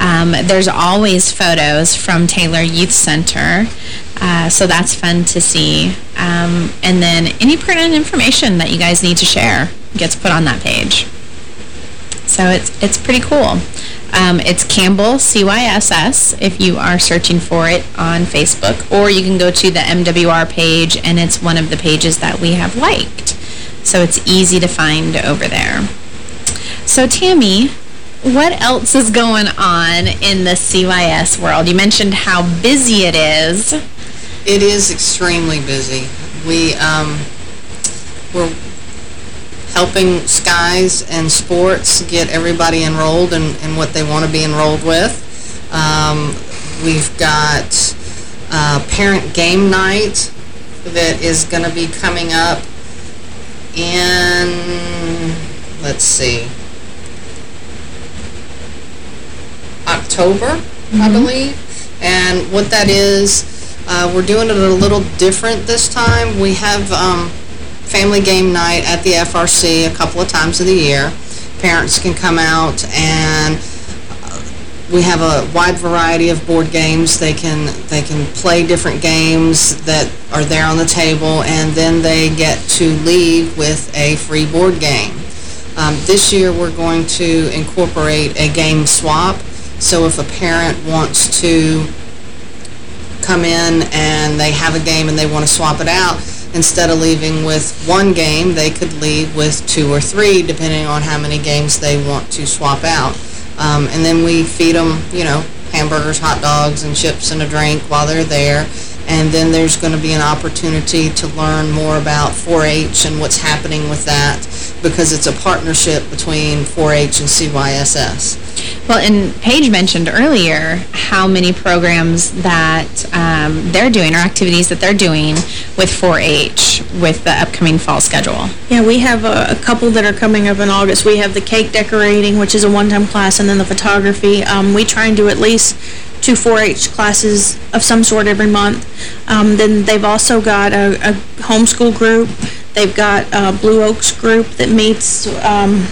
S8: Um, there's always photos from Taylor Youth Center, uh, so that's fun to see. Um, and then any pertinent information that you guys need to share gets put on that page. So it's it's pretty cool. Um, it's Campbell CYSS if you are searching for it on Facebook, or you can go to the MWR page, and it's one of the pages that we have liked so it's easy to find over there. So Tammy, what else is going on in the CYS world? You mentioned how busy it is.
S28: It is extremely busy. We, um, we're helping Skies and Sports get everybody enrolled in, in what they want to be enrolled with. Um, we've got uh, Parent Game Night that is going to be coming up in, let's see, October, mm -hmm. I mm-hmm. believe. And what that is, uh, we're doing it a little different this time. We have um, family game night at the FRC a couple of times of the year. Parents can come out and we have a wide variety of board games. They can they can play different games that are there on the table, and then they get to leave with a free board game. Um, this year, we're going to incorporate a game swap. So if a parent wants to come in and they have a game and they want to swap it out, instead of leaving with one game, they could leave with two or three, depending on how many games they want to swap out. Um, and then we feed them, you know, hamburgers, hot dogs, and chips and a drink while they're there. And then there's going to be an opportunity to learn more about 4-H and what's happening with that. because it's a partnership between 4-H and CYSS.
S8: Well, and Paige mentioned earlier how many programs that um, they're doing or activities that they're doing with 4-H with the upcoming fall schedule.
S27: Yeah, we have a, a, couple that are coming up in August. We have the cake decorating, which is a one-time class, and then the photography. Um, we try and do at least two 4-H classes of some sort every month. Um, then they've also got a, a homeschool group. They've got a Blue Oaks group that meets um,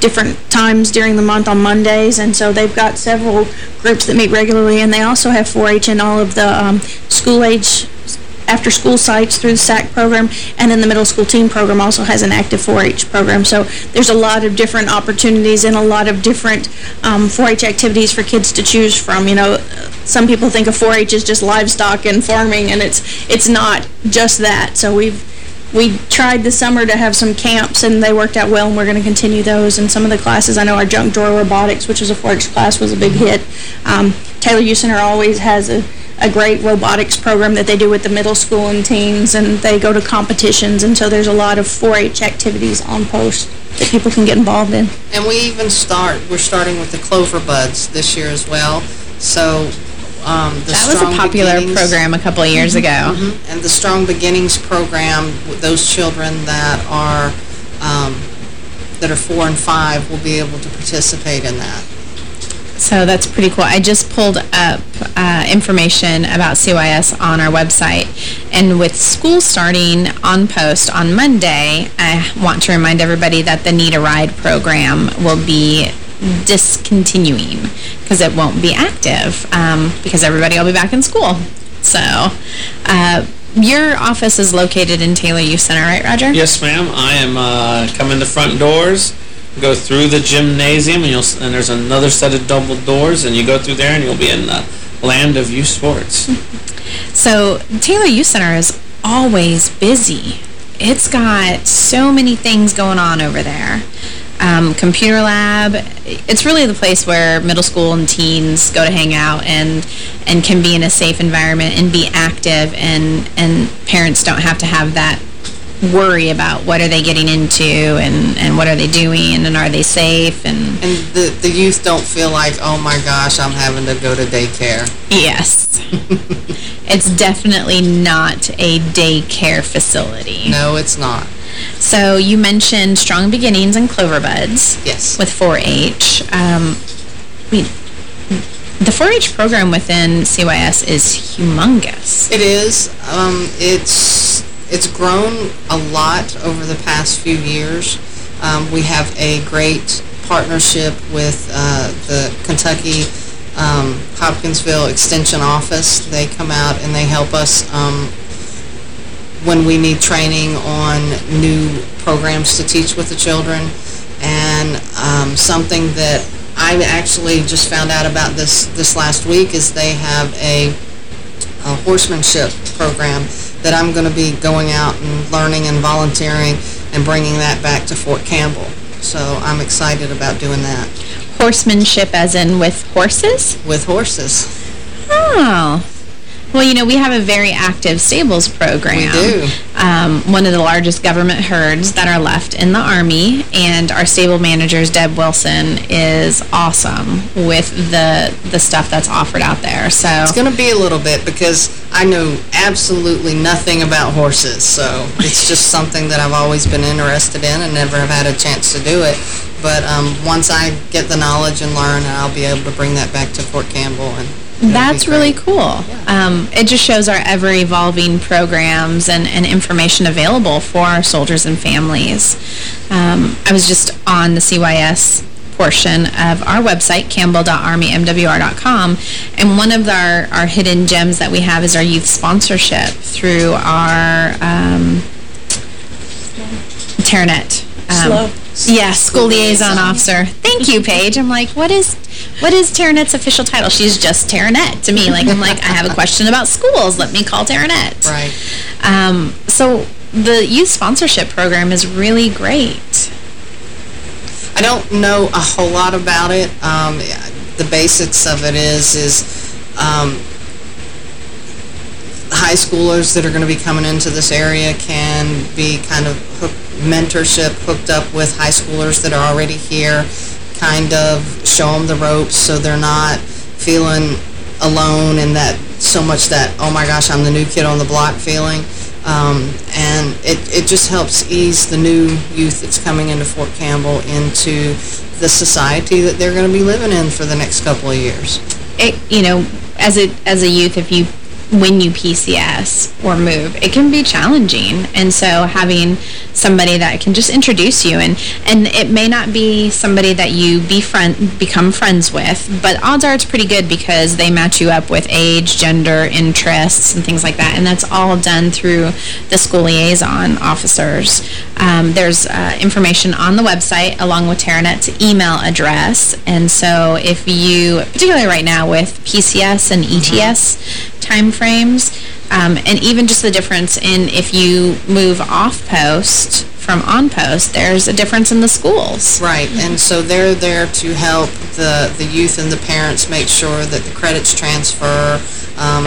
S27: different times during the month on Mondays, and so they've got several groups that meet regularly, and they also have 4-H in all of the um, school-age after-school sites through the SAC program, and then the middle school team program also has an active 4-H program. So there's a lot of different opportunities and a lot of different 4-H um, activities for kids to choose from. You know, some people think of 4-H as just livestock and farming, and it's it's not just that. So we've we tried this summer to have some camps, and they worked out well, and we're going to continue those. And some of the classes, I know our junk drawer robotics, which was a 4-H class, was a big hit. Um, Taylor Center always has a, a great robotics program that they do with the middle school and teens, and they go to competitions, and so there's a lot of 4-H activities on post that people can get involved in.
S28: And we even start, we're starting with the Clover Buds this year as well. So um,
S8: that was a popular beginnings. program a couple of years mm -hmm, ago.
S28: Mm -hmm. And the Strong Beginnings program, those children that are um, that are four and five will be able to participate in that.
S8: So that's pretty cool. I just pulled up uh, information about CYS on our website. And with school starting on post on Monday, I want to remind everybody that the Need a Ride program will be discontinuing because it won't be active um, because everybody will be back in school. So, uh, your office is located in Taylor Youth Center, right, Roger?
S29: Yes, ma'am. I am uh, coming to front doors, go through the gymnasium, and, you'll, and there's another set of double doors, and you go through there, and you'll be in the land of youth sports. <laughs>
S8: so, Taylor Youth Center is always busy. It's got so many things going on over there um, computer lab. It's really the place where middle school and teens go to hang out and and can be in a safe environment and be active and and parents don't have to have that worry about what are they getting into and, and what are they doing and are they safe and
S28: and the the youth don't feel like oh my gosh I'm having to go to daycare
S8: yes <laughs> it's definitely not a daycare facility
S28: no it's not
S8: so you mentioned Strong Beginnings and Clover Buds.
S28: Yes.
S8: With 4-H. Um, the 4-H program within CYS is humongous.
S28: It is. Um, it's it's grown a lot over the past few years. Um, we have a great partnership with uh, the Kentucky um, Hopkinsville Extension Office. They come out and they help us um, when we need training on new programs to teach with the children. And um, something that I actually just found out about this this last week is they have a, a horsemanship program that I'm going to be going out and learning and volunteering and bringing that back to Fort Campbell. So I'm excited about doing that.
S8: Horsemanship as in with horses?
S28: With horses.
S8: Oh. Well, you know, we have a very active stables program.
S28: We do.
S8: Um, one of the largest government herds that are left in the Army, and our stable managers, Deb Wilson, is awesome with the the stuff that's offered out there. So
S28: It's going to be a little bit because I know absolutely nothing about horses, so it's just <laughs> something that I've always been interested in and never have had a chance to do it. But um, once I get the knowledge and learn, I'll be able to bring that back to Fort Campbell and
S8: that's really cool. Yeah. Um, it just shows our ever-evolving programs and, and information available for our soldiers and families. Um, I was just on the CYS portion of our website, campbell.armymwr.com, and one of our, our hidden gems that we have is our youth sponsorship through our um, Teranet. Um, yeah, school, liaison, liaison officer. Thank you, Paige. I'm like, what is what is Teranet's official title? She's just Teranet to me. Like, I'm like, I have a question about schools. Let me call Teranet.
S28: Right.
S8: Um, so the youth sponsorship program is really great.
S28: I don't know a whole lot about it. Um, the basics of it is, is um, high schoolers that are going to be coming into this area can be kind of hook, mentorship hooked up with high schoolers that are already here, kind of show them the ropes so they're not feeling alone and that so much that, oh my gosh, I'm the new kid on the block feeling. Um, and it, it just helps ease the new youth that's coming into Fort Campbell into the society that they're going to be living in for the next couple of years.
S8: It, you know, as a, as a youth, if you when you PCS or move, it can be challenging. And so having somebody that can just introduce you, and, and it may not be somebody that you befriend, become friends with, but odds are it's pretty good because they match you up with age, gender, interests, and things like that. And that's all done through the school liaison officers. Um, there's uh, information on the website along with TerraNet's email address. And so if you, particularly right now with PCS and ETS, mm -hmm time frames, um, and even just the difference in if you move off post from on post, there's a difference in the schools.
S28: Right, and so they're there to help the, the youth and the parents make sure that the credits transfer, um,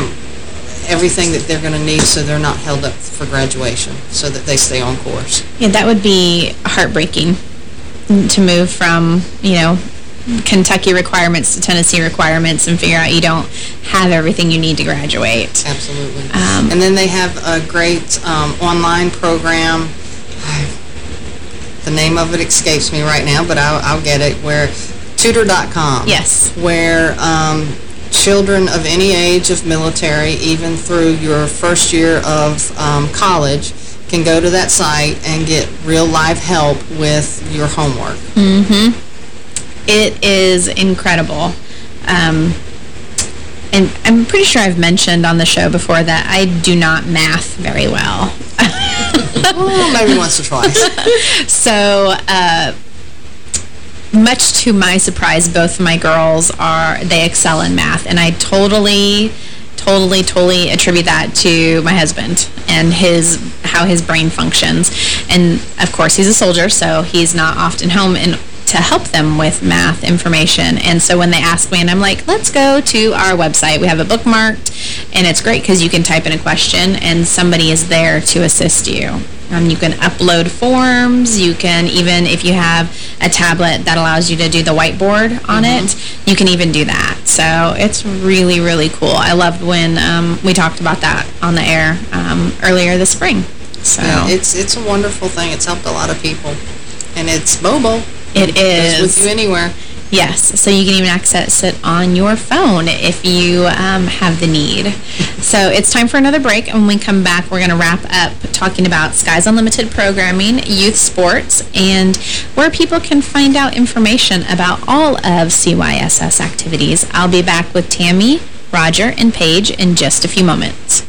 S28: everything that they're going to need so they're not held up for graduation, so that they stay on course.
S8: Yeah, that would be heartbreaking to move from, you know, Kentucky requirements to Tennessee requirements and figure out you don't have everything you need to graduate.
S28: Absolutely. Um, and then they have a great um, online program. The name of it escapes me right now, but I'll, I'll get it, where tutor.com.
S8: Yes.
S28: Where um, children of any age of military, even through your first year of um, college, can go to that site and get real live help with your homework.
S8: Mm-hmm. It is incredible. Um, and I'm pretty sure I've mentioned on the show before that I do not math very well.
S28: well, maybe once or twice. <laughs>
S8: so, uh, much to my surprise, both my girls are, they excel in math. And I totally, totally, totally attribute that to my husband and his how his brain functions. And, of course, he's a soldier, so he's not often home. And to help them with math information. And so when they ask me, and I'm like, let's go to our website. We have it bookmarked, and it's great because you can type in a question, and somebody is there to assist you. Um, you can upload forms. You can even, if you have a tablet that allows you to do the whiteboard on mm -hmm. it, you can even do that. So it's really, really cool. I loved when um, we talked about that on the air um, earlier this spring. So
S28: yeah, it's it's a wonderful thing. It's helped a lot of people, and it's mobile.
S8: It is.
S28: with you anywhere.
S8: Yes, so you can even access it on your phone if you um, have the need. so it's time for another break, and when we come back, we're going to wrap up talking about Skies Unlimited programming, youth sports, and where people can find out information about all of CYSS activities. I'll be back with Tammy Roger, and Paige in just a few moments.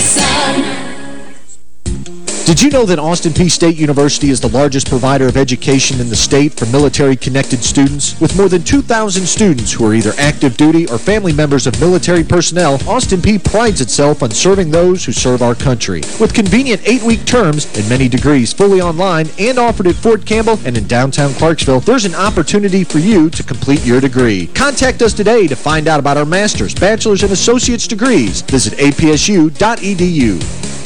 S30: sun.
S5: Did you know that Austin Peay State University is the largest provider of education in the state for military-connected students? With more than 2,000 students who are either active duty or family members of military personnel, Austin Peay prides itself on serving those who serve our country. With convenient eight-week terms and many degrees fully online and offered at Fort Campbell and in downtown Clarksville, there's an opportunity for you to complete your degree. Contact us today to find out about our master's, bachelor's, and associate's degrees. Visit apsu.edu.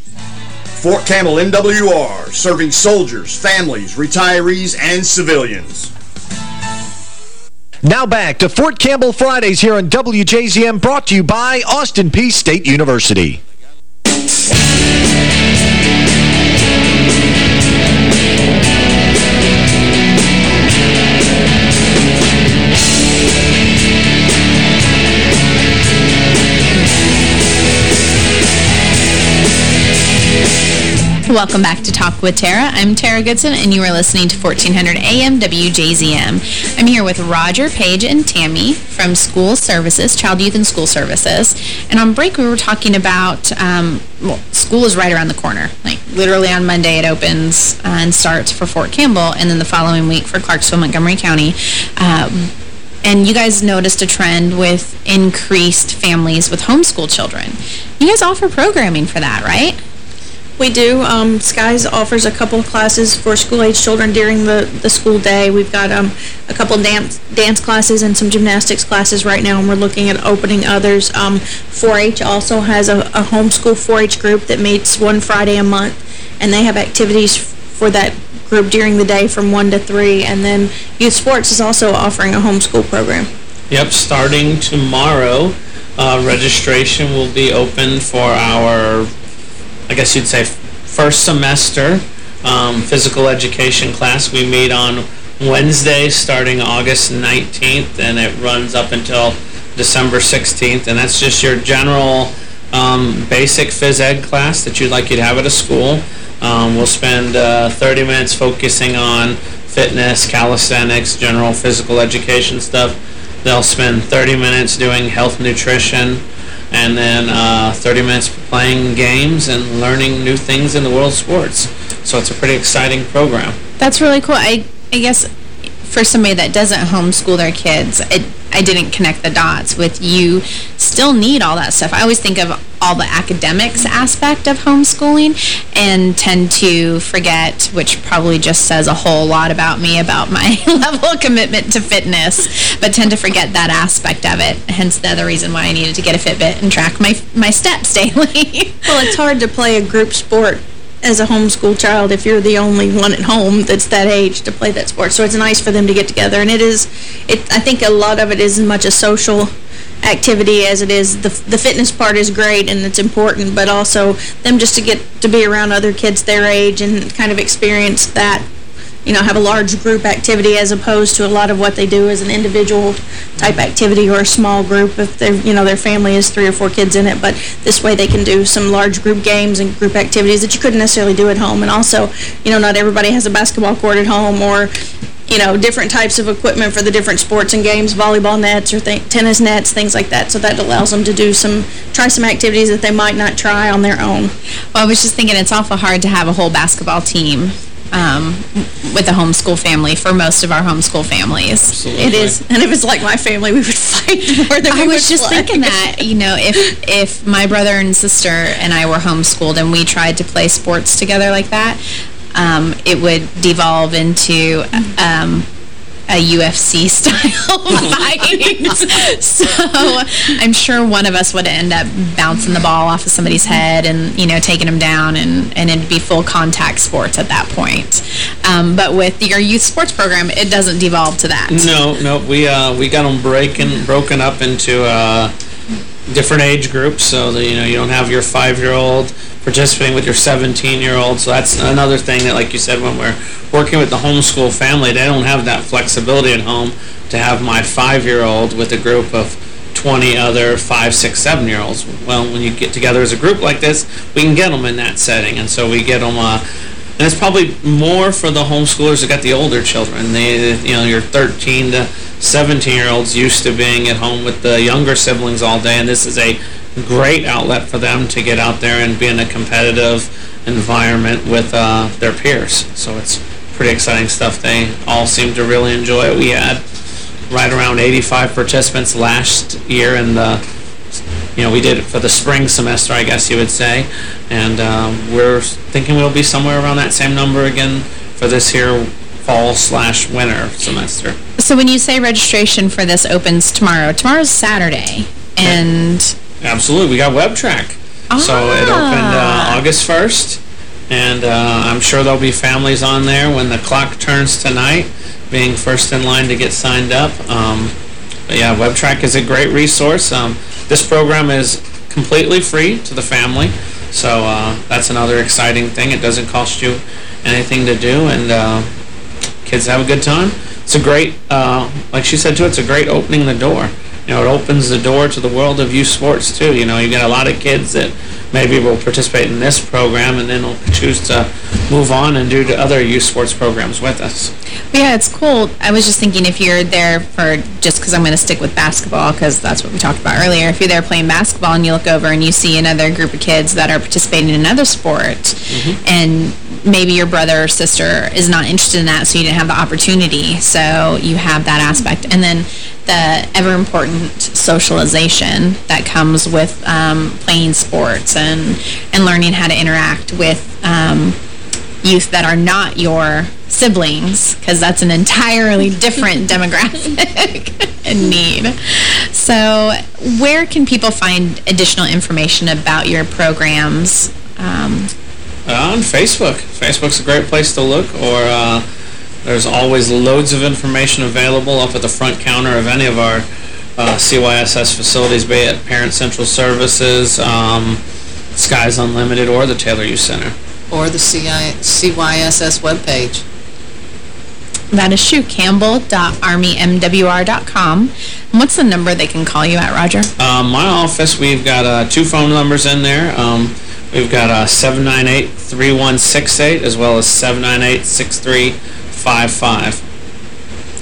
S19: Fort Campbell MWR, serving soldiers, families, retirees, and civilians.
S5: Now back to Fort Campbell Fridays here on WJZM, brought to you by Austin Peay State University.
S8: Welcome back to Talk with Tara. I'm Tara Goodson, and you are listening to 1400 AM WJZM. I'm here with Roger, Paige, and Tammy from School Services, Child, Youth, and School Services. And on break, we were talking about, um, well, school is right around the corner. Like, literally on Monday, it opens uh, and starts for Fort Campbell, and then the following week for Clarksville, Montgomery County. Um, and you guys noticed a trend with increased families with homeschool children. You guys offer programming for that, right?
S27: We do. Um, Skies offers a couple of classes for school-age children during the, the school day. We've got um, a couple dance dance classes and some gymnastics classes right now, and we're looking at opening others. 4-H um, also has a, a homeschool 4-H group that meets one Friday a month, and they have activities for that group during the day from 1 to 3. And then Youth Sports is also offering a homeschool program.
S29: Yep, starting tomorrow, uh, registration will be open for our I guess you'd say, first semester um, physical education class. We meet on Wednesday starting August 19th, and it runs up until December 16th. And that's just your general um, basic phys ed class that you'd like you to have at a school. Um, we'll spend uh, 30 minutes focusing on fitness, calisthenics, general physical education stuff. They'll spend 30 minutes doing health nutrition, and then uh, 30 minutes playing games and learning new things in the world of sports. So it's a pretty exciting program.
S8: That's really cool. I, I guess for somebody that doesn't homeschool their kids, it, I didn't connect the dots with you still need all that stuff. I always think of all the academics aspect of homeschooling and tend to forget, which probably just says a whole lot about me, about my <laughs> level of commitment to fitness, but tend to forget that aspect of it. Hence the other reason why I needed to get a Fitbit and track my, my steps <laughs> daily.
S27: well, it's hard to play a group sport as a homeschool child if you're the only one at home that's that age to play that sport. So it's nice for them to get together. And it is, it, I think a lot of it is as much a social activity as it is. The, the fitness part is great and it's important, but also them just to get to be around other kids their age and kind of experience that you know, have a large group activity as opposed to a lot of what they do as an individual type activity or a small group if they you know, their family is three or four kids in it. But this way they can do some large group games and group activities that you couldn't necessarily do at home. And also, you know, not everybody has a basketball court at home or you know, different types of equipment for the different sports and games, volleyball nets or tennis nets, things like that. So that allows them to do some, try some activities that they might not try on their own.
S8: Well, I was just thinking it's awful hard to have a whole basketball team um, with the homeschool family for most of our homeschool families.
S27: Absolutely. It is. And if it's like my family, we would <laughs> fight more than
S8: I was just
S27: play.
S8: thinking that, you know, if, <laughs> if my brother and sister and I were homeschooled and we tried to play sports together like that, um, it would devolve into um, a UFC style <laughs> fight. so I'm sure one of us would end up bouncing the ball off of somebody's head and, you know, taking them down and, and it'd be full contact sports at that point. Um, but with your youth sports program, it doesn't devolve to that.
S29: No, no, we uh, we got them breaking broken up into uh, different age groups, so that you know you don't have your five-year-old participating with your 17-year-old. So that's another thing that, like you said, when we're working with the homeschool family, they don't have that flexibility at home to have my five-year-old with a group of 20 other five, six, seven-year-olds. Well, when you get together as a group like this, we can get them in that setting, and so we get them. Uh, and it's probably more for the homeschoolers that got the older children. They, you know, your 13 to 17-year-olds used to being at home with the younger siblings all day, and this is a great outlet for them to get out there and be in a competitive environment with uh, their peers. So it's pretty exciting stuff. They all seem to really enjoy it. We had right around 85 participants last year in the you know, we did it for the spring semester, I guess you would say, and um, we're thinking we'll be somewhere around that same number again for this here fall slash winter semester.
S8: So when you say registration for this opens tomorrow, tomorrow's Saturday, and...
S29: Absolutely, we got WebTrac. Ah. So it opened uh, August 1st, and uh, I'm sure there'll be families on there when the clock turns tonight, being first in line to get signed up. Um, yeah, WebTrac is a great resource. Um, this program is completely free to the family, so uh, that's another exciting thing. It doesn't cost you anything to do, and uh, kids have a good time. It's a great, uh, like she said too, it's a great opening the door. You know, it opens the door to the world of youth sports too. You know, you get a lot of kids that maybe will participate in this program and then will choose to move on and do other youth sports programs with us.
S8: Yeah, it's cool. I was just thinking if you're there for, just because I'm going to stick with basketball because that's what we talked about earlier, if you're there playing basketball and you look over and you see another group of kids that are participating in another sport mm -hmm. and maybe your brother or sister is not interested in that so you didn't have the opportunity, so you have that aspect. And then the ever-important socialization that comes with um, playing sports and, and learning how to interact with um, youth that are not your siblings, because that's an entirely different <laughs> demographic <laughs> and need. So where can people find additional information about your programs? Um,
S29: uh, on Facebook. Facebook's a great place to look, or uh, there's always loads of information available up at the front counter of any of our uh, CYSS facilities, be it Parent Central Services, um, Skies Unlimited, or the Taylor Youth Center.
S28: Or the CI CYSS webpage.
S8: That is shoecampbell.armymwr.com. What's the number they can call you at, Roger?
S29: Um, my office, we've got uh, two phone numbers in there. Um, we've got uh, 798-3168 as well as 798-6355.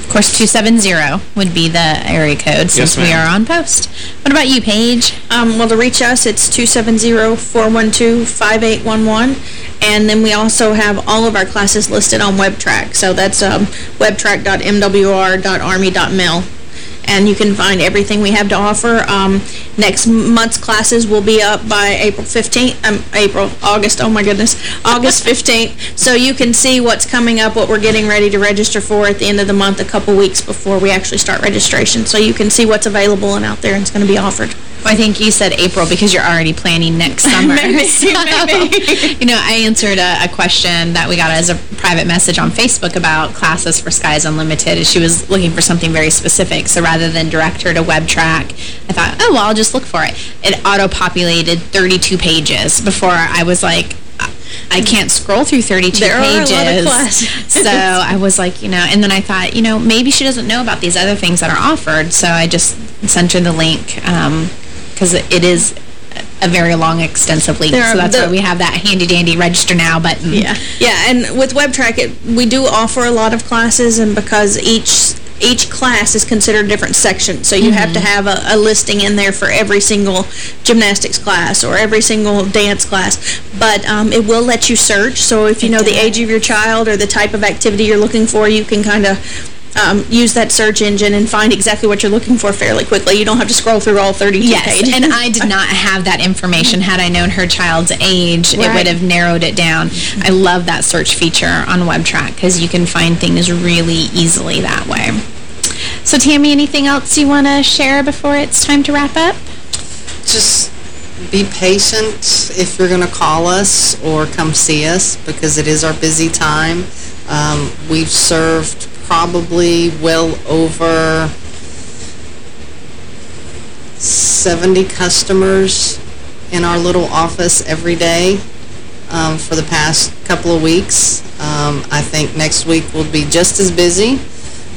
S8: Of course, 270 would be the area code since
S29: yes,
S8: we are on post. What about you, Paige?
S27: Um, well, to reach us, it's 270-412-5811. And then we also have all of our classes listed on WebTrac. So that's um, webtrac.mwr.army.mil and you can find everything we have to offer. Um, next month's classes will be up by April 15th, um, April, August, oh my goodness, August <laughs> 15th. So you can see what's coming up, what we're getting ready to register for at the end of the month, a couple weeks before we actually start registration. So you can see what's available and out there and it's going to be offered.
S8: Well, I think you said April because you're already planning next <laughs> summer.
S27: maybe, <laughs> so.
S8: You know, I answered a, a, question that we got as a private message on Facebook about classes for Skies Unlimited. She was looking for something very specific. So rather than direct her to WebTrac, I thought, oh, well, I'll just look for it. It auto-populated 32 pages before I was like, I can't scroll through 32
S27: there
S8: pages.
S27: Are a lot of classes.
S8: so I was like, you know, and then I thought, you know, maybe she doesn't know about these other things that are offered. So I just sent her the link. Um, because it is a very long, extensive link. so that's the, why we have that handy-dandy register now button.
S27: Yeah, yeah. And with WebTrac, it, we do offer a lot of classes, and because each each class is considered a different section. So you mm -hmm. have to mm-hmm. have a, a, listing in there for every single gymnastics class or every single dance class. But um, it will let you search. So if you it know does. the age of your child or the type of activity you're looking for, you can kind of um, use that search engine and find exactly what you're looking for fairly quickly. You don't have to scroll through all 32
S8: yes,
S27: pages.
S8: and I <laughs> did not have that information. Had I known her child's age, it would have narrowed it down. I love that search feature on WebTrac because you can find things really easily that way. So, Tammy, anything else you want to share before it's time to wrap up?
S28: Just be patient if you're going to call us or come see us because it is our busy time. Um, we've served probably well over 70 customers in our little office every day um, for the past couple of weeks. Um, I think next week will be just as busy,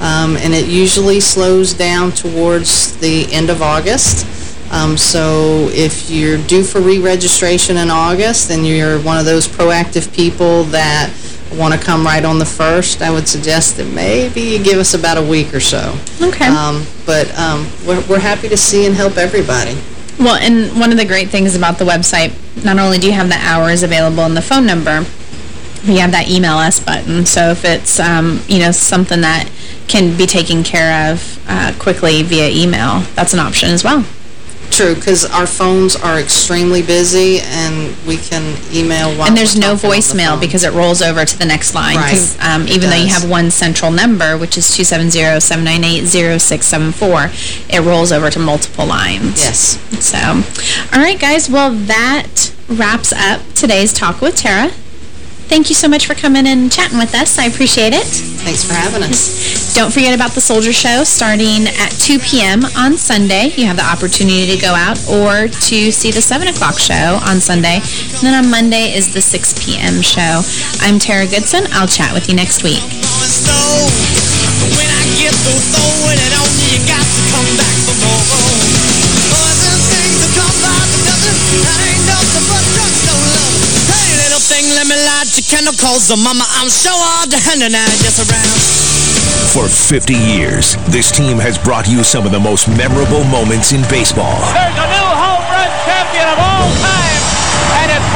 S28: um, and it usually slows down towards the end of August. Um, so if you're due for re-registration in August and you're one of those proactive people that want to come right on the first, I would suggest that maybe you give us about a week or so.
S8: Okay.
S28: Um, but um, we're, we're happy to see and help everybody.
S8: Well, and one of the great things about the website, not only do you have the hours available and the phone number, you have that email us button. So if it's, um, you know, something that can be taken care of uh, quickly via email, that's an option as well.
S28: True, because our phones are extremely busy, and we can email while
S8: and there's no
S28: on the
S8: voicemail because it rolls over to the next line.
S28: Right.
S8: Um, even though you have one central number, which is 270-798-0674, it rolls over to multiple lines.
S28: Yes.
S8: So, all right, guys. Well, that wraps up today's Talk with Tara. Thank you so much for coming and chatting with us. I appreciate it.
S28: Thanks for having us.
S8: Don't forget about the Soldier Show starting at 2 p.m. on Sunday. You have the opportunity to go out or to see the 7 o'clock show on Sunday. And then on Monday is the 6 p.m. show. I'm Tara Goodson. I'll chat with you next week.
S7: I get through throwing it on you, you got to come back for more. Boys things that come by the dozen, that ain't nothing but thing, let me light your candle, cause the mama, I'm sure hard to handle now, just around.
S36: For 50 years, this team has brought you some of the most memorable moments in baseball.
S37: There's a new home run champion of all time.